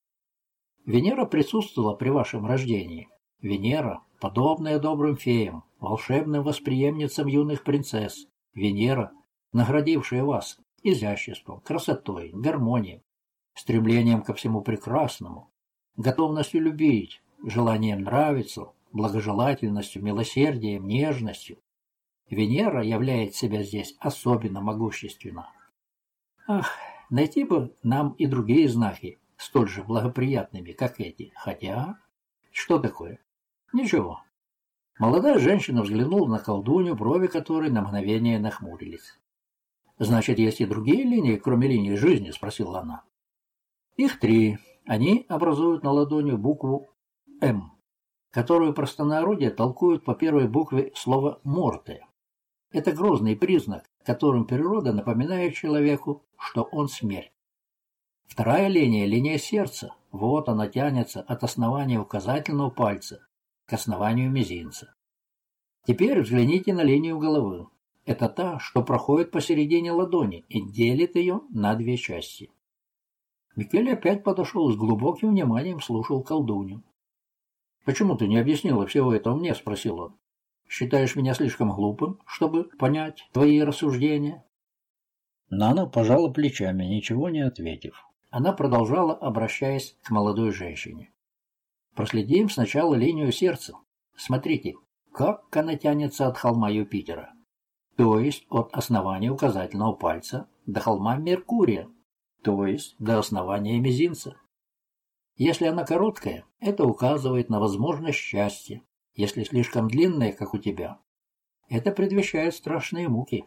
Венера присутствовала при вашем рождении. Венера, подобная добрым феям, волшебным восприемницам юных принцесс. Венера, наградившая вас изяществом, красотой, гармонией, стремлением ко всему прекрасному, готовностью любить, желанием нравиться, благожелательностью, милосердием, нежностью. Венера являет себя здесь особенно могущественно. Ах, найти бы нам и другие знаки, столь же благоприятными, как эти. Хотя... Что такое? Ничего. Молодая женщина взглянула на колдунью, брови которой на мгновение нахмурились. «Значит, есть и другие линии, кроме линии жизни?» – спросила она. «Их три. Они образуют на ладони букву «М», которую простонародье толкуют по первой букве слова «морте». Это грозный признак, которым природа напоминает человеку, что он смерть. Вторая линия – линия сердца. Вот она тянется от основания указательного пальца к основанию мизинца. Теперь взгляните на линию головы. Это та, что проходит посередине ладони и делит ее на две части. Микеле опять подошел с глубоким вниманием слушал колдунью. «Почему ты не объяснила всего этого мне?» – спросил он. «Считаешь меня слишком глупым, чтобы понять твои рассуждения?» Нана пожала плечами, ничего не ответив. Она продолжала, обращаясь к молодой женщине. Проследим сначала линию сердца. Смотрите, как она тянется от холма Юпитера. То есть от основания указательного пальца до холма Меркурия, то есть до основания мизинца. Если она короткая, это указывает на возможность счастья. Если слишком длинная, как у тебя, это предвещает страшные муки.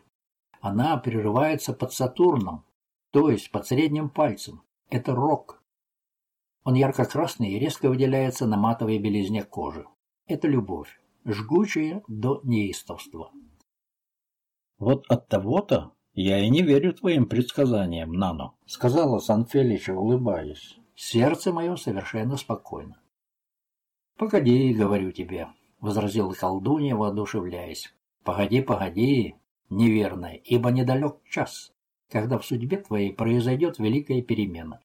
Она прерывается под Сатурном, то есть под средним пальцем, это рок. Он ярко-красный и резко выделяется на матовой белизне кожи. Это любовь, жгучая до неистовства. Вот от того-то я и не верю твоим предсказаниям, Нано, сказала Санфелича, улыбаясь. Сердце мое совершенно спокойно. Погоди, говорю тебе, возразил колдунья, воодушевляясь. Погоди, погоди, неверная, ибо недалек час когда в судьбе твоей произойдет великая перемена.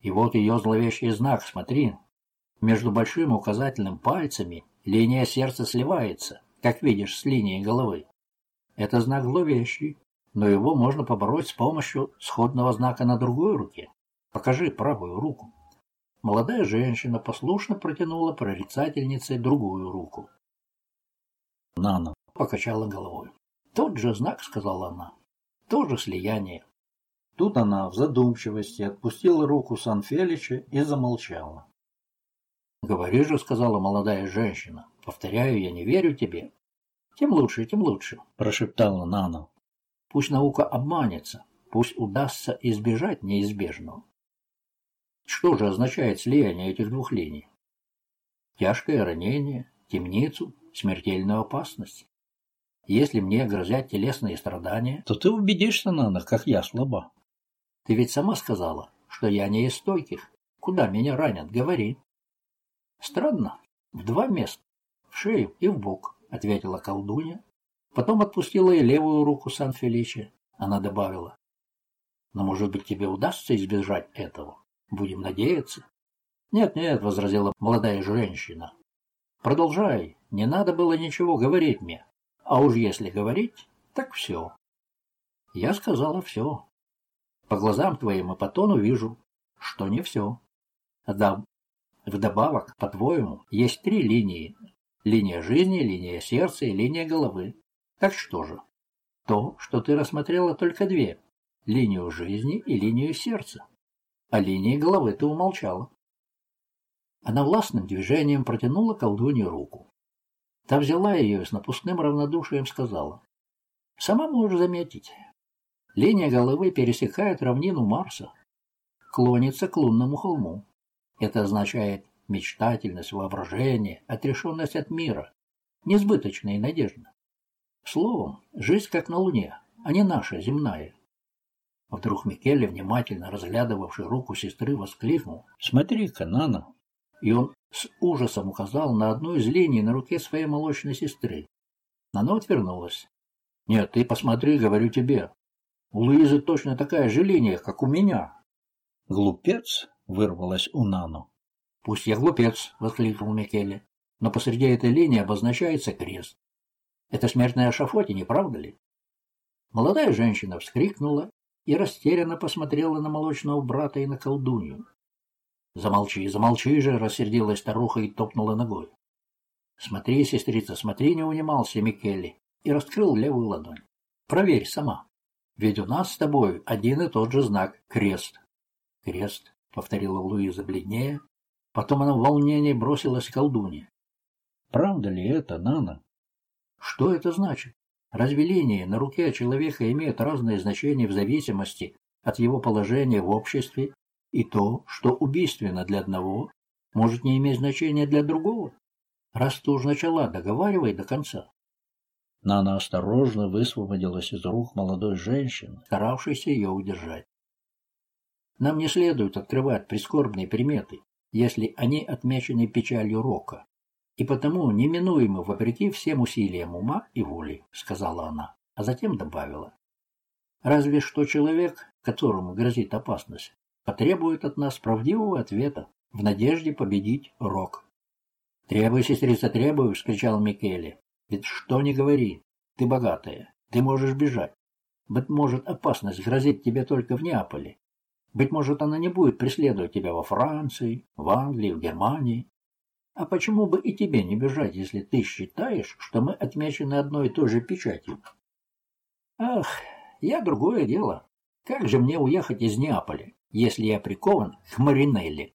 И вот ее зловещий знак, смотри. Между большим указательным пальцами линия сердца сливается, как видишь, с линией головы. Это знак зловещий, но его можно побороть с помощью сходного знака на другой руке. Покажи правую руку. Молодая женщина послушно протянула прорицательнице другую руку. Нана покачала головой. Тот же знак, сказала она. Тоже слияние. Тут она в задумчивости отпустила руку Сан-Фелича и замолчала. «Говори же», — сказала молодая женщина. «Повторяю, я не верю тебе». «Тем лучше, тем лучше», — прошептала Нана. «Пусть наука обманется, пусть удастся избежать неизбежного». Что же означает слияние этих двух линий? Тяжкое ранение, темницу, смертельную опасность. Если мне грозят телесные страдания, то ты убедишься, Нана, как я слаба. Ты ведь сама сказала, что я не из стойких. Куда меня ранят, говори. Странно. В два места. В шею и в бок, ответила колдунья. Потом отпустила и левую руку Сан-Феличе. Она добавила. Но, может быть, тебе удастся избежать этого? Будем надеяться. Нет-нет, возразила молодая женщина. Продолжай. Не надо было ничего говорить мне. А уж если говорить, так все. Я сказала все. По глазам твоим и по тону вижу, что не все. Да, вдобавок, по-твоему, есть три линии. Линия жизни, линия сердца и линия головы. Так что же? То, что ты рассмотрела только две. Линию жизни и линию сердца. А линии головы ты умолчала. Она властным движением протянула колдунье руку. Та взяла ее и с напускным равнодушием сказала. «Сама можешь заметить. Линия головы пересекает равнину Марса, клонится к лунному холму. Это означает мечтательность, воображение, отрешенность от мира, несбыточная надежда. Словом, жизнь как на Луне, а не наша, земная. Вдруг Микеле, внимательно разглядывавший руку сестры, воскликнул. «Смотри-ка, Нана, и он с ужасом указал на одну из линий на руке своей молочной сестры. Она отвернулась. «Нет, ты посмотри, говорю тебе. У Луизы точно такая же линия, как у меня». «Глупец?» — вырвалась у Нану. «Пусть я глупец», — воскликнул Микеле. «Но посреди этой линии обозначается крест. Это смертная шафоте, не правда ли?» Молодая женщина вскрикнула и растерянно посмотрела на молочного брата и на колдунью. Замолчи, замолчи же, рассердилась старуха и топнула ногой. Смотри, сестрица, смотри, не унимался Микелли и раскрыл левую ладонь. Проверь сама. Ведь у нас с тобой один и тот же знак — крест. Крест, — повторила Луиза бледнее. Потом она в волнении бросилась к колдуне. Правда ли это, Нана? Что это значит? Разве линии на руке человека имеют разные значения в зависимости от его положения в обществе и то, что убийственно для одного, может не иметь значения для другого. Раз ты уж начала, договаривай до конца. Нана осторожно высвободилась из рук молодой женщины, старавшейся ее удержать. Нам не следует открывать прискорбные приметы, если они отмечены печалью рока, и потому неминуемо вопреки всем усилиям ума и воли, сказала она, а затем добавила. Разве что человек, которому грозит опасность, потребует от нас правдивого ответа в надежде победить Рок. «Требуй, сестрица, требуй!» — вскричал Микеле. «Ведь что не говори, ты богатая, ты можешь бежать. Быть может, опасность грозит тебе только в Неаполе. Быть может, она не будет преследовать тебя во Франции, в Англии, в Германии. А почему бы и тебе не бежать, если ты считаешь, что мы отмечены одной и той же печатью? Ах, я другое дело. Как же мне уехать из Неаполя? если я прикован к Маринелли,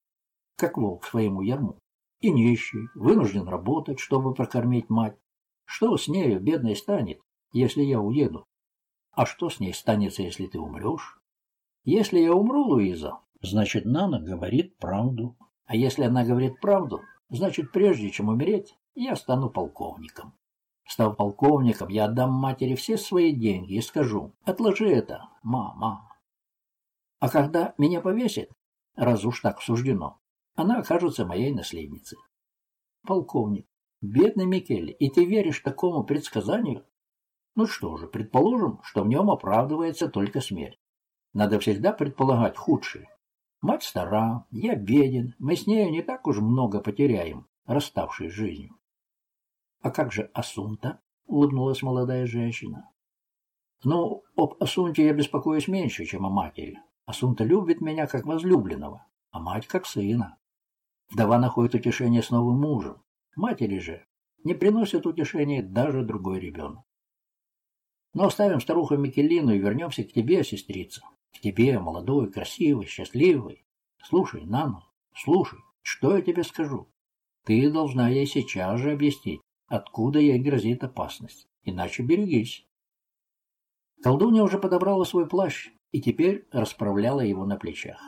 как волк своему ярму, и нищий, вынужден работать, чтобы прокормить мать. Что с нею, бедной, станет, если я уеду? А что с ней станется, если ты умрешь? Если я умру, Луиза, значит, Нана говорит правду. А если она говорит правду, значит, прежде чем умереть, я стану полковником. Став полковником, я отдам матери все свои деньги и скажу, отложи это, мама, а когда меня повесит, раз уж так суждено, она окажется моей наследницей. Полковник, бедный Микеле, и ты веришь такому предсказанию? Ну что же, предположим, что в нем оправдывается только смерть. Надо всегда предполагать худшее. Мать стара, я беден, мы с нею не так уж много потеряем, расставшись жизнью. — А как же Асунта? — улыбнулась молодая женщина. — Ну, об Асунте я беспокоюсь меньше, чем о матери. Асунта любит меня как возлюбленного, а мать как сына. Вдова находит утешение с новым мужем. Матери же не приносит утешения даже другой ребенок. Но оставим старуху Микелину и вернемся к тебе, сестрица. К тебе, молодой, красивый, счастливый. Слушай, Нана, слушай, что я тебе скажу? Ты должна ей сейчас же объяснить, откуда ей грозит опасность. Иначе берегись. Колдунья уже подобрала свой плащ и теперь расправляла его на плечах.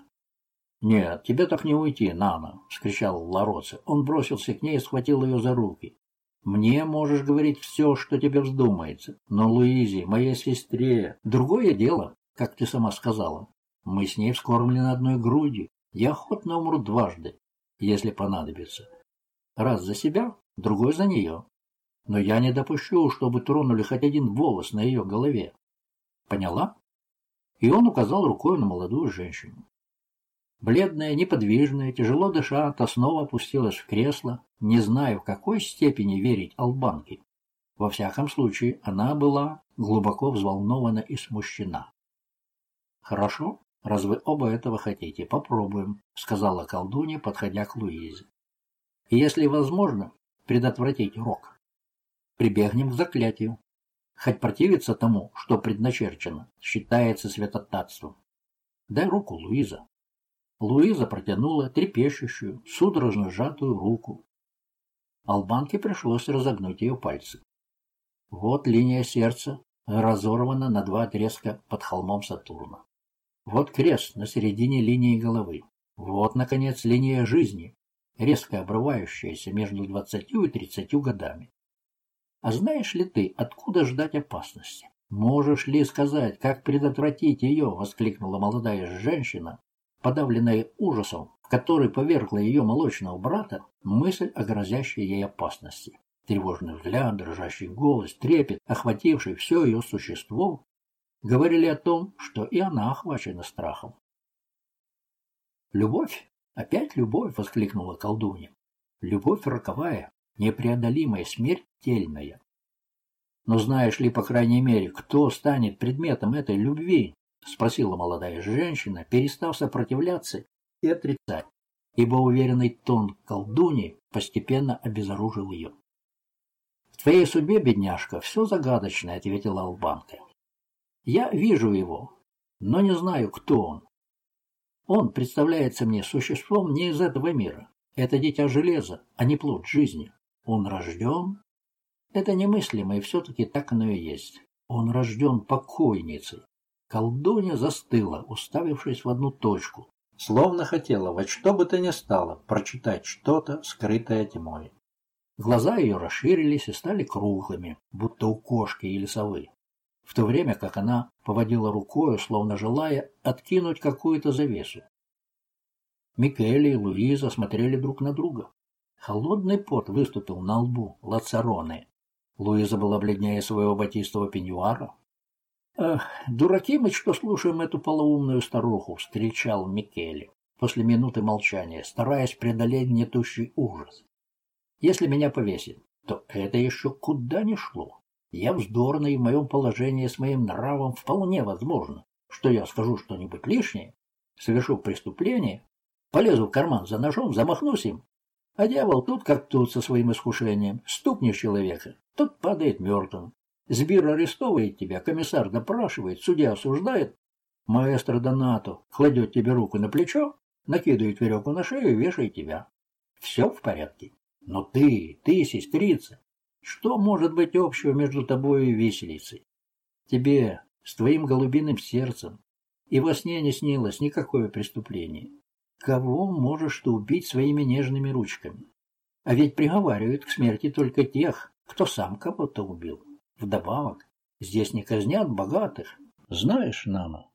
«Нет, тебе так не уйти, Нана!» — скричал Лароце. Он бросился к ней и схватил ее за руки. «Мне можешь говорить все, что тебе вздумается, но Луизе, моей сестре, другое дело, как ты сама сказала. Мы с ней вскормлены одной грудью. Я охотно умру дважды, если понадобится. Раз за себя, другой за нее. Но я не допущу, чтобы тронули хоть один волос на ее голове. Поняла?» И он указал рукой на молодую женщину. Бледная, неподвижная, тяжело дыша, та снова опустилась в кресло, не зная, в какой степени верить албанке. Во всяком случае, она была глубоко взволнована и смущена. «Хорошо, раз вы оба этого хотите, попробуем», — сказала колдунья, подходя к Луизе. «И если возможно, предотвратить рок. Прибегнем к заклятию. Хоть противиться тому, что предначерчено, считается святотатством. Дай руку, Луиза. Луиза протянула трепещущую, судорожно сжатую руку. Албанке пришлось разогнуть ее пальцы. Вот линия сердца разорвана на два отрезка под холмом Сатурна. Вот крест на середине линии головы. Вот, наконец, линия жизни, резко обрывающаяся между двадцатью и тридцатью годами. А знаешь ли ты, откуда ждать опасности? Можешь ли сказать, как предотвратить ее? — воскликнула молодая женщина, подавленная ужасом, в который повергла ее молочного брата, мысль о грозящей ей опасности. Тревожный взгляд, дрожащий голос, трепет, охвативший все ее существо, говорили о том, что и она охвачена страхом. «Любовь? Опять любовь!» — воскликнула колдунья. «Любовь роковая, непреодолимая, смертельная. Но знаешь ли, по крайней мере, кто станет предметом этой любви? — спросила молодая женщина, перестав сопротивляться и отрицать, ибо уверенный тон колдуни постепенно обезоружил ее. «В твоей судьбе, бедняжка, все загадочное», — ответила албанка. «Я вижу его, но не знаю, кто он. Он представляется мне существом не из этого мира. Это дитя железа, а не плод жизни. Он рожден? Это немыслимо, и все-таки так оно и есть. Он рожден покойницей. Колдунья застыла, уставившись в одну точку, словно хотела во что бы то ни стало прочитать что-то, скрытое тьмой. Глаза ее расширились и стали круглыми, будто у кошки или совы, в то время как она поводила рукой, словно желая откинуть какую-то завесу. Микеле и Луиза смотрели друг на друга. Холодный пот выступил на лбу Лацароны. Луиза была бледнее своего батистого пеньюара, «Эх, дураки мы, что слушаем эту полоумную старуху», — встречал Микеле после минуты молчания, стараясь преодолеть гнетущий ужас. «Если меня повесит, то это еще куда ни шло. Я вздорный в моем положении с моим нравом вполне возможно, что я скажу что-нибудь лишнее, совершу преступление, полезу в карман за ножом, замахнусь им, а дьявол тут как тут со своим искушением, стукнешь человека, тот падает мертвым, Сбир арестовывает тебя, комиссар допрашивает, судья осуждает. Маэстро Донато кладет тебе руку на плечо, накидывает веревку на шею и вешает тебя. Все в порядке. Но ты, ты, сестрица, что может быть общего между тобой и виселицей? Тебе, с твоим голубиным сердцем, и во сне не снилось никакое преступление. Кого можешь ты убить своими нежными ручками? А ведь приговаривают к смерти только тех, кто сам кого-то убил. Вдобавок, здесь не казнят богатых. Знаешь, Нана,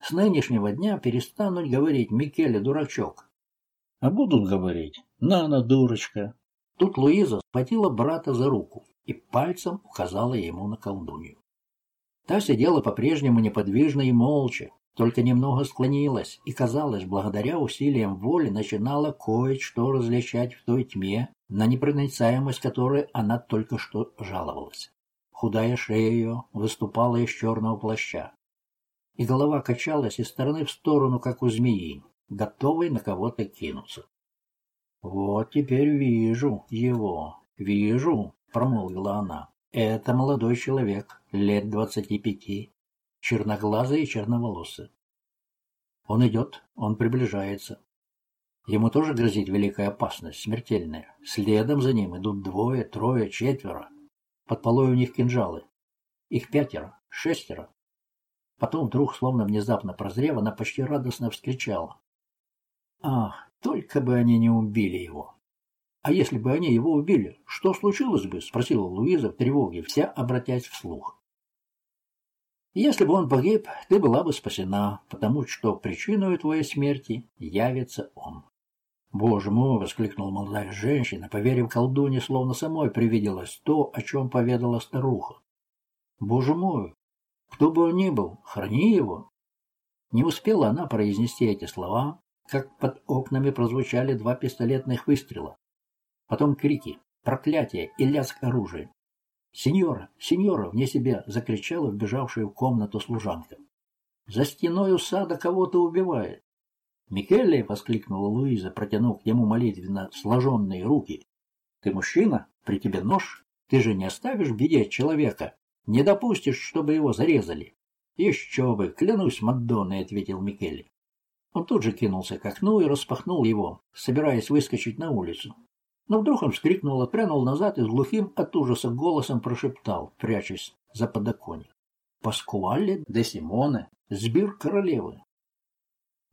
с нынешнего дня перестанут говорить Микеле дурачок. А будут говорить Нана дурочка. Тут Луиза схватила брата за руку и пальцем указала ему на колдунью. Та сидела по-прежнему неподвижно и молча, только немного склонилась и, казалось, благодаря усилиям воли начинала кое-что различать в той тьме, на непроницаемость которой она только что жаловалась. Худая шея ее выступала из черного плаща, и голова качалась из стороны в сторону, как у змеи, готовой на кого-то кинуться. «Вот теперь вижу его», «Вижу», — промолвила она, — «это молодой человек, лет двадцати пяти, черноглазый и черноволосый. Он идет, он приближается. Ему тоже грозит великая опасность, смертельная. Следом за ним идут двое, трое, четверо. Под полой у них кинжалы. Их пятеро, шестеро. Потом вдруг, словно внезапно прозрев, она почти радостно вскричала. Ах, только бы они не убили его! А если бы они его убили, что случилось бы? Спросила Луиза в тревоге, вся обратясь вслух. Если бы он погиб, ты была бы спасена, потому что причиной твоей смерти явится он. «Боже мой!» — воскликнула молодая женщина, поверив колдуне, словно самой привиделось то, о чем поведала старуха. «Боже мой! Кто бы он ни был, храни его!» Не успела она произнести эти слова, как под окнами прозвучали два пистолетных выстрела. Потом крики, проклятие и лязг оружия. «Сеньора! Сеньора!» — вне себя закричала вбежавшая в комнату служанка. «За стеной у сада кого-то убивает!» «Микеле!» — воскликнула Луиза, протянув к нему молитвенно сложенные руки. «Ты мужчина? При тебе нож? Ты же не оставишь в беде человека? Не допустишь, чтобы его зарезали?» «Еще бы! Клянусь Мадонной!» — ответил Микеле. Он тут же кинулся к окну и распахнул его, собираясь выскочить на улицу. Но вдруг он вскрикнул, отпрянул назад и с глухим от ужаса голосом прошептал, прячась за подоконник. «Паскуале де Симоне, сбир королевы!»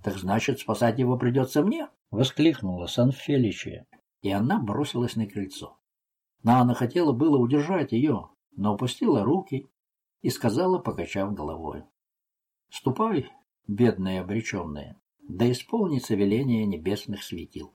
«Так значит, спасать его придется мне?» — воскликнула Сан-Феличия, и она бросилась на крыльцо. Нана хотела было удержать ее, но опустила руки и сказала, покачав головой. «Ступай, бедная обреченная, да исполнится веление небесных светил».